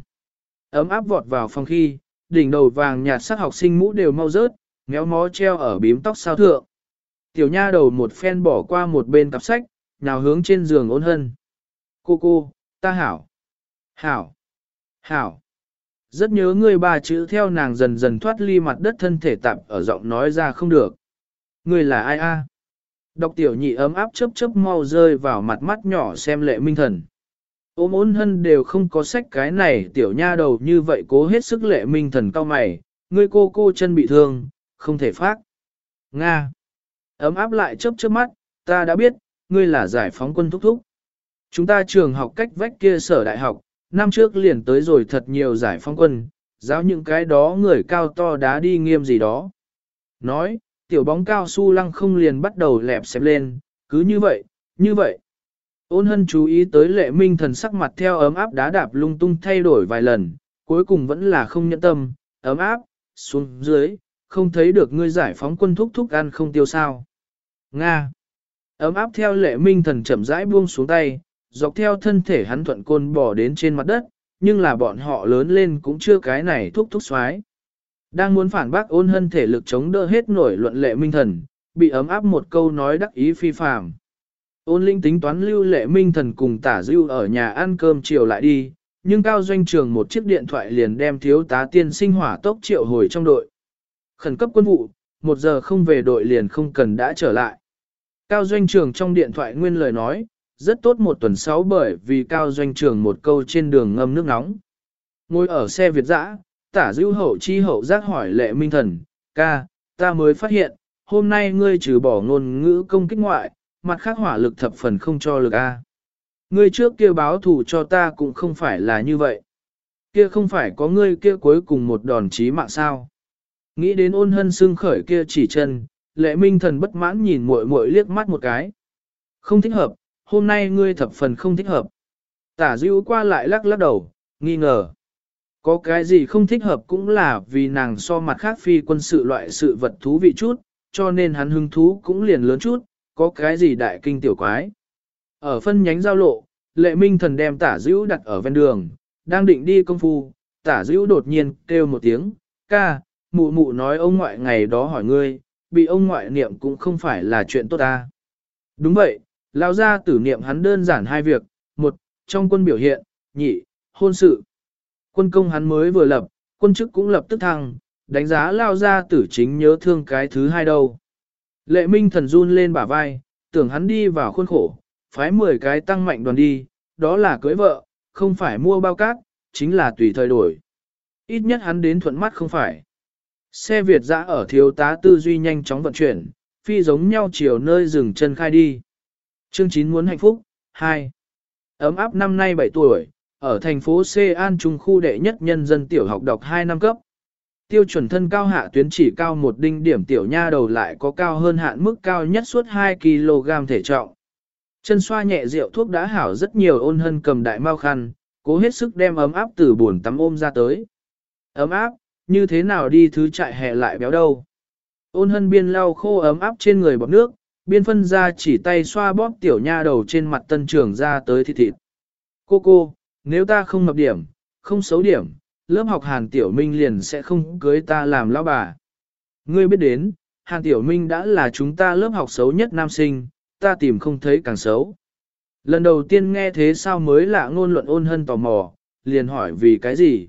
[SPEAKER 1] Ấm áp vọt vào phòng khi, đỉnh đầu vàng nhạt sắc học sinh mũ đều mau rớt, méo mó treo ở bím tóc sao thượng. Tiểu nha đầu một phen bỏ qua một bên cặp sách, nào hướng trên giường ôn hân. Cô cô, ta hảo. Hảo. Hảo. Rất nhớ người bà chữ theo nàng dần dần thoát ly mặt đất thân thể tạp ở giọng nói ra không được. Người là ai a? Đọc tiểu nhị ấm áp chớp chớp mau rơi vào mặt mắt nhỏ xem lệ minh thần. Ôm ôn hân đều không có sách cái này tiểu nha đầu như vậy cố hết sức lệ minh thần cao mày, ngươi cô cô chân bị thương, không thể phát. Nga. Ấm áp lại chớp chớp mắt, ta đã biết, ngươi là giải phóng quân thúc thúc. Chúng ta trường học cách vách kia sở đại học, năm trước liền tới rồi thật nhiều giải phóng quân, giáo những cái đó người cao to đá đi nghiêm gì đó. Nói, tiểu bóng cao su lăng không liền bắt đầu lẹp xẹp lên, cứ như vậy, như vậy. Ôn hân chú ý tới lệ minh thần sắc mặt theo ấm áp đá đạp lung tung thay đổi vài lần, cuối cùng vẫn là không nhẫn tâm, ấm áp, xuống dưới, không thấy được ngươi giải phóng quân thúc thúc ăn không tiêu sao. Nga. Ấm áp theo lệ minh thần chậm rãi buông xuống tay, dọc theo thân thể hắn thuận côn bỏ đến trên mặt đất, nhưng là bọn họ lớn lên cũng chưa cái này thúc thúc xoái. Đang muốn phản bác ôn hân thể lực chống đỡ hết nổi luận lệ minh thần, bị ấm áp một câu nói đắc ý phi phàm. Ôn linh tính toán lưu lệ minh thần cùng tả dưu ở nhà ăn cơm chiều lại đi, nhưng cao doanh trường một chiếc điện thoại liền đem thiếu tá tiên sinh hỏa tốc triệu hồi trong đội. Khẩn cấp quân vụ, một giờ không về đội liền không cần đã trở lại. Cao doanh trường trong điện thoại nguyên lời nói, rất tốt một tuần sáu bởi vì cao doanh trường một câu trên đường ngâm nước nóng. Ngồi ở xe Việt dã, tả dữ hậu chi hậu giác hỏi lệ minh thần, ca, ta mới phát hiện, hôm nay ngươi trừ bỏ ngôn ngữ công kích ngoại, mặt khác hỏa lực thập phần không cho lực A. Ngươi trước kia báo thù cho ta cũng không phải là như vậy. Kia không phải có ngươi kia cuối cùng một đòn chí mạng sao. Nghĩ đến ôn hân xương khởi kia chỉ chân, lệ minh thần bất mãn nhìn muội muội liếc mắt một cái. Không thích hợp, hôm nay ngươi thập phần không thích hợp. Tả dữ qua lại lắc lắc đầu, nghi ngờ. Có cái gì không thích hợp cũng là vì nàng so mặt khác phi quân sự loại sự vật thú vị chút, cho nên hắn hứng thú cũng liền lớn chút, có cái gì đại kinh tiểu quái. Ở phân nhánh giao lộ, lệ minh thần đem tả dữ đặt ở ven đường, đang định đi công phu, tả dữ đột nhiên kêu một tiếng, ca, mụ mụ nói ông ngoại ngày đó hỏi ngươi, bị ông ngoại niệm cũng không phải là chuyện tốt ta. Đúng vậy, Lão gia tử niệm hắn đơn giản hai việc, một, trong quân biểu hiện, nhị, hôn sự. Quân công hắn mới vừa lập, quân chức cũng lập tức thăng, đánh giá lao gia tử chính nhớ thương cái thứ hai đâu. Lệ minh thần run lên bả vai, tưởng hắn đi vào khuôn khổ, phái 10 cái tăng mạnh đoàn đi, đó là cưới vợ, không phải mua bao cát, chính là tùy thời đổi. Ít nhất hắn đến thuận mắt không phải. Xe Việt dã ở thiếu tá tư duy nhanh chóng vận chuyển, phi giống nhau chiều nơi dừng chân khai đi. Chương 9 muốn hạnh phúc, 2. Ấm áp năm nay 7 tuổi, ở thành phố C An Trung khu đệ nhất nhân dân tiểu học đọc 2 năm cấp. Tiêu chuẩn thân cao hạ tuyến chỉ cao một đinh điểm tiểu nha đầu lại có cao hơn hạn mức cao nhất suốt 2 kg thể trọng. Chân xoa nhẹ rượu thuốc đã hảo rất nhiều ôn hân cầm đại mau khăn, cố hết sức đem ấm áp từ buồn tắm ôm ra tới. Ấm áp, như thế nào đi thứ trại hè lại béo đâu. Ôn hân biên lau khô ấm áp trên người bọc nước, biên phân ra chỉ tay xoa bóp tiểu nha đầu trên mặt tân trưởng ra tới thịt thịt. Cô cô, nếu ta không mập điểm, không xấu điểm, lớp học Hàn Tiểu Minh liền sẽ không cưới ta làm lão bà. Ngươi biết đến, Hàn Tiểu Minh đã là chúng ta lớp học xấu nhất nam sinh, ta tìm không thấy càng xấu. Lần đầu tiên nghe thế sao mới lạ ngôn luận ôn hân tò mò, liền hỏi vì cái gì.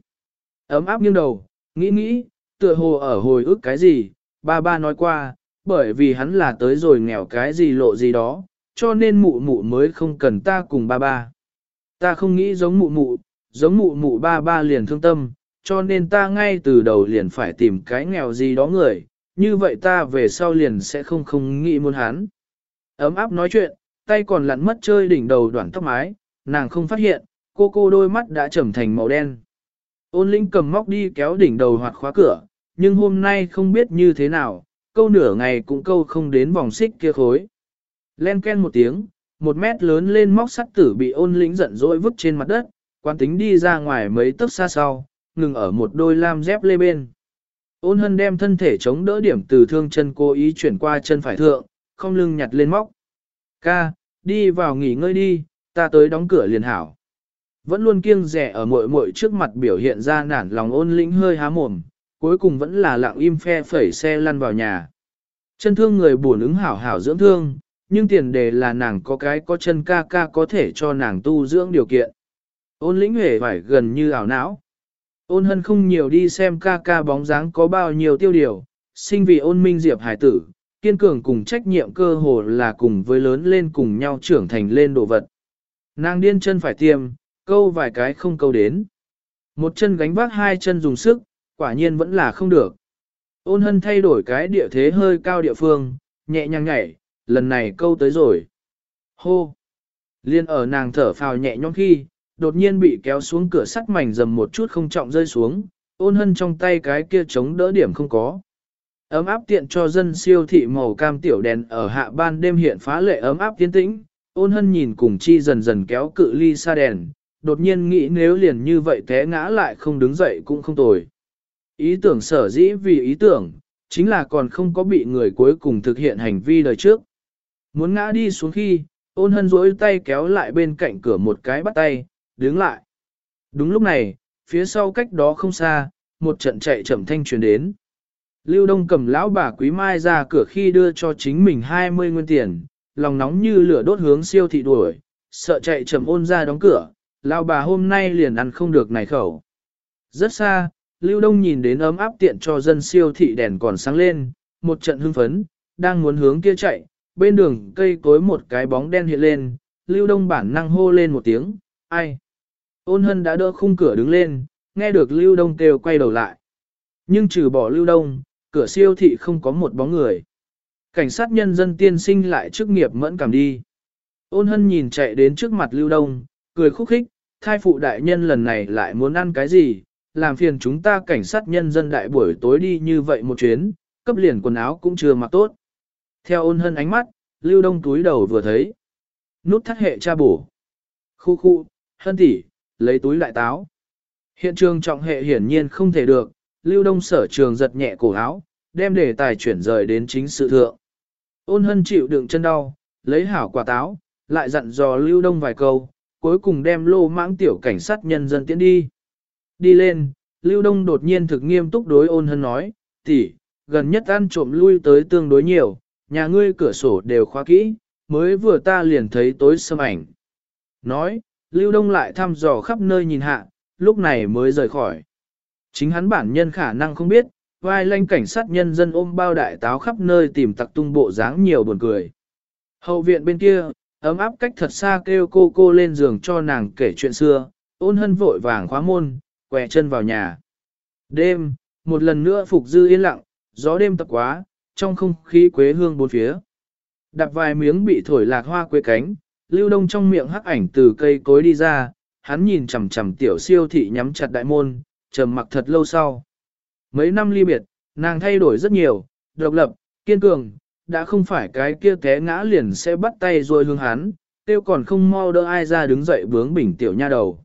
[SPEAKER 1] Ấm áp nghiêng đầu, nghĩ nghĩ, tựa hồ ở hồi ức cái gì, ba ba nói qua, bởi vì hắn là tới rồi nghèo cái gì lộ gì đó, cho nên mụ mụ mới không cần ta cùng ba ba. Ta không nghĩ giống mụ mụ, giống mụ mụ ba ba liền thương tâm, cho nên ta ngay từ đầu liền phải tìm cái nghèo gì đó người, như vậy ta về sau liền sẽ không không nghĩ muốn hắn. Ấm áp nói chuyện, tay còn lặn mất chơi đỉnh đầu đoạn tóc mái, nàng không phát hiện, cô cô đôi mắt đã trầm thành màu đen. Ôn linh cầm móc đi kéo đỉnh đầu hoạt khóa cửa, nhưng hôm nay không biết như thế nào, câu nửa ngày cũng câu không đến vòng xích kia khối. Len ken một tiếng, một mét lớn lên móc sắt tử bị ôn lĩnh giận dỗi vứt trên mặt đất, quan tính đi ra ngoài mấy tấc xa sau, ngừng ở một đôi lam dép lê bên. Ôn hân đem thân thể chống đỡ điểm từ thương chân cố ý chuyển qua chân phải thượng, không lưng nhặt lên móc. Ca, đi vào nghỉ ngơi đi, ta tới đóng cửa liền hảo. Vẫn luôn kiêng rẻ ở muội muội trước mặt biểu hiện ra nản lòng ôn lĩnh hơi há mồm, cuối cùng vẫn là lặng im phe phẩy xe lăn vào nhà. Chân thương người buồn ứng hảo hảo dưỡng thương, nhưng tiền đề là nàng có cái có chân ca ca có thể cho nàng tu dưỡng điều kiện. Ôn lĩnh hề phải gần như ảo não. Ôn hân không nhiều đi xem ca ca bóng dáng có bao nhiêu tiêu điều, sinh vì ôn minh diệp hải tử, kiên cường cùng trách nhiệm cơ hồ là cùng với lớn lên cùng nhau trưởng thành lên đồ vật. Nàng điên chân phải tiêm, câu vài cái không câu đến. Một chân gánh vác hai chân dùng sức, quả nhiên vẫn là không được. Ôn hân thay đổi cái địa thế hơi cao địa phương, nhẹ nhàng nhảy, lần này câu tới rồi. Hô! Liên ở nàng thở phào nhẹ nhõm khi, đột nhiên bị kéo xuống cửa sắt mảnh dầm một chút không trọng rơi xuống, ôn hân trong tay cái kia chống đỡ điểm không có. Ấm áp tiện cho dân siêu thị màu cam tiểu đèn ở hạ ban đêm hiện phá lệ ấm áp tiến tĩnh, ôn hân nhìn cùng chi dần dần kéo cự ly xa đèn, đột nhiên nghĩ nếu liền như vậy té ngã lại không đứng dậy cũng không tồi. Ý tưởng sở dĩ vì ý tưởng, chính là còn không có bị người cuối cùng thực hiện hành vi đời trước. Muốn ngã đi xuống khi, ôn hân rỗi tay kéo lại bên cạnh cửa một cái bắt tay, đứng lại. Đúng lúc này, phía sau cách đó không xa, một trận chạy chậm thanh truyền đến. Lưu Đông cầm lão bà Quý Mai ra cửa khi đưa cho chính mình 20 nguyên tiền, lòng nóng như lửa đốt hướng siêu thị đuổi, sợ chạy chậm ôn ra đóng cửa, lão bà hôm nay liền ăn không được này khẩu. Rất xa, Lưu Đông nhìn đến ấm áp tiện cho dân siêu thị đèn còn sáng lên, một trận hưng phấn, đang muốn hướng kia chạy, bên đường cây cối một cái bóng đen hiện lên, Lưu Đông bản năng hô lên một tiếng, ai? Ôn hân đã đỡ khung cửa đứng lên, nghe được Lưu Đông kêu quay đầu lại. Nhưng trừ bỏ Lưu Đông, cửa siêu thị không có một bóng người. Cảnh sát nhân dân tiên sinh lại chức nghiệp mẫn cảm đi. Ôn hân nhìn chạy đến trước mặt Lưu Đông, cười khúc khích, thai phụ đại nhân lần này lại muốn ăn cái gì, làm phiền chúng ta cảnh sát nhân dân đại buổi tối đi như vậy một chuyến, cấp liền quần áo cũng chưa mặc tốt. Theo ôn hân ánh mắt, Lưu Đông túi đầu vừa thấy. Nút thắt hệ cha bổ. Khu khu, hân tỷ, lấy túi lại táo. Hiện trường trọng hệ hiển nhiên không thể được, Lưu Đông sở trường giật nhẹ cổ áo, đem đề tài chuyển rời đến chính sự thượng. Ôn hân chịu đựng chân đau, lấy hảo quả táo, lại dặn dò Lưu Đông vài câu, cuối cùng đem lô mãng tiểu cảnh sát nhân dân tiến đi. Đi lên, Lưu Đông đột nhiên thực nghiêm túc đối ôn hân nói, tỷ, gần nhất ăn trộm lui tới tương đối nhiều, nhà ngươi cửa sổ đều khóa kỹ, mới vừa ta liền thấy tối sâm ảnh. Nói, Lưu Đông lại thăm dò khắp nơi nhìn hạ, lúc này mới rời khỏi. Chính hắn bản nhân khả năng không biết, vai lanh cảnh sát nhân dân ôm bao đại táo khắp nơi tìm tặc tung bộ dáng nhiều buồn cười. Hậu viện bên kia, ấm áp cách thật xa kêu cô cô lên giường cho nàng kể chuyện xưa, ôn hân vội vàng khóa môn, què chân vào nhà. Đêm, một lần nữa phục dư yên lặng, gió đêm tập quá, trong không khí quế hương bốn phía. Đạp vài miếng bị thổi lạc hoa quế cánh, lưu đông trong miệng hắc ảnh từ cây cối đi ra, hắn nhìn chằm chằm tiểu siêu thị nhắm chặt đại môn, trầm mặc thật lâu sau. Mấy năm ly biệt, nàng thay đổi rất nhiều, độc lập, kiên cường, đã không phải cái kia té ngã liền sẽ bắt tay rồi hướng hắn, tiêu còn không mau đỡ ai ra đứng dậy bướng bình tiểu nha đầu.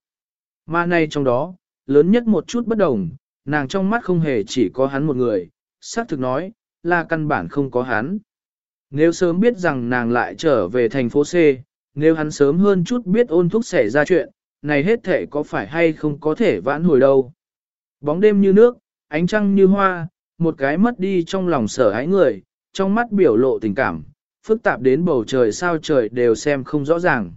[SPEAKER 1] Mà nay trong đó, lớn nhất một chút bất đồng, nàng trong mắt không hề chỉ có hắn một người, xác thực nói, là căn bản không có hắn. Nếu sớm biết rằng nàng lại trở về thành phố C, nếu hắn sớm hơn chút biết ôn thúc xảy ra chuyện, này hết thể có phải hay không có thể vãn hồi đâu. Bóng đêm như nước, ánh trăng như hoa, một cái mất đi trong lòng sở hãi người, trong mắt biểu lộ tình cảm, phức tạp đến bầu trời sao trời đều xem không rõ ràng.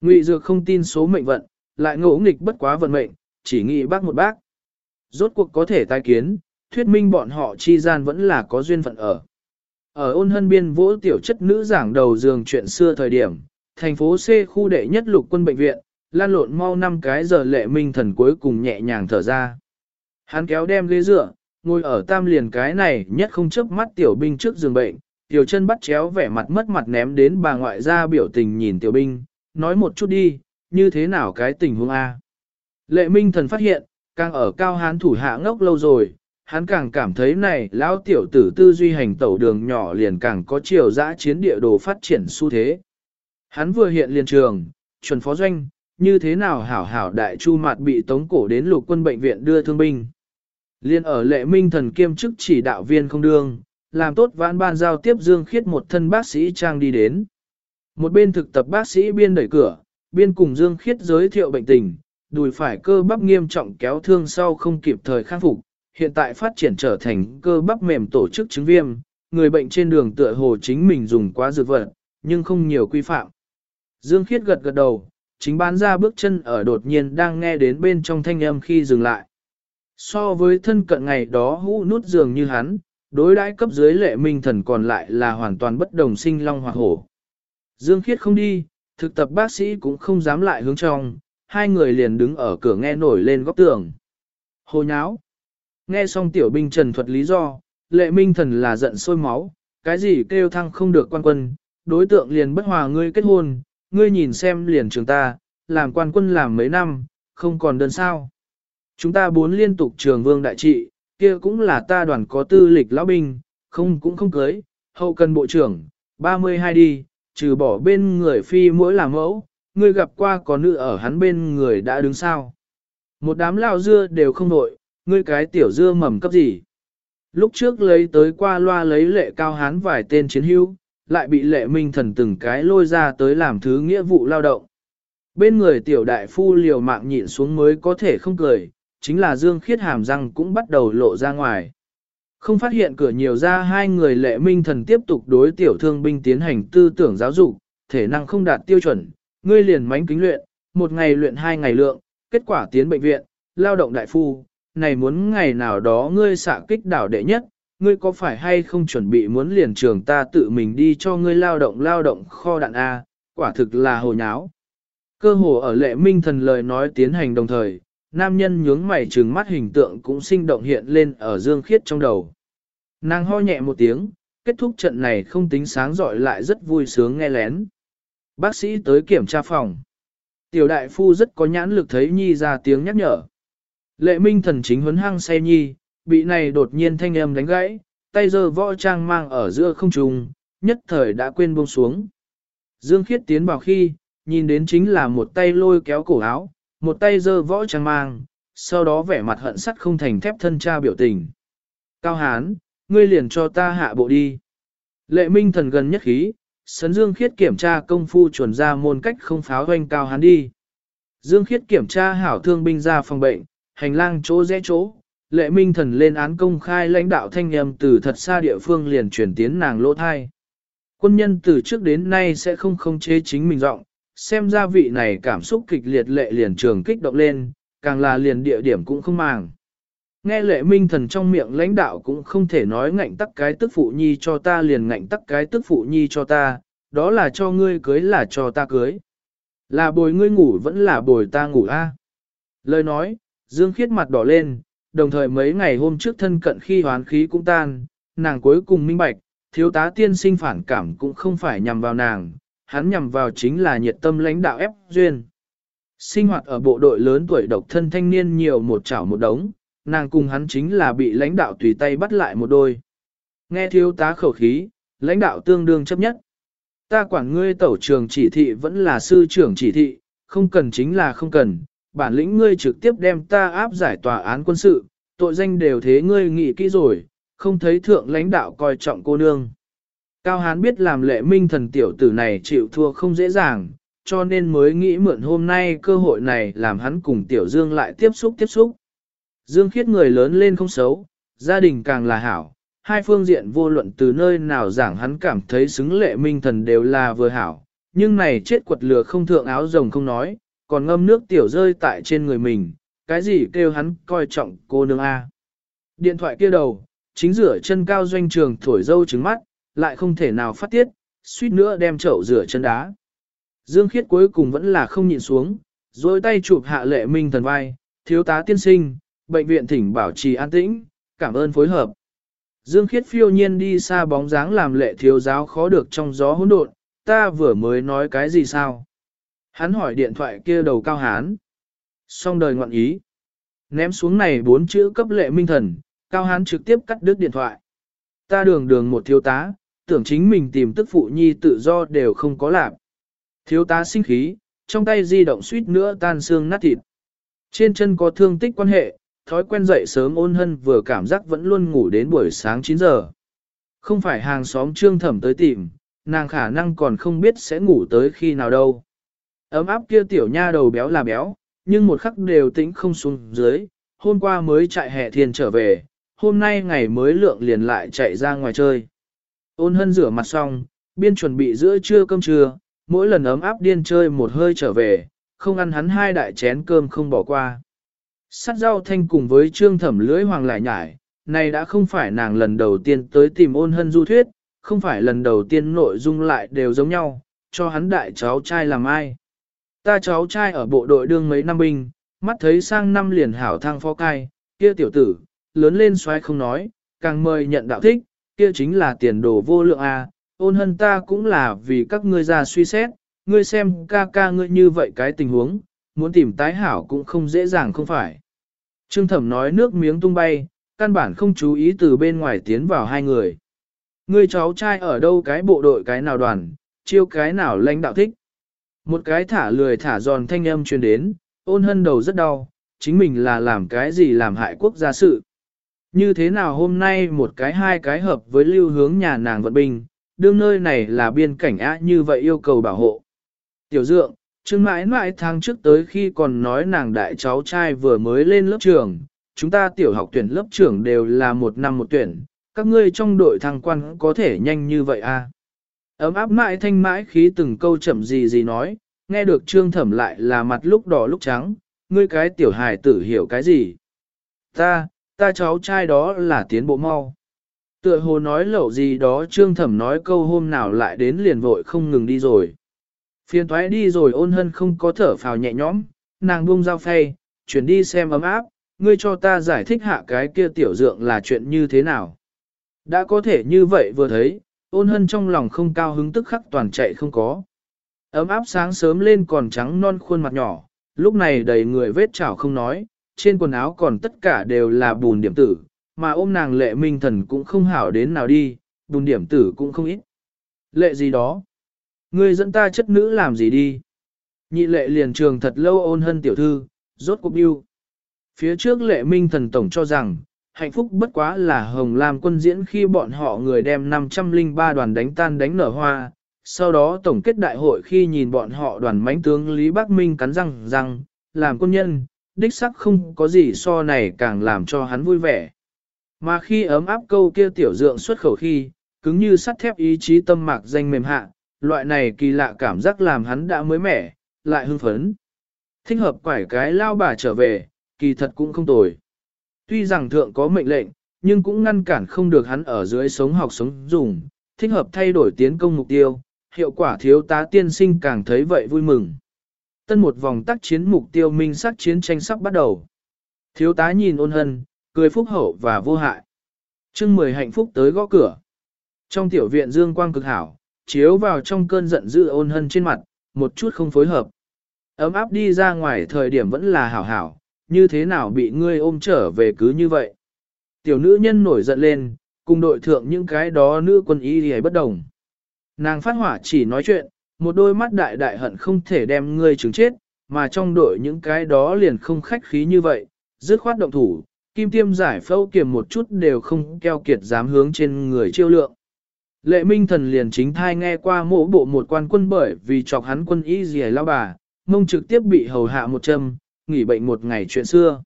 [SPEAKER 1] Ngụy Dược không tin số mệnh vận, lại ngỗ nghịch bất quá vận mệnh, chỉ nghĩ bác một bác. Rốt cuộc có thể tai kiến, thuyết minh bọn họ chi gian vẫn là có duyên phận ở. Ở ôn hân biên vỗ tiểu chất nữ giảng đầu giường chuyện xưa thời điểm, thành phố C khu đệ nhất lục quân bệnh viện, lan lộn mau năm cái giờ lệ minh thần cuối cùng nhẹ nhàng thở ra. Hắn kéo đem ghế dựa, ngồi ở tam liền cái này nhất không chớp mắt tiểu binh trước giường bệnh, tiểu chân bắt chéo vẻ mặt mất mặt ném đến bà ngoại ra biểu tình nhìn tiểu binh, nói một chút đi, như thế nào cái tình huống A. Lệ minh thần phát hiện, càng ở cao hán thủ hạ ngốc lâu rồi, hắn càng cảm thấy này lão tiểu tử tư duy hành tẩu đường nhỏ liền càng có chiều dã chiến địa đồ phát triển xu thế. Hắn vừa hiện liền trường, chuẩn phó doanh, như thế nào hảo hảo đại chu mạt bị tống cổ đến lục quân bệnh viện đưa thương binh. Liên ở lệ minh thần kiêm chức chỉ đạo viên không đương, làm tốt vãn ban giao tiếp Dương Khiết một thân bác sĩ trang đi đến. Một bên thực tập bác sĩ biên đẩy cửa, biên cùng Dương Khiết giới thiệu bệnh tình, đùi phải cơ bắp nghiêm trọng kéo thương sau không kịp thời khắc phục, hiện tại phát triển trở thành cơ bắp mềm tổ chức chứng viêm, người bệnh trên đường tựa hồ chính mình dùng quá dược vật, nhưng không nhiều quy phạm. Dương Khiết gật gật đầu, chính bán ra bước chân ở đột nhiên đang nghe đến bên trong thanh âm khi dừng lại. So với thân cận ngày đó hũ nút giường như hắn, đối đãi cấp dưới lệ minh thần còn lại là hoàn toàn bất đồng sinh long hoặc hổ. Dương Khiết không đi, thực tập bác sĩ cũng không dám lại hướng trong, hai người liền đứng ở cửa nghe nổi lên góc tường. Hồ nháo. Nghe xong tiểu binh trần thuật lý do, lệ minh thần là giận sôi máu, cái gì kêu thăng không được quan quân, đối tượng liền bất hòa ngươi kết hôn, ngươi nhìn xem liền trường ta, làm quan quân làm mấy năm, không còn đơn sao. Chúng ta bốn liên tục trường vương đại trị, kia cũng là ta đoàn có tư lịch lão binh, không cũng không cưới, hậu cần bộ trưởng, 32 đi, trừ bỏ bên người phi mỗi là mẫu, ngươi gặp qua có nữ ở hắn bên người đã đứng sao. Một đám lao dưa đều không đội, ngươi cái tiểu dưa mầm cấp gì. Lúc trước lấy tới qua loa lấy lệ cao hán vài tên chiến hữu, lại bị lệ minh thần từng cái lôi ra tới làm thứ nghĩa vụ lao động. Bên người tiểu đại phu liều mạng nhịn xuống mới có thể không cười, chính là Dương Khiết hàm răng cũng bắt đầu lộ ra ngoài. Không phát hiện cửa nhiều ra hai người lệ minh thần tiếp tục đối tiểu thương binh tiến hành tư tưởng giáo dục, thể năng không đạt tiêu chuẩn, ngươi liền mánh kính luyện, một ngày luyện hai ngày lượng, kết quả tiến bệnh viện, lao động đại phu, này muốn ngày nào đó ngươi xạ kích đảo đệ nhất, ngươi có phải hay không chuẩn bị muốn liền trường ta tự mình đi cho ngươi lao động lao động kho đạn A, quả thực là hồ nháo. Cơ hồ ở lệ minh thần lời nói tiến hành đồng thời, nam nhân nhướng mày trừng mắt hình tượng cũng sinh động hiện lên ở dương khiết trong đầu. Nàng ho nhẹ một tiếng, kết thúc trận này không tính sáng giỏi lại rất vui sướng nghe lén. Bác sĩ tới kiểm tra phòng. Tiểu đại phu rất có nhãn lực thấy nhi ra tiếng nhắc nhở. Lệ minh thần chính huấn hăng say nhi, bị này đột nhiên thanh âm đánh gãy, tay giơ võ trang mang ở giữa không trùng, nhất thời đã quên buông xuống. Dương khiết tiến vào khi, nhìn đến chính là một tay lôi kéo cổ áo, một tay giơ võ trang mang, sau đó vẻ mặt hận sắt không thành thép thân cha biểu tình. Cao hán, ngươi liền cho ta hạ bộ đi. Lệ minh thần gần nhất khí, sấn Dương Khiết kiểm tra công phu chuẩn ra môn cách không pháo doanh cao hắn đi. Dương Khiết kiểm tra hảo thương binh ra phòng bệnh, hành lang chỗ rẽ chỗ, lệ minh thần lên án công khai lãnh đạo thanh nhầm từ thật xa địa phương liền chuyển tiến nàng lỗ thai. Quân nhân từ trước đến nay sẽ không không chế chính mình giọng, xem ra vị này cảm xúc kịch liệt lệ liền trường kích động lên, càng là liền địa điểm cũng không màng. Nghe lệ minh thần trong miệng lãnh đạo cũng không thể nói ngạnh tắc cái tức phụ nhi cho ta liền ngạnh tắc cái tức phụ nhi cho ta, đó là cho ngươi cưới là cho ta cưới. Là bồi ngươi ngủ vẫn là bồi ta ngủ a. Lời nói, Dương Khiết mặt đỏ lên, đồng thời mấy ngày hôm trước thân cận khi hoán khí cũng tan, nàng cuối cùng minh bạch, thiếu tá tiên sinh phản cảm cũng không phải nhằm vào nàng, hắn nhằm vào chính là nhiệt tâm lãnh đạo ép duyên. Sinh hoạt ở bộ đội lớn tuổi độc thân thanh niên nhiều một chảo một đống, nàng cùng hắn chính là bị lãnh đạo tùy tay bắt lại một đôi. Nghe thiếu tá khẩu khí, lãnh đạo tương đương chấp nhất. Ta quản ngươi tẩu trường chỉ thị vẫn là sư trưởng chỉ thị, không cần chính là không cần, bản lĩnh ngươi trực tiếp đem ta áp giải tòa án quân sự, tội danh đều thế ngươi nghĩ kỹ rồi, không thấy thượng lãnh đạo coi trọng cô nương. Cao Hán biết làm lệ minh thần tiểu tử này chịu thua không dễ dàng, cho nên mới nghĩ mượn hôm nay cơ hội này làm hắn cùng tiểu Dương lại tiếp xúc tiếp xúc. Dương khiết người lớn lên không xấu, gia đình càng là hảo, hai phương diện vô luận từ nơi nào giảng hắn cảm thấy xứng lệ minh thần đều là vừa hảo, nhưng này chết quật lửa không thượng áo rồng không nói, còn ngâm nước tiểu rơi tại trên người mình, cái gì kêu hắn coi trọng cô nương A. Điện thoại kia đầu, chính rửa chân cao doanh trường thổi dâu trứng mắt, lại không thể nào phát tiết, suýt nữa đem chậu rửa chân đá. Dương Khiết cuối cùng vẫn là không nhịn xuống, rồi tay chụp hạ lệ minh thần vai, thiếu tá tiên sinh, bệnh viện thỉnh bảo trì an tĩnh, cảm ơn phối hợp. Dương Khiết phiêu nhiên đi xa bóng dáng làm lệ thiếu giáo khó được trong gió hỗn độn, ta vừa mới nói cái gì sao? Hắn hỏi điện thoại kia đầu cao hán. Xong đời ngoạn ý. Ném xuống này bốn chữ cấp lệ minh thần, cao hán trực tiếp cắt đứt điện thoại. Ta đường đường một thiếu tá, tưởng chính mình tìm tức phụ nhi tự do đều không có làm. Thiếu tá sinh khí, trong tay di động suýt nữa tan xương nát thịt. Trên chân có thương tích quan hệ, thói quen dậy sớm ôn hân vừa cảm giác vẫn luôn ngủ đến buổi sáng 9 giờ. Không phải hàng xóm trương thẩm tới tìm, nàng khả năng còn không biết sẽ ngủ tới khi nào đâu. Ấm áp kia tiểu nha đầu béo là béo, nhưng một khắc đều tĩnh không xuống dưới, hôm qua mới chạy hè thiên trở về, hôm nay ngày mới lượng liền lại chạy ra ngoài chơi. Ôn hân rửa mặt xong, biên chuẩn bị giữa trưa cơm trưa, mỗi lần ấm áp điên chơi một hơi trở về, không ăn hắn hai đại chén cơm không bỏ qua. Sắt rau thanh cùng với trương thẩm lưỡi hoàng lại nhải, này đã không phải nàng lần đầu tiên tới tìm ôn hân du thuyết, không phải lần đầu tiên nội dung lại đều giống nhau, cho hắn đại cháu trai làm ai. Ta cháu trai ở bộ đội đương mấy năm binh, mắt thấy sang năm liền hảo thang phó cai, kia tiểu tử, lớn lên xoay không nói, càng mời nhận đạo thích, kia chính là tiền đồ vô lượng a. ôn hân ta cũng là vì các ngươi ra suy xét, ngươi xem ca ca ngươi như vậy cái tình huống, muốn tìm tái hảo cũng không dễ dàng không phải. Trương thẩm nói nước miếng tung bay, căn bản không chú ý từ bên ngoài tiến vào hai người. Ngươi cháu trai ở đâu cái bộ đội cái nào đoàn, chiêu cái nào lãnh đạo thích. Một cái thả lười thả giòn thanh âm truyền đến, ôn hân đầu rất đau, chính mình là làm cái gì làm hại quốc gia sự. Như thế nào hôm nay một cái hai cái hợp với lưu hướng nhà nàng vận binh, đương nơi này là biên cảnh á như vậy yêu cầu bảo hộ. Tiểu dượng, Trương mãi mãi tháng trước tới khi còn nói nàng đại cháu trai vừa mới lên lớp trường, chúng ta tiểu học tuyển lớp trưởng đều là một năm một tuyển, các ngươi trong đội thăng quan có thể nhanh như vậy à? Ấm áp mãi thanh mãi khí từng câu chậm gì gì nói, nghe được trương thẩm lại là mặt lúc đỏ lúc trắng, ngươi cái tiểu hài tử hiểu cái gì? Ta, ta cháu trai đó là tiến bộ mau. Tựa hồ nói lẩu gì đó trương thẩm nói câu hôm nào lại đến liền vội không ngừng đi rồi. Phiền thoái đi rồi ôn hân không có thở phào nhẹ nhõm, nàng buông dao phay, chuyển đi xem ấm áp, ngươi cho ta giải thích hạ cái kia tiểu dượng là chuyện như thế nào. Đã có thể như vậy vừa thấy, ôn hân trong lòng không cao hứng tức khắc toàn chạy không có. Ấm áp sáng sớm lên còn trắng non khuôn mặt nhỏ, lúc này đầy người vết chảo không nói, trên quần áo còn tất cả đều là bùn điểm tử, mà ôm nàng lệ minh thần cũng không hảo đến nào đi, bùn điểm tử cũng không ít. Lệ gì đó? Ngươi dẫn ta chất nữ làm gì đi? Nhị lệ liền trường thật lâu ôn hân tiểu thư, rốt cuộc yêu. Phía trước lệ minh thần tổng cho rằng, hạnh phúc bất quá là hồng làm quân diễn khi bọn họ người đem 503 đoàn đánh tan đánh nở hoa. Sau đó tổng kết đại hội khi nhìn bọn họ đoàn mãnh tướng Lý Bắc Minh cắn răng rằng, làm quân nhân, đích sắc không có gì so này càng làm cho hắn vui vẻ. Mà khi ấm áp câu kia tiểu dượng xuất khẩu khi, cứng như sắt thép ý chí tâm mạc danh mềm hạ, loại này kỳ lạ cảm giác làm hắn đã mới mẻ, lại hưng phấn. Thích hợp quải cái lao bà trở về, kỳ thật cũng không tồi. Tuy rằng thượng có mệnh lệnh, nhưng cũng ngăn cản không được hắn ở dưới sống học sống dùng, thích hợp thay đổi tiến công mục tiêu, hiệu quả thiếu tá tiên sinh càng thấy vậy vui mừng. Tân một vòng tác chiến mục tiêu minh sắc chiến tranh sắp bắt đầu. Thiếu tá nhìn ôn hân, cười phúc hậu và vô hại. chương mười hạnh phúc tới gõ cửa. Trong tiểu viện dương quang cực hảo, chiếu vào trong cơn giận dữ ôn hân trên mặt, một chút không phối hợp. Ấm áp đi ra ngoài thời điểm vẫn là hảo hảo, như thế nào bị ngươi ôm trở về cứ như vậy. Tiểu nữ nhân nổi giận lên, cùng đội thượng những cái đó nữ quân y thì bất đồng. Nàng phát hỏa chỉ nói chuyện, một đôi mắt đại đại hận không thể đem ngươi chứng chết, mà trong đội những cái đó liền không khách khí như vậy, dứt khoát động thủ, kim tiêm giải phẫu kiềm một chút đều không keo kiệt dám hướng trên người chiêu lượng. Lệ minh thần liền chính thai nghe qua mộ bộ một quan quân bởi vì chọc hắn quân y gì lao bà, mông trực tiếp bị hầu hạ một châm, nghỉ bệnh một ngày chuyện xưa.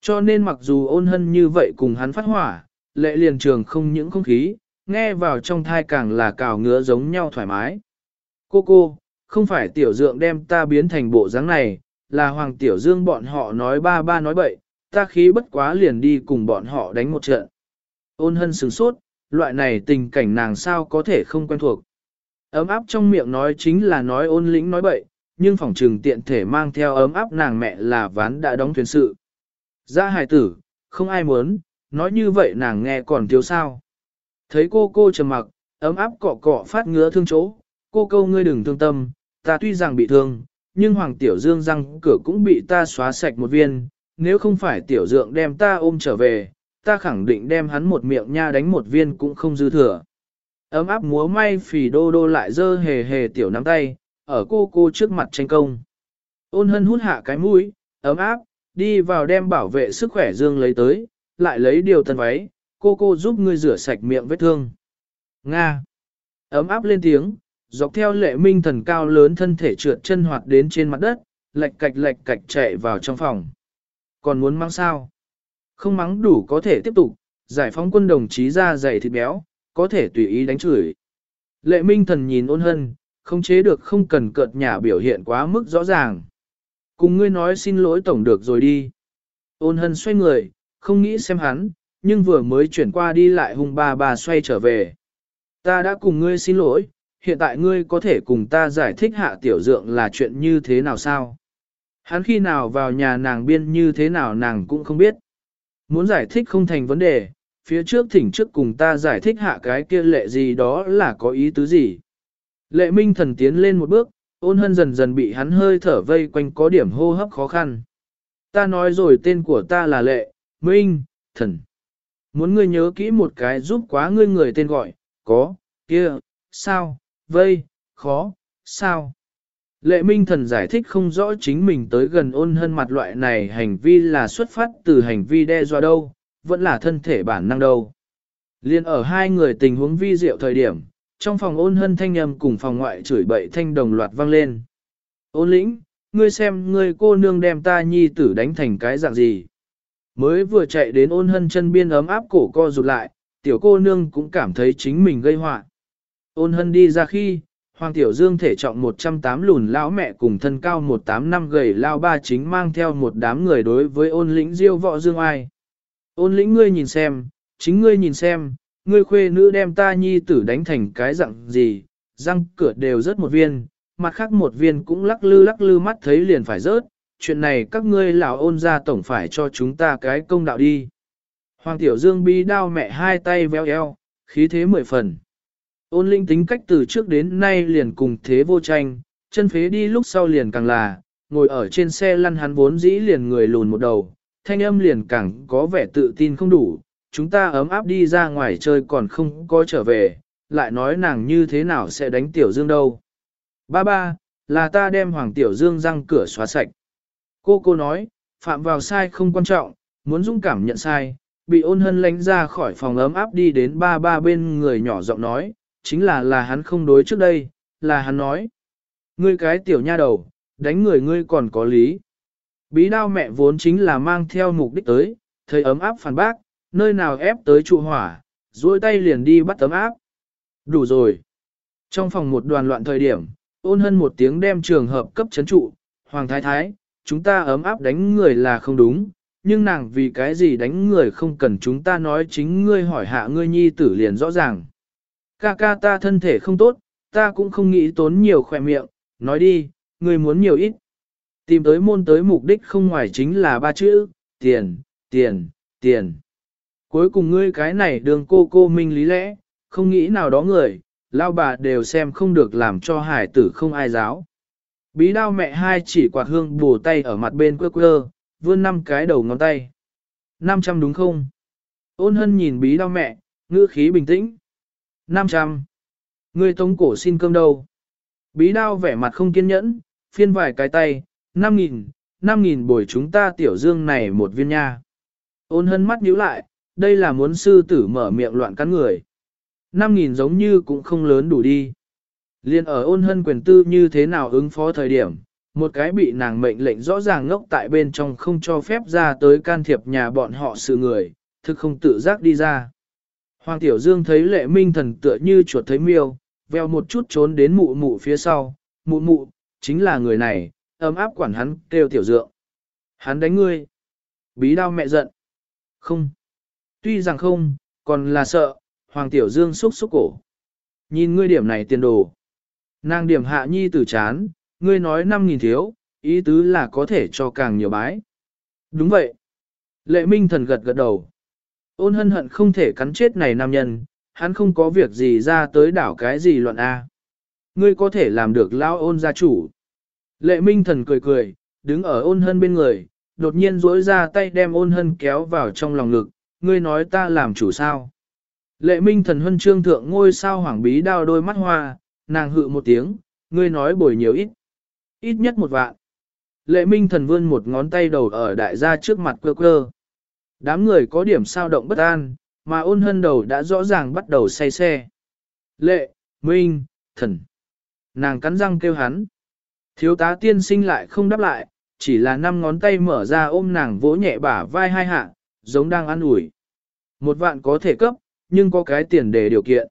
[SPEAKER 1] Cho nên mặc dù ôn hân như vậy cùng hắn phát hỏa, lệ liền trường không những không khí, nghe vào trong thai càng là cào ngứa giống nhau thoải mái. Cô cô, không phải tiểu dượng đem ta biến thành bộ dáng này, là hoàng tiểu dương bọn họ nói ba ba nói bậy, ta khí bất quá liền đi cùng bọn họ đánh một trận. Ôn hân sửng sốt, loại này tình cảnh nàng sao có thể không quen thuộc. Ấm áp trong miệng nói chính là nói ôn lĩnh nói bậy, nhưng phòng trừng tiện thể mang theo ấm áp nàng mẹ là ván đã đóng thuyền sự. Ra hài tử, không ai muốn, nói như vậy nàng nghe còn thiếu sao. Thấy cô cô trầm mặc, ấm áp cọ cọ phát ngứa thương chỗ, cô câu ngươi đừng thương tâm, ta tuy rằng bị thương, nhưng Hoàng Tiểu Dương răng cửa cũng bị ta xóa sạch một viên, nếu không phải Tiểu Dượng đem ta ôm trở về, ta khẳng định đem hắn một miệng nha đánh một viên cũng không dư thừa. Ấm áp múa may phì đô đô lại dơ hề hề Tiểu nắm tay, ở cô cô trước mặt tranh công. Ôn hân hút hạ cái mũi, ấm áp, đi vào đem bảo vệ sức khỏe Dương lấy tới, lại lấy điều tân váy, cô cô giúp ngươi rửa sạch miệng vết thương. Nga. Ấm áp lên tiếng, dọc theo lệ minh thần cao lớn thân thể trượt chân hoạt đến trên mặt đất, lệch cạch lệch cạch chạy vào trong phòng. Còn muốn mang sao? Không mắng đủ có thể tiếp tục, giải phóng quân đồng chí ra dày thịt béo, có thể tùy ý đánh chửi. Lệ minh thần nhìn ôn hân, không chế được không cần cợt nhả biểu hiện quá mức rõ ràng. Cùng ngươi nói xin lỗi tổng được rồi đi. Ôn hân xoay người, không nghĩ xem hắn, nhưng vừa mới chuyển qua đi lại hung ba bà xoay trở về. Ta đã cùng ngươi xin lỗi, hiện tại ngươi có thể cùng ta giải thích hạ tiểu dượng là chuyện như thế nào sao? Hắn khi nào vào nhà nàng biên như thế nào nàng cũng không biết. Muốn giải thích không thành vấn đề, phía trước thỉnh trước cùng ta giải thích hạ cái kia lệ gì đó là có ý tứ gì. Lệ minh thần tiến lên một bước, ôn hân dần dần bị hắn hơi thở vây quanh có điểm hô hấp khó khăn. Ta nói rồi tên của ta là lệ, minh, thần. Muốn ngươi nhớ kỹ một cái giúp quá ngươi người tên gọi, có, kia, sao, vây, khó, sao. Lệ minh thần giải thích không rõ chính mình tới gần ôn hân mặt loại này hành vi là xuất phát từ hành vi đe dọa đâu, vẫn là thân thể bản năng đâu. Liên ở hai người tình huống vi diệu thời điểm, trong phòng ôn hân thanh âm cùng phòng ngoại chửi bậy thanh đồng loạt vang lên. Ôn lĩnh, ngươi xem ngươi cô nương đem ta nhi tử đánh thành cái dạng gì. Mới vừa chạy đến ôn hân chân biên ấm áp cổ co rụt lại, tiểu cô nương cũng cảm thấy chính mình gây họa. Ôn hân đi ra khi, Hoàng Tiểu Dương thể trọng 108 lùn lão mẹ cùng thân cao 18 năm gầy lao ba chính mang theo một đám người đối với ôn lĩnh diêu võ dương ai. Ôn lĩnh ngươi nhìn xem, chính ngươi nhìn xem, ngươi khuê nữ đem ta nhi tử đánh thành cái dạng gì, răng cửa đều rớt một viên, mặt khác một viên cũng lắc lư lắc lư mắt thấy liền phải rớt, chuyện này các ngươi lão ôn ra tổng phải cho chúng ta cái công đạo đi. Hoàng Tiểu Dương bi đao mẹ hai tay véo eo, khí thế mười phần. Ôn linh tính cách từ trước đến nay liền cùng thế vô tranh, chân phế đi lúc sau liền càng là, ngồi ở trên xe lăn hắn vốn dĩ liền người lùn một đầu, thanh âm liền càng có vẻ tự tin không đủ, chúng ta ấm áp đi ra ngoài chơi còn không có trở về, lại nói nàng như thế nào sẽ đánh Tiểu Dương đâu. Ba ba, là ta đem Hoàng Tiểu Dương răng cửa xóa sạch. Cô cô nói, phạm vào sai không quan trọng, muốn dũng cảm nhận sai, bị ôn hân lánh ra khỏi phòng ấm áp đi đến ba ba bên người nhỏ giọng nói, chính là là hắn không đối trước đây, là hắn nói. Ngươi cái tiểu nha đầu, đánh người ngươi còn có lý. Bí đao mẹ vốn chính là mang theo mục đích tới, thấy ấm áp phản bác, nơi nào ép tới trụ hỏa, duỗi tay liền đi bắt ấm áp. Đủ rồi. Trong phòng một đoàn loạn thời điểm, ôn hân một tiếng đem trường hợp cấp chấn trụ, Hoàng Thái Thái, chúng ta ấm áp đánh người là không đúng, nhưng nàng vì cái gì đánh người không cần chúng ta nói chính ngươi hỏi hạ ngươi nhi tử liền rõ ràng. Ca ca ta thân thể không tốt, ta cũng không nghĩ tốn nhiều khỏe miệng, nói đi, ngươi muốn nhiều ít. Tìm tới môn tới mục đích không ngoài chính là ba chữ, tiền, tiền, tiền. Cuối cùng ngươi cái này đường cô cô minh lý lẽ, không nghĩ nào đó người, lao bà đều xem không được làm cho hải tử không ai giáo. Bí đao mẹ hai chỉ quạt hương bù tay ở mặt bên quơ quơ, vươn năm cái đầu ngón tay. 500 đúng không? Ôn hân nhìn bí đao mẹ, ngữ khí bình tĩnh. 500. Ngươi tống cổ xin cơm đâu? Bí đao vẻ mặt không kiên nhẫn, phiên vài cái tay, 5.000, 5.000 bồi chúng ta tiểu dương này một viên nha. Ôn hân mắt nhíu lại, đây là muốn sư tử mở miệng loạn cắn người. 5.000 giống như cũng không lớn đủ đi. Liên ở ôn hân quyền tư như thế nào ứng phó thời điểm, một cái bị nàng mệnh lệnh rõ ràng ngốc tại bên trong không cho phép ra tới can thiệp nhà bọn họ sự người, thực không tự giác đi ra. Hoàng Tiểu Dương thấy lệ minh thần tựa như chuột thấy miêu, veo một chút trốn đến mụ mụ phía sau, mụ mụ, chính là người này, ấm áp quản hắn kêu Tiểu Dượng. Hắn đánh ngươi. Bí đao mẹ giận. Không. Tuy rằng không, còn là sợ, Hoàng Tiểu Dương xúc xúc cổ. Nhìn ngươi điểm này tiền đồ. Nàng điểm hạ nhi tử chán, ngươi nói 5.000 thiếu, ý tứ là có thể cho càng nhiều bái. Đúng vậy. Lệ Minh thần gật gật đầu. Ôn hân hận không thể cắn chết này nam nhân, hắn không có việc gì ra tới đảo cái gì loạn A. Ngươi có thể làm được lao ôn gia chủ. Lệ Minh thần cười cười, đứng ở ôn hân bên người, đột nhiên duỗi ra tay đem ôn hân kéo vào trong lòng ngực, ngươi nói ta làm chủ sao. Lệ Minh thần huân trương thượng ngôi sao hoàng bí đao đôi mắt hoa, nàng hự một tiếng, ngươi nói bồi nhiều ít. Ít nhất một vạn. Lệ Minh thần vươn một ngón tay đầu ở đại gia trước mặt quơ quơ. Đám người có điểm sao động bất an, mà ôn hân đầu đã rõ ràng bắt đầu say xe. Lệ, Minh, thần. Nàng cắn răng kêu hắn. Thiếu tá tiên sinh lại không đáp lại, chỉ là năm ngón tay mở ra ôm nàng vỗ nhẹ bả vai hai hạ, giống đang ăn ủi. Một vạn có thể cấp, nhưng có cái tiền để điều kiện.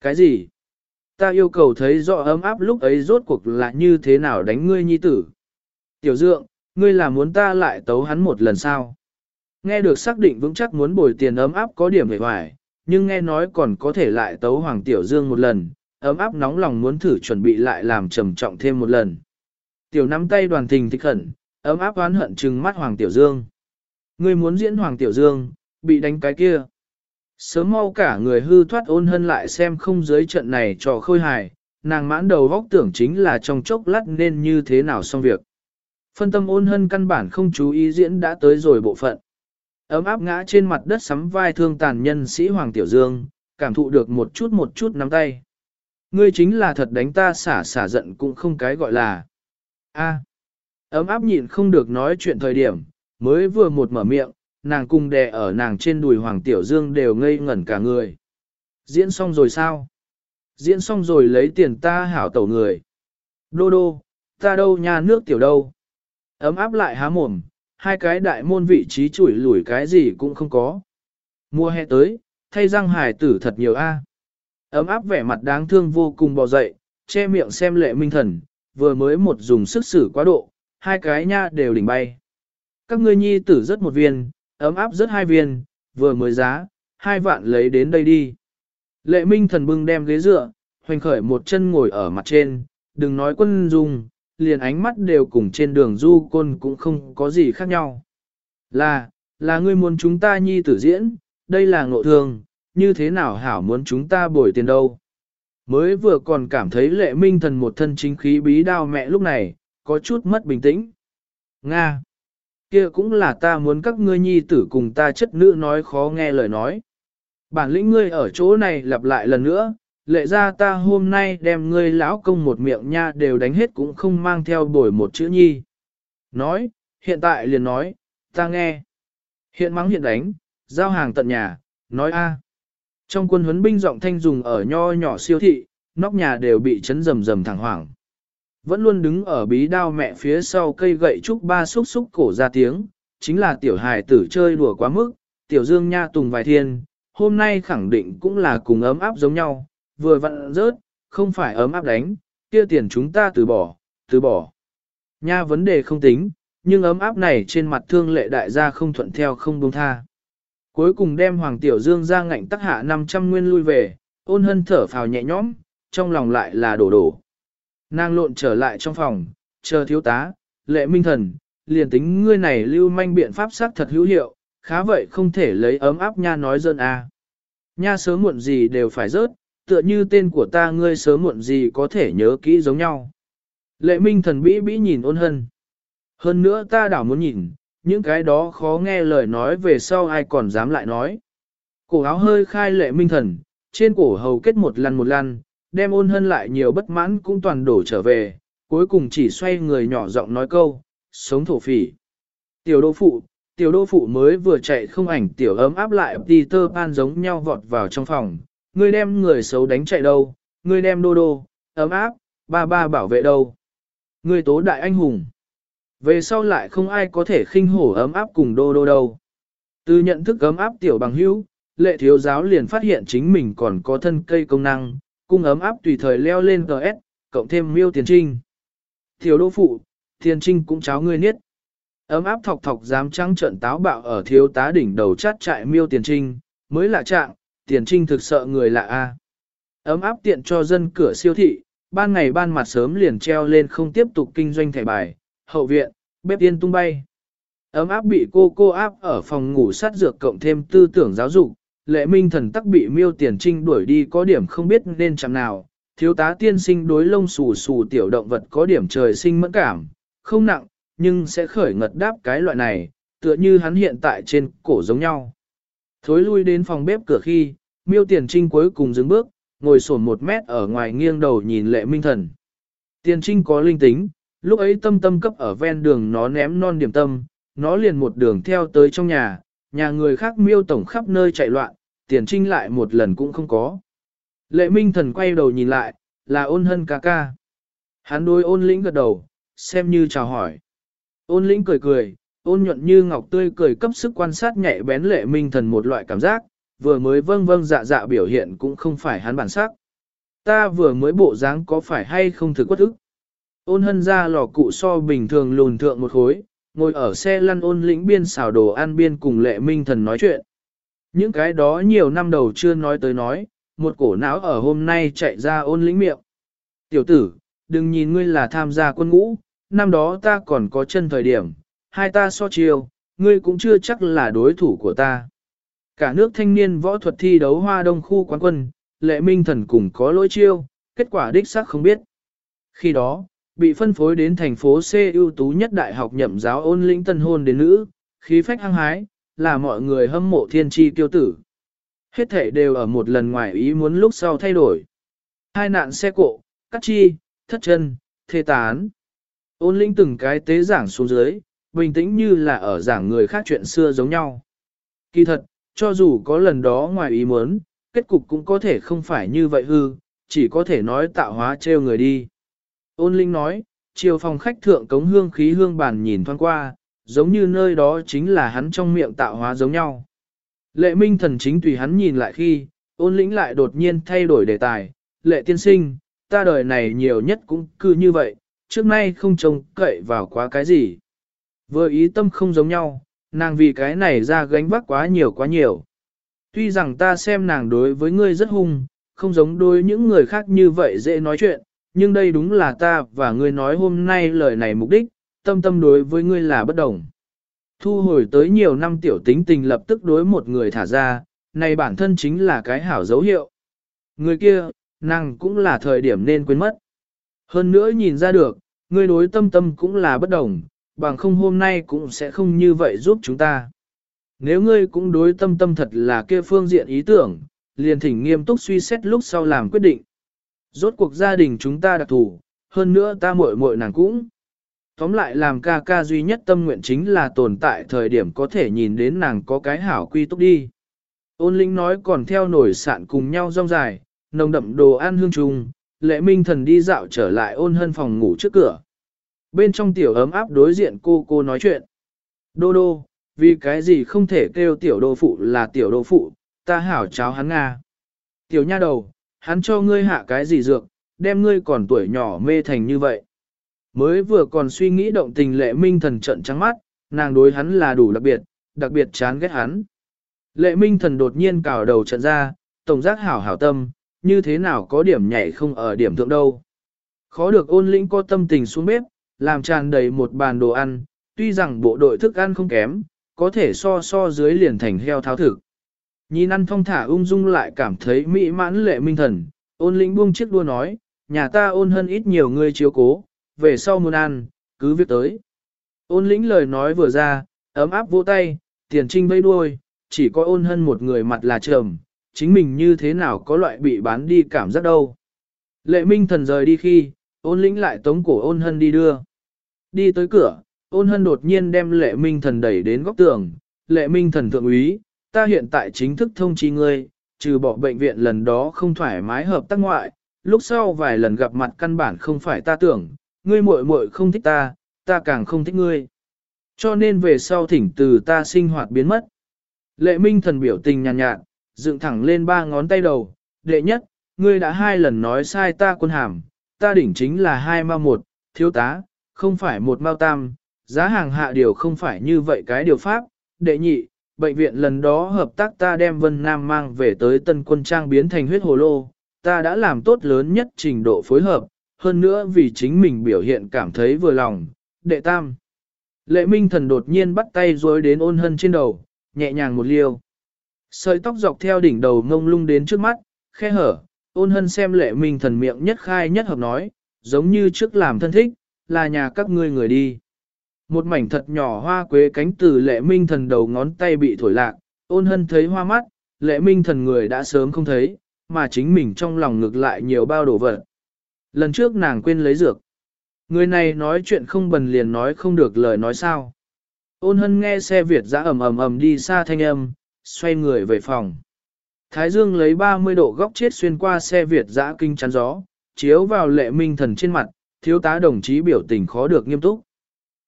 [SPEAKER 1] Cái gì? Ta yêu cầu thấy rõ ấm áp lúc ấy rốt cuộc là như thế nào đánh ngươi nhi tử. Tiểu dượng, ngươi là muốn ta lại tấu hắn một lần sao? Nghe được xác định vững chắc muốn bồi tiền ấm áp có điểm hề hoài, nhưng nghe nói còn có thể lại tấu Hoàng Tiểu Dương một lần, ấm áp nóng lòng muốn thử chuẩn bị lại làm trầm trọng thêm một lần. Tiểu nắm tay đoàn Thình thích khẩn, ấm áp oán hận trừng mắt Hoàng Tiểu Dương. Ngươi muốn diễn Hoàng Tiểu Dương, bị đánh cái kia. Sớm mau cả người hư thoát ôn hân lại xem không dưới trận này trò khôi hài, nàng mãn đầu vóc tưởng chính là trong chốc lát nên như thế nào xong việc. Phân tâm ôn hân căn bản không chú ý diễn đã tới rồi bộ phận. Ấm áp ngã trên mặt đất sắm vai thương tàn nhân sĩ Hoàng Tiểu Dương, cảm thụ được một chút một chút nắm tay. Ngươi chính là thật đánh ta xả xả giận cũng không cái gọi là. a ấm áp nhịn không được nói chuyện thời điểm, mới vừa một mở miệng, nàng cung đè ở nàng trên đùi Hoàng Tiểu Dương đều ngây ngẩn cả người. Diễn xong rồi sao? Diễn xong rồi lấy tiền ta hảo tẩu người. Đô đô, ta đâu nhà nước tiểu đâu. Ấm áp lại há mồm, hai cái đại môn vị trí chủi lủi cái gì cũng không có. Mùa hè tới, thay răng hài tử thật nhiều a. Ấm áp vẻ mặt đáng thương vô cùng bò dậy, che miệng xem lệ minh thần, vừa mới một dùng sức sử quá độ, hai cái nha đều đỉnh bay. Các ngươi nhi tử rất một viên, ấm áp rất hai viên, vừa mới giá, hai vạn lấy đến đây đi. Lệ minh thần bưng đem ghế dựa, hoành khởi một chân ngồi ở mặt trên, đừng nói quân dung, liền ánh mắt đều cùng trên đường du côn cũng không có gì khác nhau. Là, là ngươi muốn chúng ta nhi tử diễn, đây là ngộ thương, như thế nào hảo muốn chúng ta bồi tiền đâu. Mới vừa còn cảm thấy lệ minh thần một thân chính khí bí đao mẹ lúc này, có chút mất bình tĩnh. Nga! kia cũng là ta muốn các ngươi nhi tử cùng ta chất nữ nói khó nghe lời nói. Bản lĩnh ngươi ở chỗ này lặp lại lần nữa, lệ ra ta hôm nay đem ngươi lão công một miệng nha đều đánh hết cũng không mang theo bổi một chữ nhi. Nói, hiện tại liền nói, ta nghe. Hiện mắng hiện đánh, giao hàng tận nhà, nói a. Trong quân huấn binh giọng thanh dùng ở nho nhỏ siêu thị, nóc nhà đều bị chấn rầm rầm thẳng hoảng. Vẫn luôn đứng ở bí đao mẹ phía sau cây gậy trúc ba xúc xúc cổ ra tiếng, chính là tiểu hài tử chơi đùa quá mức, tiểu dương nha tùng vài thiên, hôm nay khẳng định cũng là cùng ấm áp giống nhau, vừa vặn rớt, không phải ấm áp đánh, kia tiền chúng ta từ bỏ, từ bỏ. Nha vấn đề không tính, nhưng ấm áp này trên mặt thương lệ đại gia không thuận theo không buông tha. Cuối cùng đem Hoàng Tiểu Dương ra ngạnh tắc hạ 500 nguyên lui về, ôn hân thở phào nhẹ nhõm, trong lòng lại là đổ đổ. Nàng lộn trở lại trong phòng, chờ thiếu tá, lệ minh thần, liền tính ngươi này lưu manh biện pháp sắc thật hữu hiệu, khá vậy không thể lấy ấm áp nha nói dân a. Nha sớm muộn gì đều phải rớt, tựa như tên của ta ngươi sớm muộn gì có thể nhớ kỹ giống nhau. Lệ minh thần bĩ bĩ nhìn ôn hân. Hơn nữa ta đảo muốn nhìn, những cái đó khó nghe lời nói về sau ai còn dám lại nói. Cổ áo hơi khai lệ minh thần, trên cổ hầu kết một lần một lần, đem ôn hân lại nhiều bất mãn cũng toàn đổ trở về, cuối cùng chỉ xoay người nhỏ giọng nói câu, sống thổ phỉ. Tiểu đô phụ, tiểu đô phụ mới vừa chạy không ảnh tiểu ấm áp lại Peter Pan giống nhau vọt vào trong phòng, ngươi đem người xấu đánh chạy đâu, ngươi đem đô đô, ấm áp, ba ba bảo vệ đâu. Ngươi tố đại anh hùng. Về sau lại không ai có thể khinh hổ ấm áp cùng đô đô đâu. Từ nhận thức ấm áp tiểu bằng hữu, lệ thiếu giáo liền phát hiện chính mình còn có thân cây công năng, cung ấm áp tùy thời leo lên GS, cộng thêm miêu tiền trinh. Thiếu đô phụ, tiền trinh cũng cháo ngươi niết. Ấm áp thọc thọc dám trắng trận táo bạo ở thiếu tá đỉnh đầu chát trại miêu tiền trinh, mới lạ trạng, tiền trinh thực sợ người lạ a. Ấm áp tiện cho dân cửa siêu thị, ban ngày ban mặt sớm liền treo lên không tiếp tục kinh doanh thẻ bài, hậu viện, bếp tiên tung bay. Ấm áp bị cô cô áp ở phòng ngủ sát dược cộng thêm tư tưởng giáo dục, lệ minh thần tắc bị miêu tiền trinh đuổi đi có điểm không biết nên chạm nào, thiếu tá tiên sinh đối lông xù xù tiểu động vật có điểm trời sinh mẫn cảm, không nặng, nhưng sẽ khởi ngật đáp cái loại này, tựa như hắn hiện tại trên cổ giống nhau. Thối lui đến phòng bếp cửa khi, miêu tiền trinh cuối cùng dừng bước, ngồi sổn một mét ở ngoài nghiêng đầu nhìn lệ minh thần. Tiền trinh có linh tính, lúc ấy tâm tâm cấp ở ven đường nó ném non điểm tâm, nó liền một đường theo tới trong nhà, nhà người khác miêu tổng khắp nơi chạy loạn, tiền trinh lại một lần cũng không có. Lệ minh thần quay đầu nhìn lại, là ôn hân ca ca. Hắn đôi ôn lĩnh gật đầu, xem như chào hỏi. Ôn lĩnh cười cười, ôn nhuận như ngọc tươi cười cấp sức quan sát nhạy bén lệ minh thần một loại cảm giác, vừa mới vâng vâng dạ dạ biểu hiện cũng không phải hắn bản sắc. Ta vừa mới bộ dáng có phải hay không thực quất ức. Ôn hân ra lò cụ so bình thường lùn thượng một khối, ngồi ở xe lăn ôn lĩnh biên xào đồ ăn biên cùng lệ minh thần nói chuyện. Những cái đó nhiều năm đầu chưa nói tới nói, một cổ não ở hôm nay chạy ra ôn lĩnh miệng. Tiểu tử, đừng nhìn ngươi là tham gia quân ngũ, năm đó ta còn có chân thời điểm, hai ta so chiều, ngươi cũng chưa chắc là đối thủ của ta. Cả nước thanh niên võ thuật thi đấu hoa đông khu quán quân, lệ minh thần cùng có lỗi chiêu, kết quả đích xác không biết. Khi đó, bị phân phối đến thành phố C ưu tú nhất đại học nhậm giáo ôn lĩnh tân hôn đến nữ, khí phách hăng hái, là mọi người hâm mộ thiên tri kiêu tử. Hết thể đều ở một lần ngoài ý muốn lúc sau thay đổi. Hai nạn xe cộ, cắt chi, thất chân, thê tán. Ôn lĩnh từng cái tế giảng xuống dưới, bình tĩnh như là ở giảng người khác chuyện xưa giống nhau. Kỳ thật, cho dù có lần đó ngoài ý muốn, kết cục cũng có thể không phải như vậy hư, chỉ có thể nói tạo hóa trêu người đi. Ôn Linh nói, chiều phòng khách thượng cống hương khí hương bàn nhìn thoáng qua, giống như nơi đó chính là hắn trong miệng tạo hóa giống nhau. Lệ minh thần chính tùy hắn nhìn lại khi, ôn lĩnh lại đột nhiên thay đổi đề tài, lệ tiên sinh, ta đời này nhiều nhất cũng cứ như vậy, trước nay không trông cậy vào quá cái gì. Vừa ý tâm không giống nhau, nàng vì cái này ra gánh vác quá nhiều quá nhiều. Tuy rằng ta xem nàng đối với ngươi rất hung, không giống đối những người khác như vậy dễ nói chuyện, nhưng đây đúng là ta và ngươi nói hôm nay lời này mục đích, tâm tâm đối với ngươi là bất đồng. Thu hồi tới nhiều năm tiểu tính tình lập tức đối một người thả ra, này bản thân chính là cái hảo dấu hiệu. Người kia, nàng cũng là thời điểm nên quên mất. Hơn nữa nhìn ra được, ngươi đối tâm tâm cũng là bất đồng, bằng không hôm nay cũng sẽ không như vậy giúp chúng ta. Nếu ngươi cũng đối tâm tâm thật là kia phương diện ý tưởng, liền thỉnh nghiêm túc suy xét lúc sau làm quyết định. Rốt cuộc gia đình chúng ta đặc thù, hơn nữa ta muội muội nàng cũng. Tóm lại làm ca ca duy nhất tâm nguyện chính là tồn tại thời điểm có thể nhìn đến nàng có cái hảo quy túc đi. Ôn linh nói còn theo nổi sạn cùng nhau rong dài, nồng đậm đồ ăn hương trùng, lệ minh thần đi dạo trở lại ôn hân phòng ngủ trước cửa. Bên trong tiểu ấm áp đối diện cô cô nói chuyện. Đô đô, vì cái gì không thể kêu tiểu đô phụ là tiểu đô phụ, ta hảo cháo hắn Nga. Tiểu nha đầu, hắn cho ngươi hạ cái gì dược, đem ngươi còn tuổi nhỏ mê thành như vậy. Mới vừa còn suy nghĩ động tình lệ minh thần trận trắng mắt, nàng đối hắn là đủ đặc biệt, đặc biệt chán ghét hắn. Lệ minh thần đột nhiên cào đầu trận ra, tổng giác hảo hảo tâm, như thế nào có điểm nhảy không ở điểm thượng đâu. Khó được ôn lĩnh có tâm tình xuống bếp, làm tràn đầy một bàn đồ ăn, tuy rằng bộ đội thức ăn không kém, có thể so so dưới liền thành heo tháo thực. Nhìn ăn thong thả ung dung lại cảm thấy mỹ mãn lệ minh thần, ôn lĩnh buông chiếc đua nói, nhà ta ôn hơn ít nhiều người chiếu cố, về sau muốn ăn, cứ việc tới. Ôn lĩnh lời nói vừa ra, ấm áp vỗ tay, tiền trinh vây đuôi, chỉ có ôn hân một người mặt là trầm, chính mình như thế nào có loại bị bán đi cảm giác đâu. Lệ minh thần rời đi khi, ôn lĩnh lại tống cổ ôn hân đi đưa. Đi tới cửa, ôn hân đột nhiên đem lệ minh thần đẩy đến góc tường, lệ minh thần thượng úy, ta hiện tại chính thức thông chi ngươi, trừ bỏ bệnh viện lần đó không thoải mái hợp tác ngoại, lúc sau vài lần gặp mặt căn bản không phải ta tưởng, ngươi muội muội không thích ta, ta càng không thích ngươi. Cho nên về sau thỉnh từ ta sinh hoạt biến mất. Lệ minh thần biểu tình nhàn nhạt, nhạt, dựng thẳng lên ba ngón tay đầu, đệ nhất, ngươi đã hai lần nói sai ta quân hàm, ta đỉnh chính là hai mao một, thiếu tá, không phải một mao tam, giá hàng hạ điều không phải như vậy cái điều pháp, đệ nhị, bệnh viện lần đó hợp tác ta đem Vân Nam mang về tới tân quân trang biến thành huyết hồ lô, ta đã làm tốt lớn nhất trình độ phối hợp, hơn nữa vì chính mình biểu hiện cảm thấy vừa lòng, đệ tam. Lệ minh thần đột nhiên bắt tay rối đến ôn hân trên đầu, nhẹ nhàng một liêu. Sợi tóc dọc theo đỉnh đầu ngông lung đến trước mắt, khe hở, ôn hân xem lệ minh thần miệng nhất khai nhất hợp nói, giống như trước làm thân thích, là nhà các ngươi người đi. Một mảnh thật nhỏ hoa quế cánh từ lệ minh thần đầu ngón tay bị thổi lạc, ôn hân thấy hoa mắt, lệ minh thần người đã sớm không thấy, mà chính mình trong lòng ngược lại nhiều bao đồ vật. Lần trước nàng quên lấy dược. Người này nói chuyện không bần liền nói không được lời nói sao. Ôn hân nghe xe Việt giã ầm ầm ầm đi xa thanh âm, xoay người về phòng. Thái dương lấy 30 độ góc chết xuyên qua xe Việt giã kinh chắn gió, chiếu vào lệ minh thần trên mặt, thiếu tá đồng chí biểu tình khó được nghiêm túc.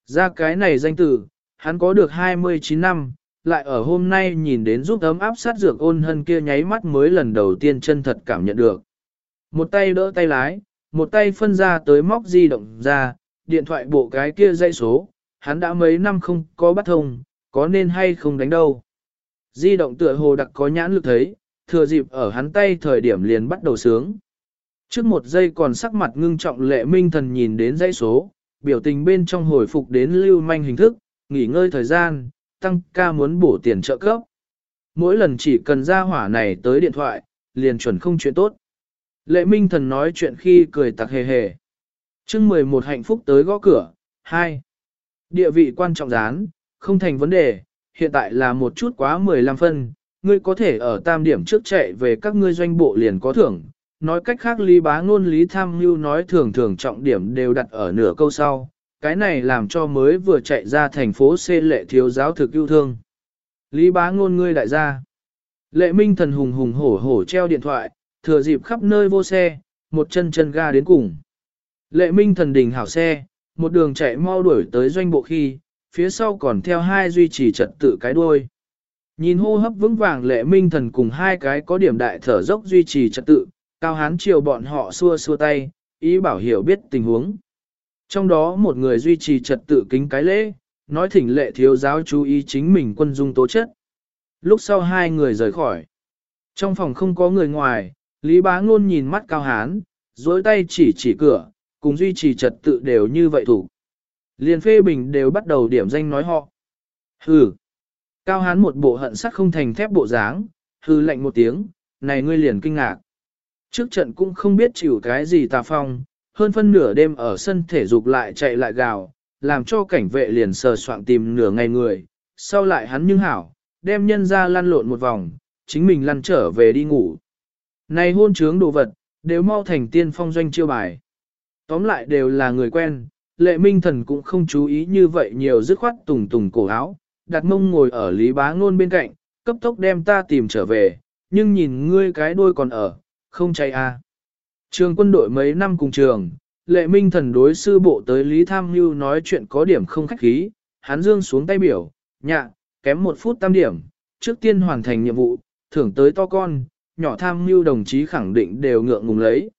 [SPEAKER 1] Ra cái này danh từ, hắn có được 29 năm, lại ở hôm nay nhìn đến giúp ấm áp sát dược ôn hân kia nháy mắt mới lần đầu tiên chân thật cảm nhận được. Một tay đỡ tay lái, một tay phân ra tới móc di động ra, điện thoại bộ cái kia dây số, hắn đã mấy năm không có bắt thông, có nên hay không đánh đâu. Di động tựa hồ đặc có nhãn lực thấy, thừa dịp ở hắn tay thời điểm liền bắt đầu sướng. Trước một giây còn sắc mặt ngưng trọng lệ minh thần nhìn đến dãy số, biểu tình bên trong hồi phục đến lưu manh hình thức, nghỉ ngơi thời gian, tăng ca muốn bổ tiền trợ cấp. Mỗi lần chỉ cần ra hỏa này tới điện thoại, liền chuẩn không chuyện tốt. Lệ minh thần nói chuyện khi cười tặc hề hề. chương 11 hạnh phúc tới gõ cửa, 2. Địa vị quan trọng rán, không thành vấn đề, hiện tại là một chút quá 15 phân, ngươi có thể ở tam điểm trước chạy về các ngươi doanh bộ liền có thưởng. Nói cách khác lý bá ngôn lý tham hưu nói thường thường trọng điểm đều đặt ở nửa câu sau, cái này làm cho mới vừa chạy ra thành phố xê lệ thiếu giáo thực yêu thương. Lý bá ngôn ngươi đại gia. Lệ minh thần hùng hùng hổ hổ treo điện thoại, thừa dịp khắp nơi vô xe, một chân chân ga đến cùng. Lệ minh thần đình hảo xe, một đường chạy mau đuổi tới doanh bộ khi, phía sau còn theo hai duy trì trật tự cái đuôi. Nhìn hô hấp vững vàng lệ minh thần cùng hai cái có điểm đại thở dốc duy trì trật tự, cao hán chiều bọn họ xua xua tay, ý bảo hiểu biết tình huống. Trong đó một người duy trì trật tự kính cái lễ, nói thỉnh lệ thiếu giáo chú ý chính mình quân dung tố chất. Lúc sau hai người rời khỏi. Trong phòng không có người ngoài, Lý Bá Ngôn nhìn mắt Cao Hán, dối tay chỉ chỉ cửa, cùng duy trì trật tự đều như vậy thủ. liền phê bình đều bắt đầu điểm danh nói họ. Hừ. Cao Hán một bộ hận sắc không thành thép bộ dáng, hư lạnh một tiếng, này ngươi liền kinh ngạc. Trước trận cũng không biết chịu cái gì tà phong, hơn phân nửa đêm ở sân thể dục lại chạy lại gào, làm cho cảnh vệ liền sờ soạn tìm nửa ngày người, sau lại hắn nhưng hảo, đem nhân ra lăn lộn một vòng, chính mình lăn trở về đi ngủ. Này hôn trướng đồ vật, đều mau thành tiên phong doanh chiêu bài. Tóm lại đều là người quen, lệ minh thần cũng không chú ý như vậy nhiều dứt khoát tùng tùng cổ áo, đặt mông ngồi ở lý bá ngôn bên cạnh, cấp tốc đem ta tìm trở về, nhưng nhìn ngươi cái đuôi còn ở, không chạy à. Trường quân đội mấy năm cùng trường, lệ minh thần đối sư bộ tới Lý Tham Hưu nói chuyện có điểm không khách khí, hắn dương xuống tay biểu, nhạ, kém một phút tam điểm, trước tiên hoàn thành nhiệm vụ, thưởng tới to con, nhỏ tham Hưu đồng chí khẳng định đều ngượng ngùng lấy.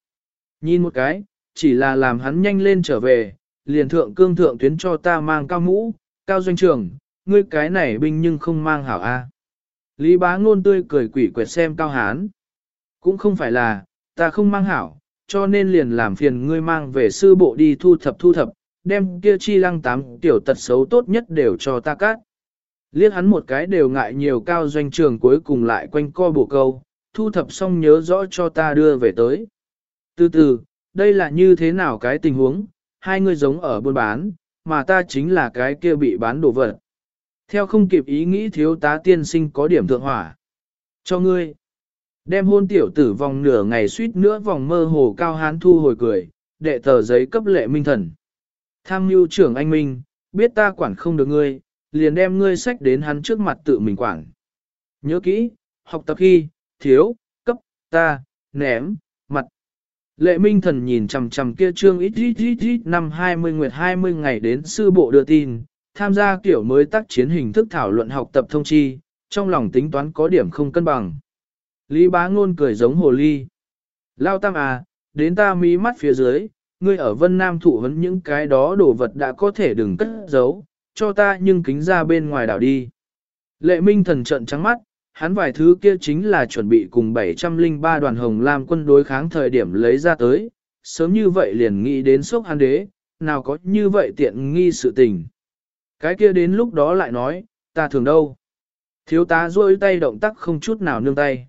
[SPEAKER 1] Nhìn một cái, chỉ là làm hắn nhanh lên trở về, liền thượng cương thượng tuyến cho ta mang cao mũ, cao doanh trường, ngươi cái này binh nhưng không mang hảo A. Lý bá ngôn tươi cười quỷ quẹt xem cao hán. Cũng không phải là, ta không mang hảo, cho nên liền làm phiền ngươi mang về sư bộ đi thu thập thu thập, đem kia chi lăng tám tiểu tật xấu tốt nhất đều cho ta cắt. Liếc hắn một cái đều ngại nhiều cao doanh trường cuối cùng lại quanh co bộ câu, thu thập xong nhớ rõ cho ta đưa về tới. Từ từ, đây là như thế nào cái tình huống, hai người giống ở buôn bán, mà ta chính là cái kia bị bán đồ vật. Theo không kịp ý nghĩ thiếu tá tiên sinh có điểm thượng hỏa. Cho ngươi. Đem hôn tiểu tử vòng nửa ngày suýt nữa vòng mơ hồ cao hán thu hồi cười, đệ tờ giấy cấp lệ minh thần. Tham mưu trưởng anh Minh, biết ta quản không được ngươi, liền đem ngươi sách đến hắn trước mặt tự mình quản. Nhớ kỹ, học tập khi, thiếu, cấp, ta, ném, mặt. Lệ minh thần nhìn chằm chằm kia trương ít ít ít ít năm 20 nguyệt 20 ngày đến sư bộ đưa tin, tham gia kiểu mới tác chiến hình thức thảo luận học tập thông chi, trong lòng tính toán có điểm không cân bằng. Lý bá ngôn cười giống hồ ly. Lao tam à, đến ta mí mắt phía dưới, ngươi ở Vân Nam thụ vấn những cái đó đồ vật đã có thể đừng cất giấu, cho ta nhưng kính ra bên ngoài đảo đi. Lệ Minh thần trận trắng mắt, hắn vài thứ kia chính là chuẩn bị cùng 703 đoàn hồng lam quân đối kháng thời điểm lấy ra tới, sớm như vậy liền nghĩ đến sốc hắn đế, nào có như vậy tiện nghi sự tình. Cái kia đến lúc đó lại nói, ta thường đâu. Thiếu tá duỗi tay động tác không chút nào nương tay.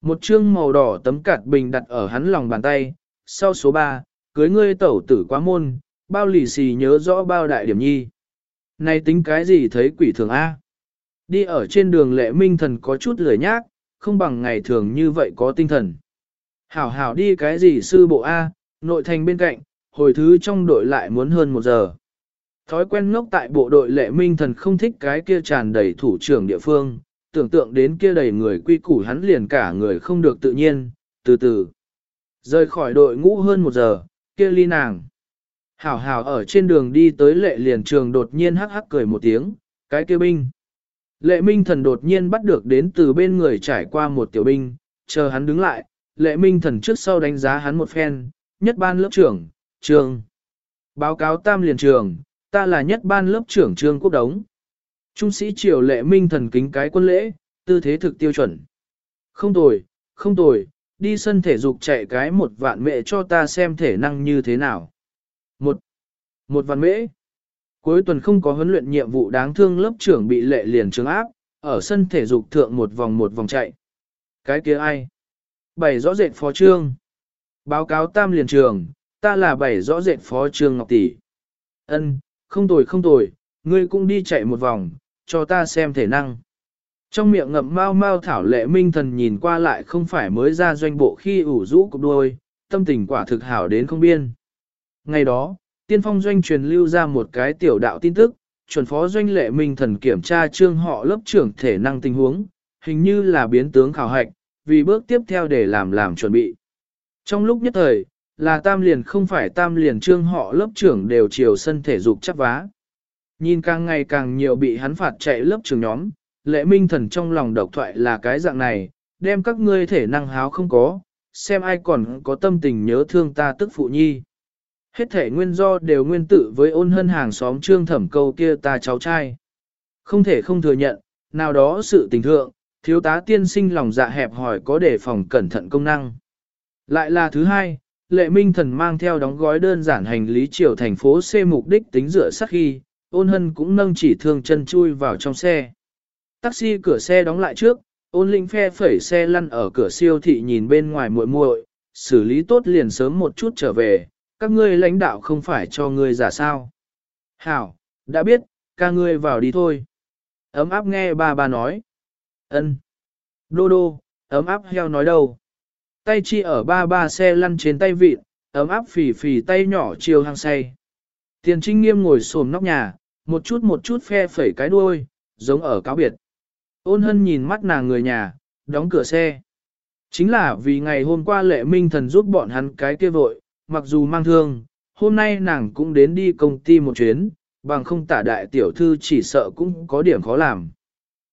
[SPEAKER 1] Một chương màu đỏ tấm cạt bình đặt ở hắn lòng bàn tay, sau số 3, cưới ngươi tẩu tử quá môn, bao lì xì nhớ rõ bao đại điểm nhi. Này tính cái gì thấy quỷ thường A? Đi ở trên đường lệ minh thần có chút lười nhác, không bằng ngày thường như vậy có tinh thần. Hảo hảo đi cái gì sư bộ A, nội thành bên cạnh, hồi thứ trong đội lại muốn hơn một giờ. Thói quen ngốc tại bộ đội lệ minh thần không thích cái kia tràn đầy thủ trưởng địa phương, tưởng tượng đến kia đầy người quy củ hắn liền cả người không được tự nhiên, từ từ. Rời khỏi đội ngũ hơn một giờ, kia ly nàng. Hảo hảo ở trên đường đi tới lệ liền trường đột nhiên hắc hắc cười một tiếng, cái kia binh. Lệ minh thần đột nhiên bắt được đến từ bên người trải qua một tiểu binh, chờ hắn đứng lại, lệ minh thần trước sau đánh giá hắn một phen, nhất ban lớp trưởng, trường. Báo cáo tam liền trường, ta là nhất ban lớp trưởng trương quốc đống. Trung sĩ triều lệ minh thần kính cái quân lễ, tư thế thực tiêu chuẩn. Không tồi, không tồi, đi sân thể dục chạy cái một vạn mệ cho ta xem thể năng như thế nào. Một, một vạn mễ. Cuối tuần không có huấn luyện nhiệm vụ đáng thương lớp trưởng bị lệ liền trường áp, ở sân thể dục thượng một vòng một vòng chạy. Cái kia ai? Bảy rõ rệt phó trương. Báo cáo tam liền trường, ta là bảy rõ rệt phó trương Ngọc Tỷ. Ân, không tồi không tồi, ngươi cũng đi chạy một vòng, cho ta xem thể năng. Trong miệng ngậm mau mau thảo lệ minh thần nhìn qua lại không phải mới ra doanh bộ khi ủ rũ cục đuôi, tâm tình quả thực hảo đến không biên. Ngày đó, tiên phong doanh truyền lưu ra một cái tiểu đạo tin tức, chuẩn phó doanh lệ minh thần kiểm tra trương họ lớp trưởng thể năng tình huống, hình như là biến tướng khảo hạch, vì bước tiếp theo để làm làm chuẩn bị. Trong lúc nhất thời, là tam liền không phải tam liền trương họ lớp trưởng đều chiều sân thể dục chắp vá. Nhìn càng ngày càng nhiều bị hắn phạt chạy lớp trưởng nhóm, lệ minh thần trong lòng độc thoại là cái dạng này, đem các ngươi thể năng háo không có, xem ai còn có tâm tình nhớ thương ta tức phụ nhi. Hết thể nguyên do đều nguyên tự với ôn hân hàng xóm trương thẩm câu kia ta cháu trai. Không thể không thừa nhận, nào đó sự tình thượng, thiếu tá tiên sinh lòng dạ hẹp hỏi có đề phòng cẩn thận công năng. Lại là thứ hai, lệ minh thần mang theo đóng gói đơn giản hành lý chiều thành phố C mục đích tính rửa sắc khi, ôn hân cũng nâng chỉ thương chân chui vào trong xe. Taxi cửa xe đóng lại trước, ôn linh phe phẩy xe lăn ở cửa siêu thị nhìn bên ngoài muội muội, xử lý tốt liền sớm một chút trở về, các ngươi lãnh đạo không phải cho ngươi giả sao. Hảo, đã biết, ca ngươi vào đi thôi. Ấm áp nghe ba ba nói. ân Đô đô, ấm áp heo nói đâu. Tay chi ở ba ba xe lăn trên tay vịt, ấm áp phì phì tay nhỏ chiều hang say. Tiền trinh nghiêm ngồi xổm nóc nhà, một chút một chút phe phẩy cái đuôi, giống ở cáo biệt. Ôn hân nhìn mắt nàng người nhà, đóng cửa xe. Chính là vì ngày hôm qua lệ minh thần giúp bọn hắn cái kia vội, mặc dù mang thương, hôm nay nàng cũng đến đi công ty một chuyến, bằng không tả đại tiểu thư chỉ sợ cũng có điểm khó làm.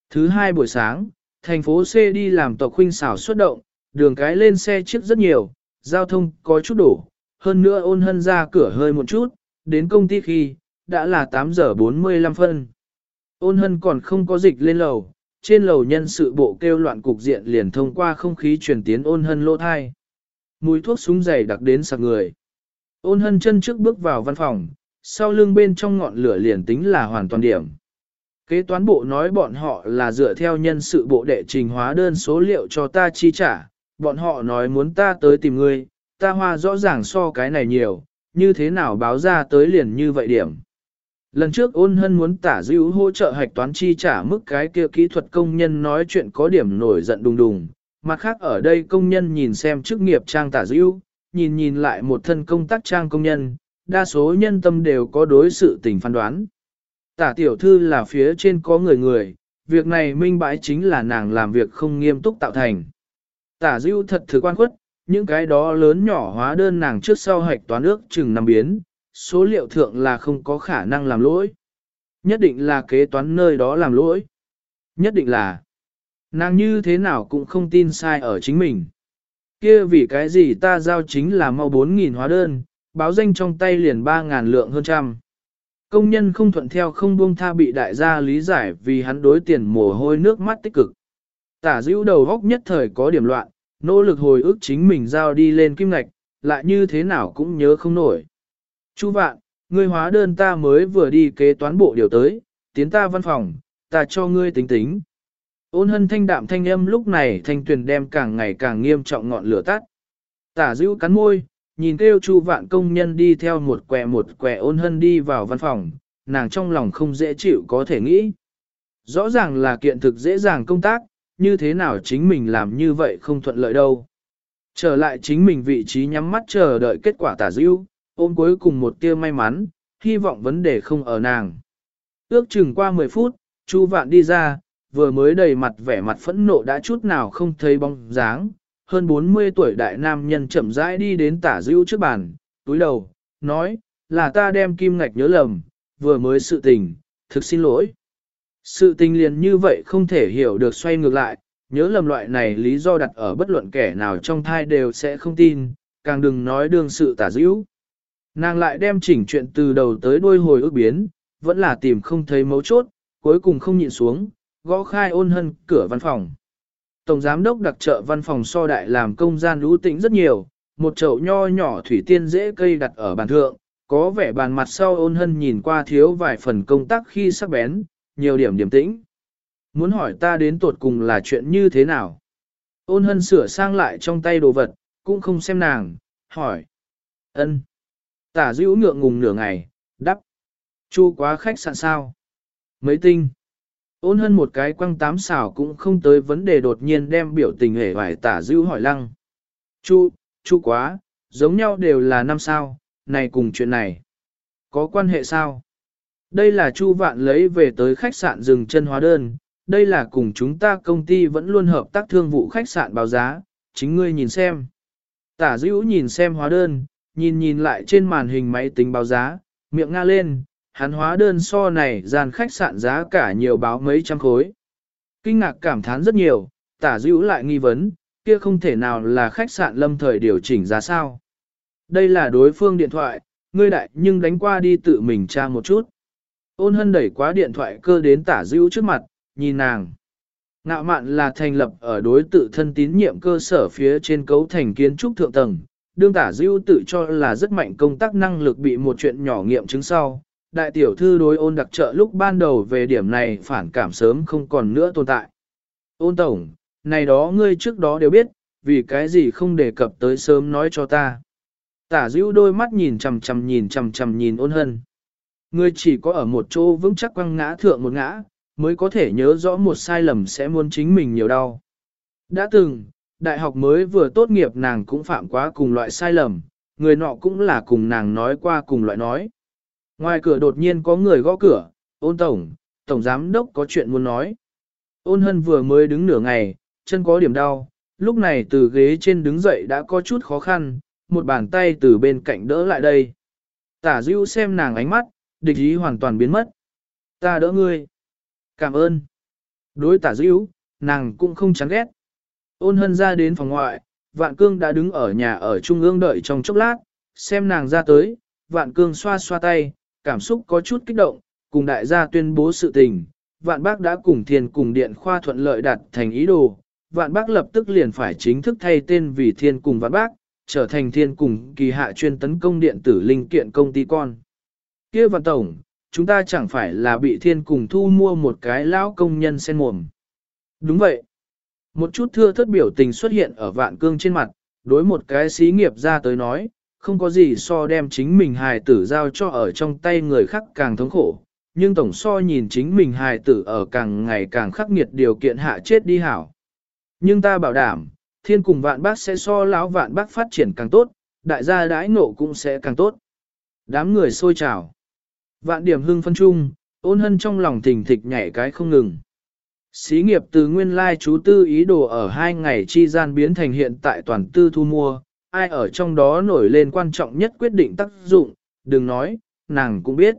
[SPEAKER 1] Thứ hai buổi sáng, thành phố C đi làm tộc huynh xảo xuất động, đường cái lên xe chiếc rất nhiều, giao thông có chút đổ, hơn nữa ôn hân ra cửa hơi một chút, đến công ty khi, đã là 8 giờ 45 phân. Ôn hân còn không có dịch lên lầu, trên lầu nhân sự bộ kêu loạn cục diện liền thông qua không khí truyền tiến ôn hân lỗ thai. Mùi thuốc súng dày đặc đến sạc người. Ôn hân chân trước bước vào văn phòng, sau lưng bên trong ngọn lửa liền tính là hoàn toàn điểm. Kế toán bộ nói bọn họ là dựa theo nhân sự bộ đệ trình hóa đơn số liệu cho ta chi trả, bọn họ nói muốn ta tới tìm ngươi, ta hoa rõ ràng so cái này nhiều, như thế nào báo ra tới liền như vậy điểm. Lần trước ôn hân muốn tả dữ hỗ trợ hạch toán chi trả mức cái kia kỹ thuật công nhân nói chuyện có điểm nổi giận đùng đùng, mặt khác ở đây công nhân nhìn xem chức nghiệp trang tả dữ, nhìn nhìn lại một thân công tác trang công nhân, đa số nhân tâm đều có đối sự tình phán đoán. Tả tiểu thư là phía trên có người người, việc này minh bãi chính là nàng làm việc không nghiêm túc tạo thành. Tả dưu thật thực quan khuất, những cái đó lớn nhỏ hóa đơn nàng trước sau hạch toán ước chừng năm biến, số liệu thượng là không có khả năng làm lỗi. Nhất định là kế toán nơi đó làm lỗi. Nhất định là nàng như thế nào cũng không tin sai ở chính mình. Kia vì cái gì ta giao chính là mau 4.000 hóa đơn, báo danh trong tay liền 3.000 lượng hơn trăm. Công nhân không thuận theo không buông tha bị đại gia lý giải vì hắn đối tiền mồ hôi nước mắt tích cực. Tả dữ đầu góc nhất thời có điểm loạn, nỗ lực hồi ức chính mình giao đi lên kim ngạch, lại như thế nào cũng nhớ không nổi. Chu vạn, ngươi hóa đơn ta mới vừa đi kế toán bộ điều tới, tiến ta văn phòng, ta cho ngươi tính tính. Ôn hân thanh đạm thanh âm lúc này thanh tuyền đem càng ngày càng nghiêm trọng ngọn lửa tắt. Tả dữ cắn môi, nhìn kêu chu vạn công nhân đi theo một quẹ một quẹ ôn hân đi vào văn phòng, nàng trong lòng không dễ chịu có thể nghĩ. Rõ ràng là kiện thực dễ dàng công tác, như thế nào chính mình làm như vậy không thuận lợi đâu. Trở lại chính mình vị trí nhắm mắt chờ đợi kết quả tả dữ, ôm cuối cùng một tia may mắn, hy vọng vấn đề không ở nàng. Ước chừng qua 10 phút, Chu Vạn đi ra, vừa mới đầy mặt vẻ mặt phẫn nộ đã chút nào không thấy bóng dáng. Hơn 40 tuổi đại nam nhân chậm rãi đi đến tả dữ trước bàn, túi đầu, nói, là ta đem kim ngạch nhớ lầm, vừa mới sự tình, thực xin lỗi. Sự tình liền như vậy không thể hiểu được xoay ngược lại, nhớ lầm loại này lý do đặt ở bất luận kẻ nào trong thai đều sẽ không tin, càng đừng nói đương sự tả dữ. Nàng lại đem chỉnh chuyện từ đầu tới đuôi hồi ước biến, vẫn là tìm không thấy mấu chốt, cuối cùng không nhịn xuống, gõ khai ôn hân cửa văn phòng. Tổng giám đốc đặc trợ văn phòng so đại làm công gian lũ tĩnh rất nhiều, một chậu nho nhỏ thủy tiên dễ cây đặt ở bàn thượng, có vẻ bàn mặt sau ôn hân nhìn qua thiếu vài phần công tác khi sắc bén, nhiều điểm điểm tĩnh. Muốn hỏi ta đến tuột cùng là chuyện như thế nào? Ôn hân sửa sang lại trong tay đồ vật, cũng không xem nàng, hỏi. ân Tả dữ ngượng ngùng nửa ngày, đắp. Chu quá khách sạn sao? Mấy tinh. Ôn hân một cái quăng tám xảo cũng không tới vấn đề đột nhiên đem biểu tình hề vải tả dữ hỏi lăng. Chu, chu quá, giống nhau đều là năm sao, này cùng chuyện này. Có quan hệ sao? Đây là chu vạn lấy về tới khách sạn dừng chân hóa đơn, đây là cùng chúng ta công ty vẫn luôn hợp tác thương vụ khách sạn báo giá, chính ngươi nhìn xem. Tả dữ nhìn xem hóa đơn, nhìn nhìn lại trên màn hình máy tính báo giá, miệng nga lên, hắn hóa đơn so này gian khách sạn giá cả nhiều báo mấy trăm khối. Kinh ngạc cảm thán rất nhiều, tả dữ lại nghi vấn, kia không thể nào là khách sạn lâm thời điều chỉnh giá sao. Đây là đối phương điện thoại, ngươi đại nhưng đánh qua đi tự mình tra một chút. Ôn hân đẩy quá điện thoại cơ đến tả dữ trước mặt, nhìn nàng. Ngạo mạn là thành lập ở đối tự thân tín nhiệm cơ sở phía trên cấu thành kiến trúc thượng tầng, đương tả dữ tự cho là rất mạnh công tác năng lực bị một chuyện nhỏ nghiệm chứng sau. Đại tiểu thư đối ôn đặc trợ lúc ban đầu về điểm này phản cảm sớm không còn nữa tồn tại. Ôn tổng, này đó ngươi trước đó đều biết, vì cái gì không đề cập tới sớm nói cho ta. Tả dữ đôi mắt nhìn chằm chằm nhìn chằm chằm nhìn ôn hân. Ngươi chỉ có ở một chỗ vững chắc quăng ngã thượng một ngã, mới có thể nhớ rõ một sai lầm sẽ muốn chính mình nhiều đau. Đã từng, đại học mới vừa tốt nghiệp nàng cũng phạm quá cùng loại sai lầm, người nọ cũng là cùng nàng nói qua cùng loại nói. Ngoài cửa đột nhiên có người gõ cửa, ôn tổng, tổng giám đốc có chuyện muốn nói. Ôn hân vừa mới đứng nửa ngày, chân có điểm đau, lúc này từ ghế trên đứng dậy đã có chút khó khăn, một bàn tay từ bên cạnh đỡ lại đây. Tả dưu xem nàng ánh mắt, địch ý hoàn toàn biến mất. Ta đỡ ngươi. Cảm ơn. Đối tả dữ, nàng cũng không chán ghét. Ôn hân ra đến phòng ngoại, vạn cương đã đứng ở nhà ở trung ương đợi trong chốc lát, xem nàng ra tới, vạn cương xoa xoa tay, cảm xúc có chút kích động, cùng đại gia tuyên bố sự tình, vạn bác đã cùng thiên cùng điện khoa thuận lợi đạt thành ý đồ, vạn bác lập tức liền phải chính thức thay tên vì thiên cùng vạn bác, trở thành thiên cùng kỳ hạ chuyên tấn công điện tử linh kiện công ty con kia vạn tổng, chúng ta chẳng phải là bị thiên cùng thu mua một cái lão công nhân sen mồm. Đúng vậy. Một chút thưa thất biểu tình xuất hiện ở vạn cương trên mặt, đối một cái xí nghiệp ra tới nói, không có gì so đem chính mình hài tử giao cho ở trong tay người khác càng thống khổ, nhưng tổng so nhìn chính mình hài tử ở càng ngày càng khắc nghiệt điều kiện hạ chết đi hảo. Nhưng ta bảo đảm, thiên cùng vạn bác sẽ so lão vạn bác phát triển càng tốt, đại gia đãi nộ cũng sẽ càng tốt. Đám người sôi trào. Vạn điểm hưng phân chung, ôn hân trong lòng thình thịch nhảy cái không ngừng. Xí nghiệp từ nguyên lai chú tư ý đồ ở hai ngày chi gian biến thành hiện tại toàn tư thu mua, ai ở trong đó nổi lên quan trọng nhất quyết định tác dụng, đừng nói, nàng cũng biết.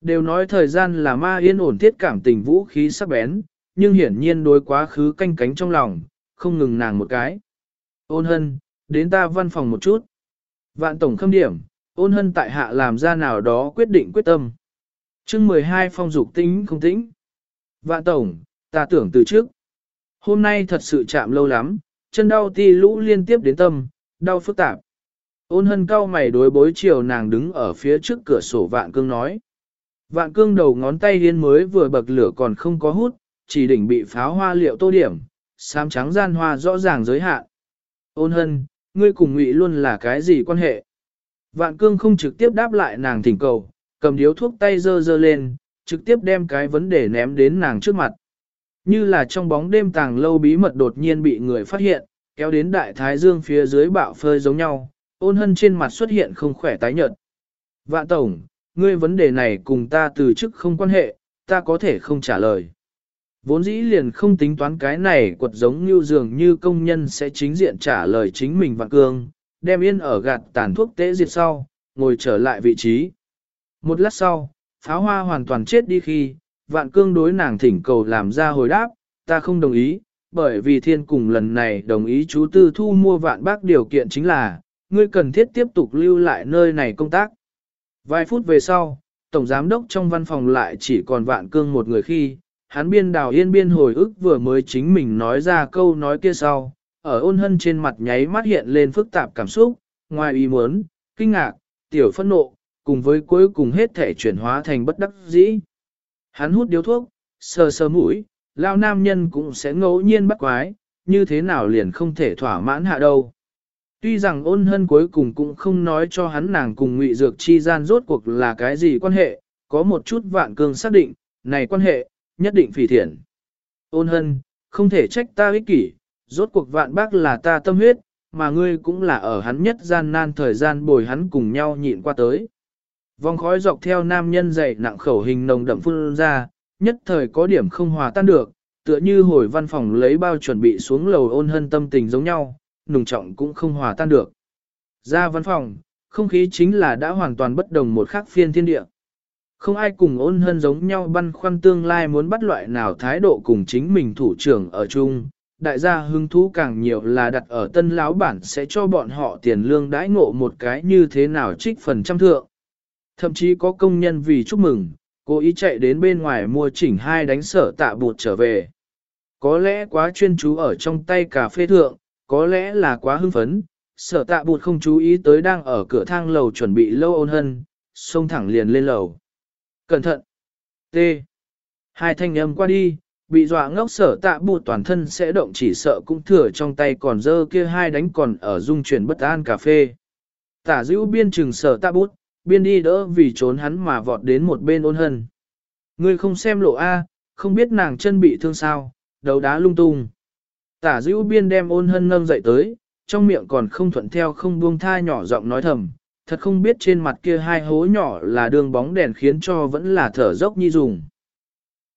[SPEAKER 1] Đều nói thời gian là ma yên ổn thiết cảm tình vũ khí sắc bén, nhưng hiển nhiên đối quá khứ canh cánh trong lòng, không ngừng nàng một cái. Ôn hân, đến ta văn phòng một chút. Vạn tổng khâm điểm, ôn hân tại hạ làm ra nào đó quyết định quyết tâm. chương 12 phong dục tính không tĩnh. Vạn tổng, ta tưởng từ trước. Hôm nay thật sự chạm lâu lắm, chân đau ti lũ liên tiếp đến tâm, đau phức tạp. Ôn hân cao mày đối bối chiều nàng đứng ở phía trước cửa sổ vạn cương nói. Vạn cương đầu ngón tay liên mới vừa bậc lửa còn không có hút, chỉ đỉnh bị pháo hoa liệu tô điểm, xám trắng gian hoa rõ ràng giới hạn. Ôn hân, ngươi cùng ngụy luôn là cái gì quan hệ? Vạn cương không trực tiếp đáp lại nàng thỉnh cầu, cầm điếu thuốc tay dơ dơ lên, trực tiếp đem cái vấn đề ném đến nàng trước mặt. Như là trong bóng đêm tàng lâu bí mật đột nhiên bị người phát hiện, kéo đến đại thái dương phía dưới bạo phơi giống nhau, ôn hân trên mặt xuất hiện không khỏe tái nhợt. Vạn tổng, ngươi vấn đề này cùng ta từ chức không quan hệ, ta có thể không trả lời. Vốn dĩ liền không tính toán cái này quật giống như dường như công nhân sẽ chính diện trả lời chính mình vạn cương, đem yên ở gạt tàn thuốc tế diệt sau, ngồi trở lại vị trí. Một lát sau, pháo hoa hoàn toàn chết đi khi, vạn cương đối nàng thỉnh cầu làm ra hồi đáp, ta không đồng ý, bởi vì thiên cùng lần này đồng ý chú tư thu mua vạn bác điều kiện chính là, ngươi cần thiết tiếp tục lưu lại nơi này công tác. Vài phút về sau, Tổng Giám đốc trong văn phòng lại chỉ còn vạn cương một người khi, hắn biên đào yên biên hồi ức vừa mới chính mình nói ra câu nói kia sau, ở ôn hân trên mặt nháy mắt hiện lên phức tạp cảm xúc, ngoài ý muốn, kinh ngạc, tiểu phẫn nộ, cùng với cuối cùng hết thể chuyển hóa thành bất đắc dĩ. Hắn hút điếu thuốc, sờ sờ mũi, lao nam nhân cũng sẽ ngẫu nhiên bắt quái, như thế nào liền không thể thỏa mãn hạ đâu. Tuy rằng ôn hân cuối cùng cũng không nói cho hắn nàng cùng ngụy dược chi gian rốt cuộc là cái gì quan hệ, có một chút vạn cương xác định, này quan hệ, nhất định phỉ thiện. Ôn hân, không thể trách ta ích kỷ, rốt cuộc vạn bác là ta tâm huyết, mà ngươi cũng là ở hắn nhất gian nan thời gian bồi hắn cùng nhau nhịn qua tới. Vòng khói dọc theo nam nhân dậy nặng khẩu hình nồng đậm phun ra, nhất thời có điểm không hòa tan được, tựa như hồi văn phòng lấy bao chuẩn bị xuống lầu ôn hân tâm tình giống nhau, nùng trọng cũng không hòa tan được. Ra văn phòng, không khí chính là đã hoàn toàn bất đồng một khác phiên thiên địa. Không ai cùng ôn hân giống nhau băn khoăn tương lai muốn bắt loại nào thái độ cùng chính mình thủ trưởng ở chung. Đại gia hứng thú càng nhiều là đặt ở tân lão bản sẽ cho bọn họ tiền lương đãi ngộ một cái như thế nào trích phần trăm thượng. Thậm chí có công nhân vì chúc mừng, cố ý chạy đến bên ngoài mua chỉnh hai đánh sở tạ bụt trở về. Có lẽ quá chuyên chú ở trong tay cà phê thượng, có lẽ là quá hưng phấn, sở tạ bụt không chú ý tới đang ở cửa thang lầu chuẩn bị lâu ôn hân, xông thẳng liền lên lầu. Cẩn thận! T. Hai thanh âm qua đi, bị dọa ngốc sở tạ bụt toàn thân sẽ động chỉ sợ cũng thừa trong tay còn dơ kia hai đánh còn ở dung chuyển bất an cà phê. Tả dữ biên trừng sở tạ bút, biên đi đỡ vì trốn hắn mà vọt đến một bên ôn hân. Ngươi không xem lộ A, không biết nàng chân bị thương sao, đầu đá lung tung. Tả dữ biên đem ôn hân nâng dậy tới, trong miệng còn không thuận theo không buông tha nhỏ giọng nói thầm, thật không biết trên mặt kia hai hố nhỏ là đường bóng đèn khiến cho vẫn là thở dốc nhi dùng.